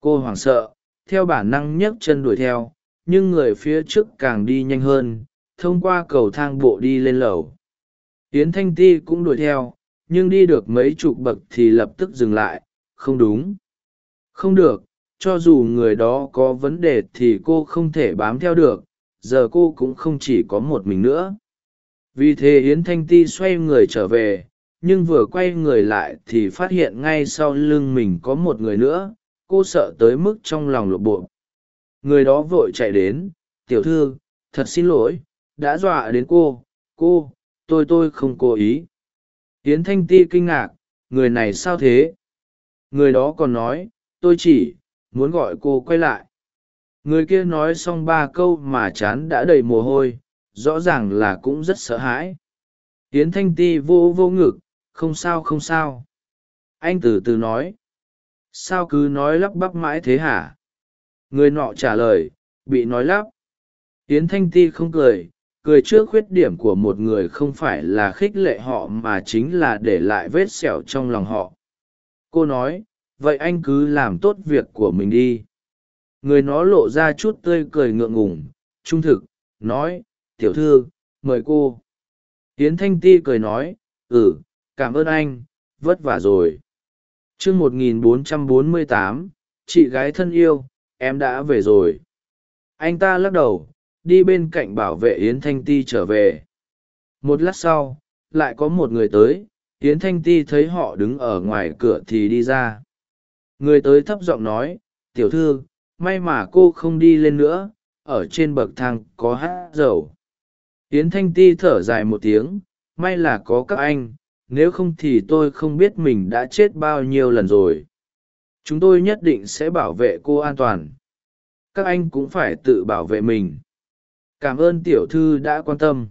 Cô hoảng sợ, theo bản năng nhấc chân đuổi theo, nhưng người phía trước càng đi nhanh hơn, thông qua cầu thang bộ đi lên lầu. Yến thanh ti cũng đuổi theo, nhưng đi được mấy chục bậc thì lập tức dừng lại, không đúng. Không được, cho dù người đó có vấn đề thì cô không thể bám theo được, giờ cô cũng không chỉ có một mình nữa. Vì thế yến thanh ti xoay người trở về nhưng vừa quay người lại thì phát hiện ngay sau lưng mình có một người nữa, cô sợ tới mức trong lòng lộp bộ người đó vội chạy đến, tiểu thư, thật xin lỗi, đã dọa đến cô cô, tôi tôi không cố ý. Tiến thanh ti kinh ngạc, người này sao thế? Người đó còn nói, tôi chỉ muốn gọi cô quay lại. Người kia nói xong ba câu mà chán đã đầy mồ hôi, rõ ràng là cũng rất sợ hãi. Tiến thanh ti vô vô ngực không sao không sao. Anh từ từ nói. Sao cứ nói lắp bắp mãi thế hả? Người nọ trả lời, bị nói lắp. Tiến thanh ti không cười cười trước khuyết điểm của một người không phải là khích lệ họ mà chính là để lại vết sẹo trong lòng họ. Cô nói, vậy anh cứ làm tốt việc của mình đi. Người nó lộ ra chút tươi cười ngượng ngùng, trung thực, nói, tiểu thư, mời cô. Tiến thanh ti cười nói ừ cảm ơn anh, vất vả rồi. T r ư ơ n g một nghìn bốn trăm bốn mươi tám, chị gái thân yêu, em đã về rồi. Anh ta lắc đầu, đi bên cạnh bảo vệ yến thanh ti trở về. Một lát sau, lại có một người tới, yến thanh ti thấy họ đứng ở ngoài cửa thì đi ra. Người tới thấp giọng nói, tiểu thư, may mà cô không đi lên nữa, ở trên bậc thang có hát dầu. Yến thanh ti thở dài một tiếng, may là có các anh nếu không thì tôi không biết mình đã chết bao nhiêu lần rồi. Chúng tôi nhất định sẽ bảo vệ cô an toàn. Các anh cũng phải tự bảo vệ mình. Cảm ơn tiểu thư đã quan tâm.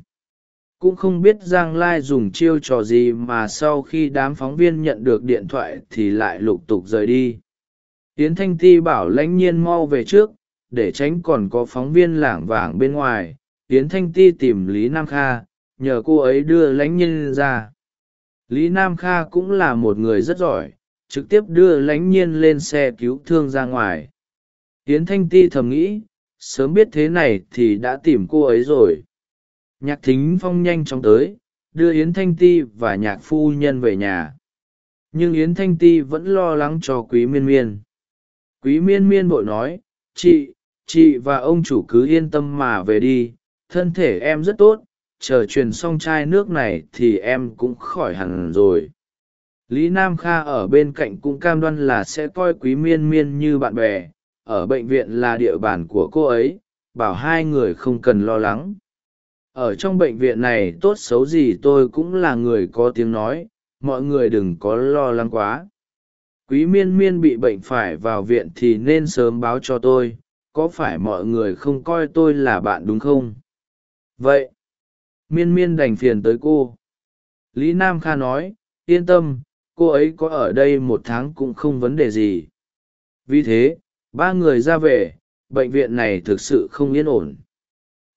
Cũng không biết giang lai dùng chiêu trò gì mà sau khi đám phóng viên nhận được điện thoại thì lại lục tục rời đi. Tiến thanh ti bảo lãnh nhiên mau về trước, để tránh còn có phóng viên lảng vảng bên ngoài. Yến thanh ti tìm lý nam kha, nhờ cô ấy đưa lãnh nhiên ra lý nam kha cũng là một người rất giỏi, trực tiếp đưa lãnh nhiên lên xe cứu thương ra ngoài. Yến thanh ti thầm nghĩ, sớm biết thế này thì đã tìm cô ấy rồi. Nhạc thính phong nhanh chóng tới, đưa yến thanh ti và nhạc phu nhân về nhà. Nhưng yến thanh ti vẫn lo lắng cho quý miên miên. Quý miên miên bội nói, chị chị và ông chủ cứ yên tâm mà về đi, thân thể em rất tốt chờ truyền xong chai nước này thì em cũng khỏi hẳn rồi. Lý nam kha ở bên cạnh cũng cam đoan là sẽ coi quý miên miên như bạn bè. Ở bệnh viện là địa bàn của cô ấy, bảo hai người không cần lo lắng. Ở trong bệnh viện này tốt xấu gì tôi cũng là người có tiếng nói, mọi người đừng có lo lắng quá. Quý miên miên bị bệnh phải vào viện thì nên sớm báo cho tôi, có phải mọi người không coi tôi là bạn đúng không? Vậy miên miên đành phiền tới cô. Lý nam kha nói, yên tâm, cô ấy có ở đây một tháng cũng không vấn đề gì. Vì thế, ba người ra về, bệnh viện này thực sự không yên ổn.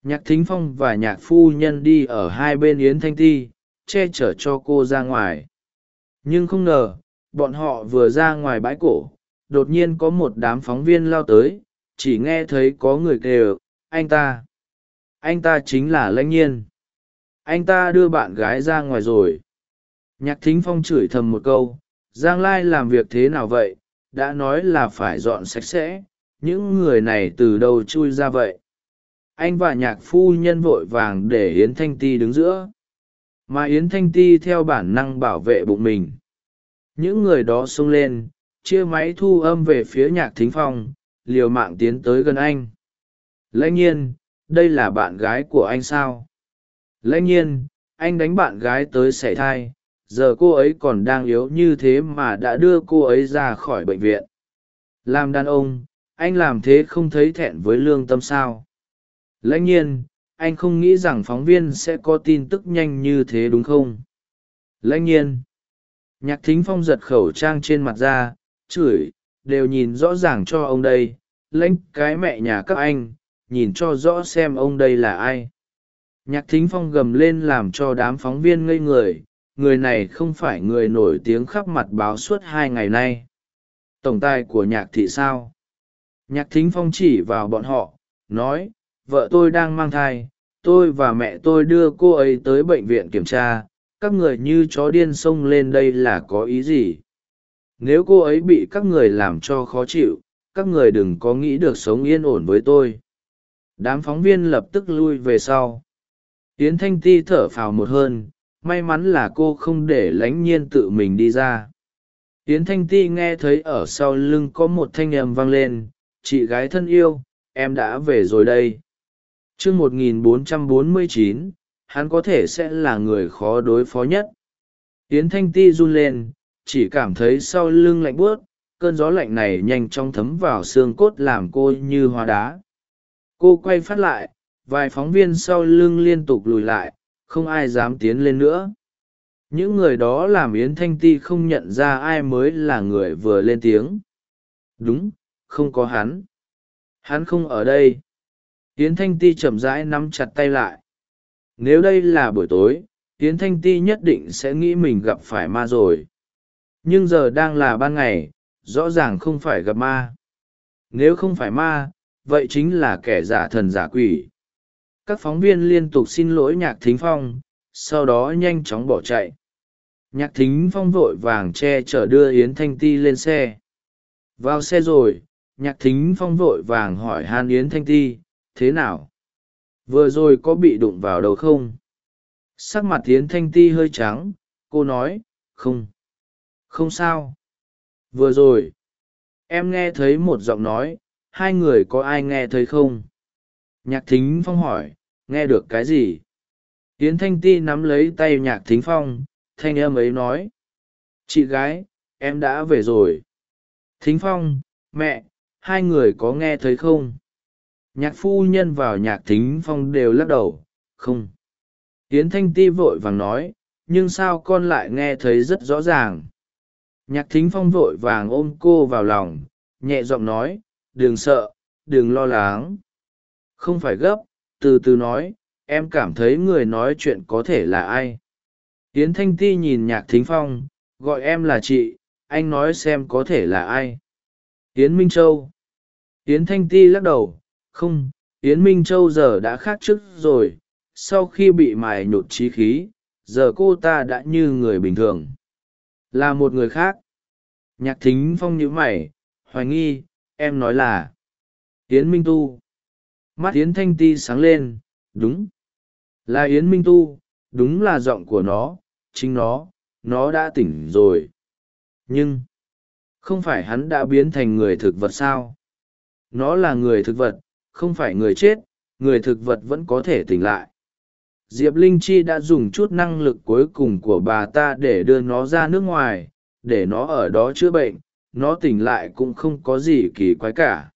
Nhạc thính phong và nhạc phu nhân đi ở hai bên yến thanh ti, che chở cho cô ra ngoài. Nhưng không ngờ, bọn họ vừa ra ngoài bãi cổ, đột nhiên có một đám phóng viên lao tới, chỉ nghe thấy có người kêu, anh ta anh ta chính là lãnh nhiên anh ta đưa bạn gái ra ngoài rồi. Nhạc thính phong chửi thầm một câu, giang lai làm việc thế nào vậy? Đã nói là phải dọn sạch sẽ, những người này từ đâu chui ra vậy? Anh và nhạc phu nhân vội vàng để yến thanh ti đứng giữa. Mà yến thanh ti theo bản năng bảo vệ bụng mình. Những người đó xông lên, chia máy thu âm về phía nhạc thính phong, liều mạng tiến tới gần anh. Lãnh nhiên, đây là bạn gái của anh sao? Lãnh nhiên, anh đánh bạn gái tới sảy thai, giờ cô ấy còn đang yếu như thế mà đã đưa cô ấy ra khỏi bệnh viện. Làm đàn ông, anh làm thế không thấy thẹn với lương tâm sao? Lãnh nhiên, anh không nghĩ rằng phóng viên sẽ có tin tức nhanh như thế đúng không? Lãnh nhiên, nhạc thính phong giật khẩu trang trên mặt ra, chửi, đều nhìn rõ ràng cho ông đây. Lãnh cái mẹ nhà các anh, nhìn cho rõ xem ông đây là ai nhạc thính phong gầm lên làm cho đám phóng viên ngây người người này không phải người nổi tiếng khắp mặt báo suốt hai ngày nay. Tổng tài của nhạc thị sao? Nhạc thính phong chỉ vào bọn họ, nói, vợ tôi đang mang thai, tôi và mẹ tôi đưa cô ấy tới bệnh viện kiểm tra, các người như chó điên xông lên đây là có ý gì? Nếu cô ấy bị các người làm cho khó chịu, các người đừng có nghĩ được sống yên ổn với tôi. Đám phóng viên lập tức lui về sau yến thanh ti thở phào một hơn, may mắn là cô không để lánh nhiên tự mình đi ra. Yến thanh ti nghe thấy ở sau lưng có một thanh âm vang lên, chị gái thân yêu, em đã về rồi đây. Chương một nghìn bốn trăm bốn mươi chín, hắn có thể sẽ là người khó đối phó nhất. Yến thanh ti run lên, chỉ cảm thấy sau lưng lạnh buốt, cơn gió lạnh này nhanh chóng thấm vào xương cốt làm cô như hoa đá. Cô quay phát lại vài phóng viên sau lưng liên tục lùi lại, không ai dám tiến lên nữa. Những người đó làm yến thanh ti không nhận ra ai mới là người vừa lên tiếng. Đúng, không có hắn. Hắn không ở đây. Yến thanh ti chậm rãi nắm chặt tay lại. Nếu đây là buổi tối, yến thanh ti nhất định sẽ nghĩ mình gặp phải ma rồi. Nhưng giờ đang là ban ngày, rõ ràng không phải gặp ma. Nếu không phải ma, vậy chính là kẻ giả thần giả quỷ các phóng viên liên tục xin lỗi nhạc thính phong, sau đó nhanh chóng bỏ chạy. Nhạc thính phong vội vàng che chở đưa yến thanh ti lên xe. Vào xe rồi, nhạc thính phong vội vàng hỏi han yến thanh ti, thế nào? Vừa rồi có bị đụng vào đầu không? Sắc mặt yến thanh ti hơi trắng, cô nói, không. Không sao. Vừa rồi, em nghe thấy một giọng nói, hai người có ai nghe thấy không? Nhạc thính phong hỏi, nghe được cái gì? Yến thanh ti nắm lấy tay nhạc thính phong, thanh em ấy nói, chị gái, em đã về rồi. Thính phong, mẹ, hai người có nghe thấy không? Nhạc phu nhân vào nhạc thính phong đều lắc đầu, không. Yến thanh ti vội vàng nói, nhưng sao con lại nghe thấy rất rõ ràng? Nhạc thính phong vội vàng ôm cô vào lòng, nhẹ giọng nói, đừng sợ, đừng lo lắng không phải gấp, từ từ nói, em cảm thấy người nói chuyện có thể là ai? Yến thanh ti nhìn nhạc thính phong, gọi em là chị, anh nói xem có thể là ai? Yến minh châu. Yến thanh ti lắc đầu, không, yến minh châu giờ đã khác trước rồi, sau khi bị mài nhột trí khí, giờ cô ta đã như người bình thường. Là một người khác. Nhạc thính phong nhíu mày, hoài nghi, em nói là yến minh tu mắt yến thanh ti sáng lên, đúng. Là yến minh tu, đúng là giọng của nó, chính nó nó đã tỉnh rồi. Nhưng, không phải hắn đã biến thành người thực vật sao? Nó là người thực vật, không phải người chết, người thực vật vẫn có thể tỉnh lại. Diệp linh chi đã dùng chút năng lực cuối cùng của bà ta để đưa nó ra nước ngoài, để nó ở đó chữa bệnh, nó tỉnh lại cũng không có gì kỳ quái cả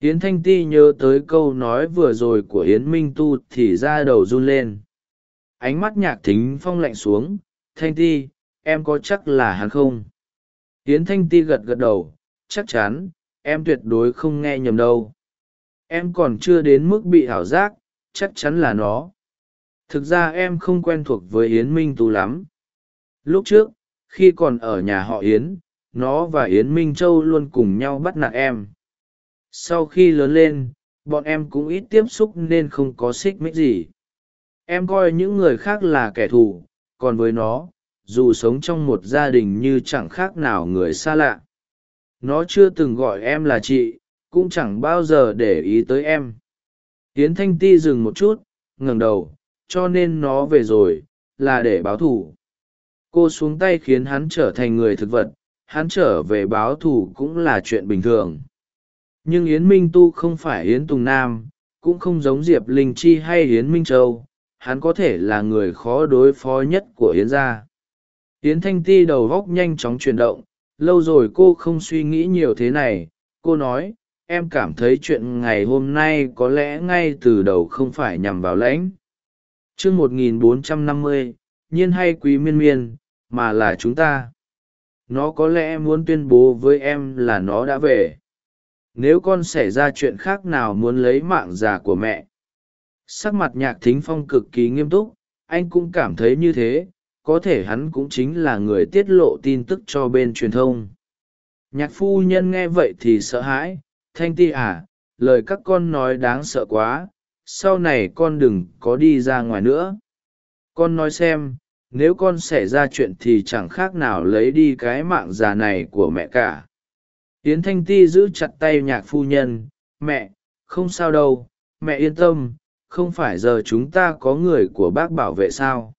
yến thanh ti nhớ tới câu nói vừa rồi của yến minh tu thì ra đầu run lên. Ánh mắt nhạc thính phong lạnh xuống. Thanh ti, em có chắc là hắn không? Yến thanh ti gật gật đầu. Chắc chắn, em tuyệt đối không nghe nhầm đâu. Em còn chưa đến mức bị ảo giác, chắc chắn là nó. Thực ra em không quen thuộc với yến minh tú lắm. Lúc trước, khi còn ở nhà họ yến, nó và yến minh châu luôn cùng nhau bắt nạt em sau khi lớn lên, bọn em cũng ít tiếp xúc nên không có xích mích gì. Em coi những người khác là kẻ thù, còn với nó, dù sống trong một gia đình như chẳng khác nào người xa lạ. Nó chưa từng gọi em là chị, cũng chẳng bao giờ để ý tới em. Tiến thanh ti dừng một chút, ngẩng đầu, cho nên nó về rồi, là để báo thù. Cô xuống tay khiến hắn trở thành người thực vật, hắn trở về báo thù cũng là chuyện bình thường nhưng yến minh tu không phải yến tùng nam, cũng không giống diệp linh chi hay yến minh châu, hắn có thể là người khó đối phó nhất của yến gia. Yến thanh ti đầu góc nhanh chóng chuyển động, lâu rồi cô không suy nghĩ nhiều thế này, cô nói, em cảm thấy chuyện ngày hôm nay có lẽ ngay từ đầu không phải nhằm vào lãnh. Chương một nghìn bốn trăm năm mươi, nhiên hay quý miên miên, mà là chúng ta. Nó có lẽ muốn tuyên bố với em là nó đã về nếu con xảy ra chuyện khác nào muốn lấy mạng già của mẹ. Sắc mặt nhạc thính phong cực kỳ nghiêm túc, anh cũng cảm thấy như thế, có thể hắn cũng chính là người tiết lộ tin tức cho bên truyền thông. Nhạc phu nhân nghe vậy thì sợ hãi, thanh ti à lời các con nói đáng sợ quá, sau này con đừng có đi ra ngoài nữa. Con nói xem, nếu con xảy ra chuyện thì chẳng khác nào lấy đi cái mạng già này của mẹ cả yến thanh ti giữ chặt tay nhạc phu nhân, mẹ, không sao đâu, mẹ yên tâm, không phải giờ chúng ta có người của bác bảo vệ sao?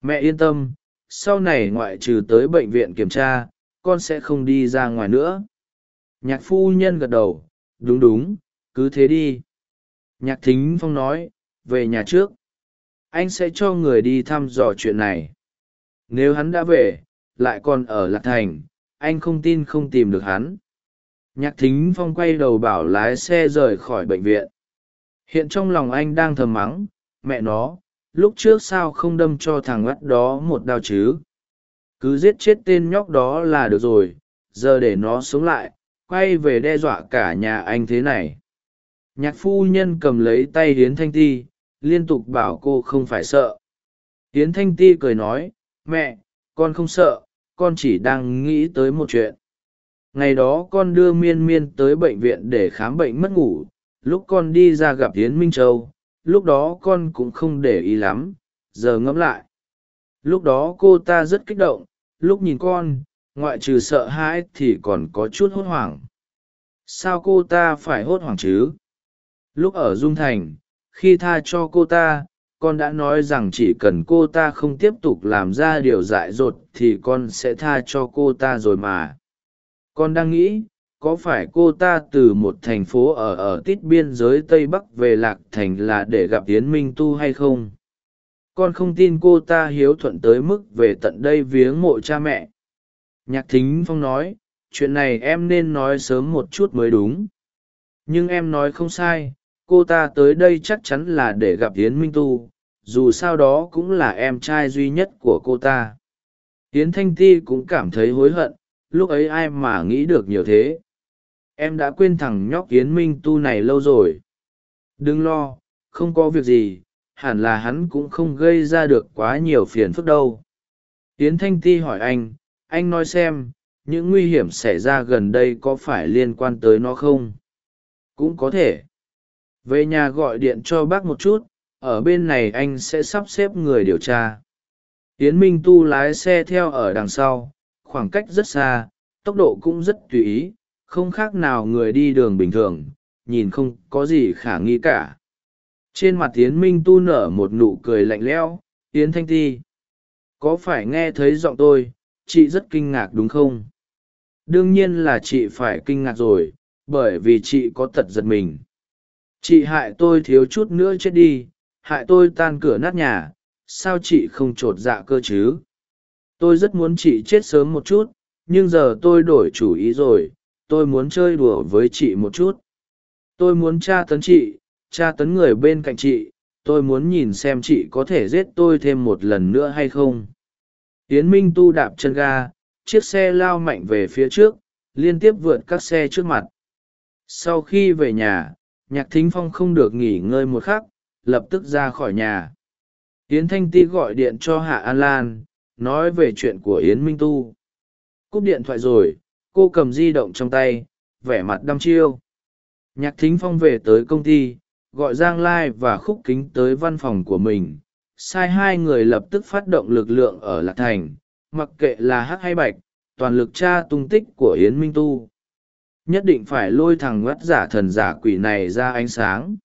Mẹ yên tâm, sau này ngoại trừ tới bệnh viện kiểm tra, con sẽ không đi ra ngoài nữa. Nhạc phu nhân gật đầu, đúng đúng, cứ thế đi. Nhạc thính phong nói, về nhà trước, anh sẽ cho người đi thăm dò chuyện này. Nếu hắn đã về, lại còn ở lạc thành anh không tin không tìm được hắn. Nhạc thính phong quay đầu bảo lái xe rời khỏi bệnh viện. Hiện trong lòng anh đang thầm mắng, mẹ nó, lúc trước sao không đâm cho thằng ngắt đó một đao chứ? Cứ giết chết tên nhóc đó là được rồi, giờ để nó sống lại, quay về đe dọa cả nhà anh thế này. Nhạc phu nhân cầm lấy tay hiến thanh ti, liên tục bảo cô không phải sợ. Hiến thanh ti cười nói, mẹ, con không sợ con chỉ đang nghĩ tới một chuyện. Ngày đó con đưa miên miên tới bệnh viện để khám bệnh mất ngủ, lúc con đi ra gặp hiến minh châu, lúc đó con cũng không để ý lắm, giờ ngẫm lại. Lúc đó cô ta rất kích động, lúc nhìn con, ngoại trừ sợ hãi thì còn có chút hốt hoảng. Sao cô ta phải hốt hoảng chứ? Lúc ở dung thành, khi tha cho cô ta con đã nói rằng chỉ cần cô ta không tiếp tục làm ra điều dại dột thì con sẽ tha cho cô ta rồi mà. Con đang nghĩ, có phải cô ta từ một thành phố ở ở tít biên giới tây bắc về lạc thành là để gặp tiến minh tu hay không? Con không tin cô ta hiếu thuận tới mức về tận đây viếng mộ cha mẹ. Nhạc thính phong nói, chuyện này em nên nói sớm một chút mới đúng. Nhưng em nói không sai, cô ta tới đây chắc chắn là để gặp yến minh tu dù sao đó cũng là em trai duy nhất của cô ta. Yến thanh ti cũng cảm thấy hối hận, lúc ấy ai mà nghĩ được nhiều thế? Em đã quên thằng nhóc yến minh tu này lâu rồi. Đừng lo, không có việc gì, hẳn là hắn cũng không gây ra được quá nhiều phiền phức đâu. Yến thanh ti hỏi anh anh nói xem, những nguy hiểm xảy ra gần đây có phải liên quan tới nó không? Cũng có thể. Về nhà gọi điện cho bác một chút ở bên này anh sẽ sắp xếp người điều tra. Tiến minh tu lái xe theo ở đằng sau, khoảng cách rất xa, tốc độ cũng rất tùy ý, không khác nào người đi đường bình thường, nhìn không có gì khả nghi cả. Trên mặt tiến minh tu nở một nụ cười lạnh lẽo tiến thanh ti, có phải nghe thấy giọng tôi? Chị rất kinh ngạc đúng không? Đương nhiên là chị phải kinh ngạc rồi, bởi vì chị có tật giật mình. Chị hại tôi thiếu chút nữa chết đi hại tôi tan cửa nát nhà, sao chị không t r ộ t dạ cơ chứ? Tôi rất muốn chị chết sớm một chút, nhưng giờ tôi đổi chủ ý rồi, tôi muốn chơi đùa với chị một chút. Tôi muốn tra tấn chị, tra tấn người bên cạnh chị, tôi muốn nhìn xem chị có thể giết tôi thêm một lần nữa hay không. Tiến minh tu đạp chân ga, chiếc xe lao mạnh về phía trước, liên tiếp vượt các xe trước mặt. Sau khi về nhà, nhạc thính phong không được nghỉ ngơi một khắc lập tức ra khỏi nhà. Yến thanh ti gọi điện cho hạ an lan, nói về chuyện của yến minh tu. Cúp điện thoại rồi, cô cầm di động trong tay, vẻ mặt đăm chiêu. Nhạc thính phong về tới công ty, gọi giang lai và khúc kính tới văn phòng của mình. Sai hai người lập tức phát động lực lượng ở lạc thành, mặc kệ là hắc hay bạch, toàn lực tra tung tích của yến minh tu. Nhất định phải lôi thằng ngắt giả thần giả quỷ này ra ánh sáng.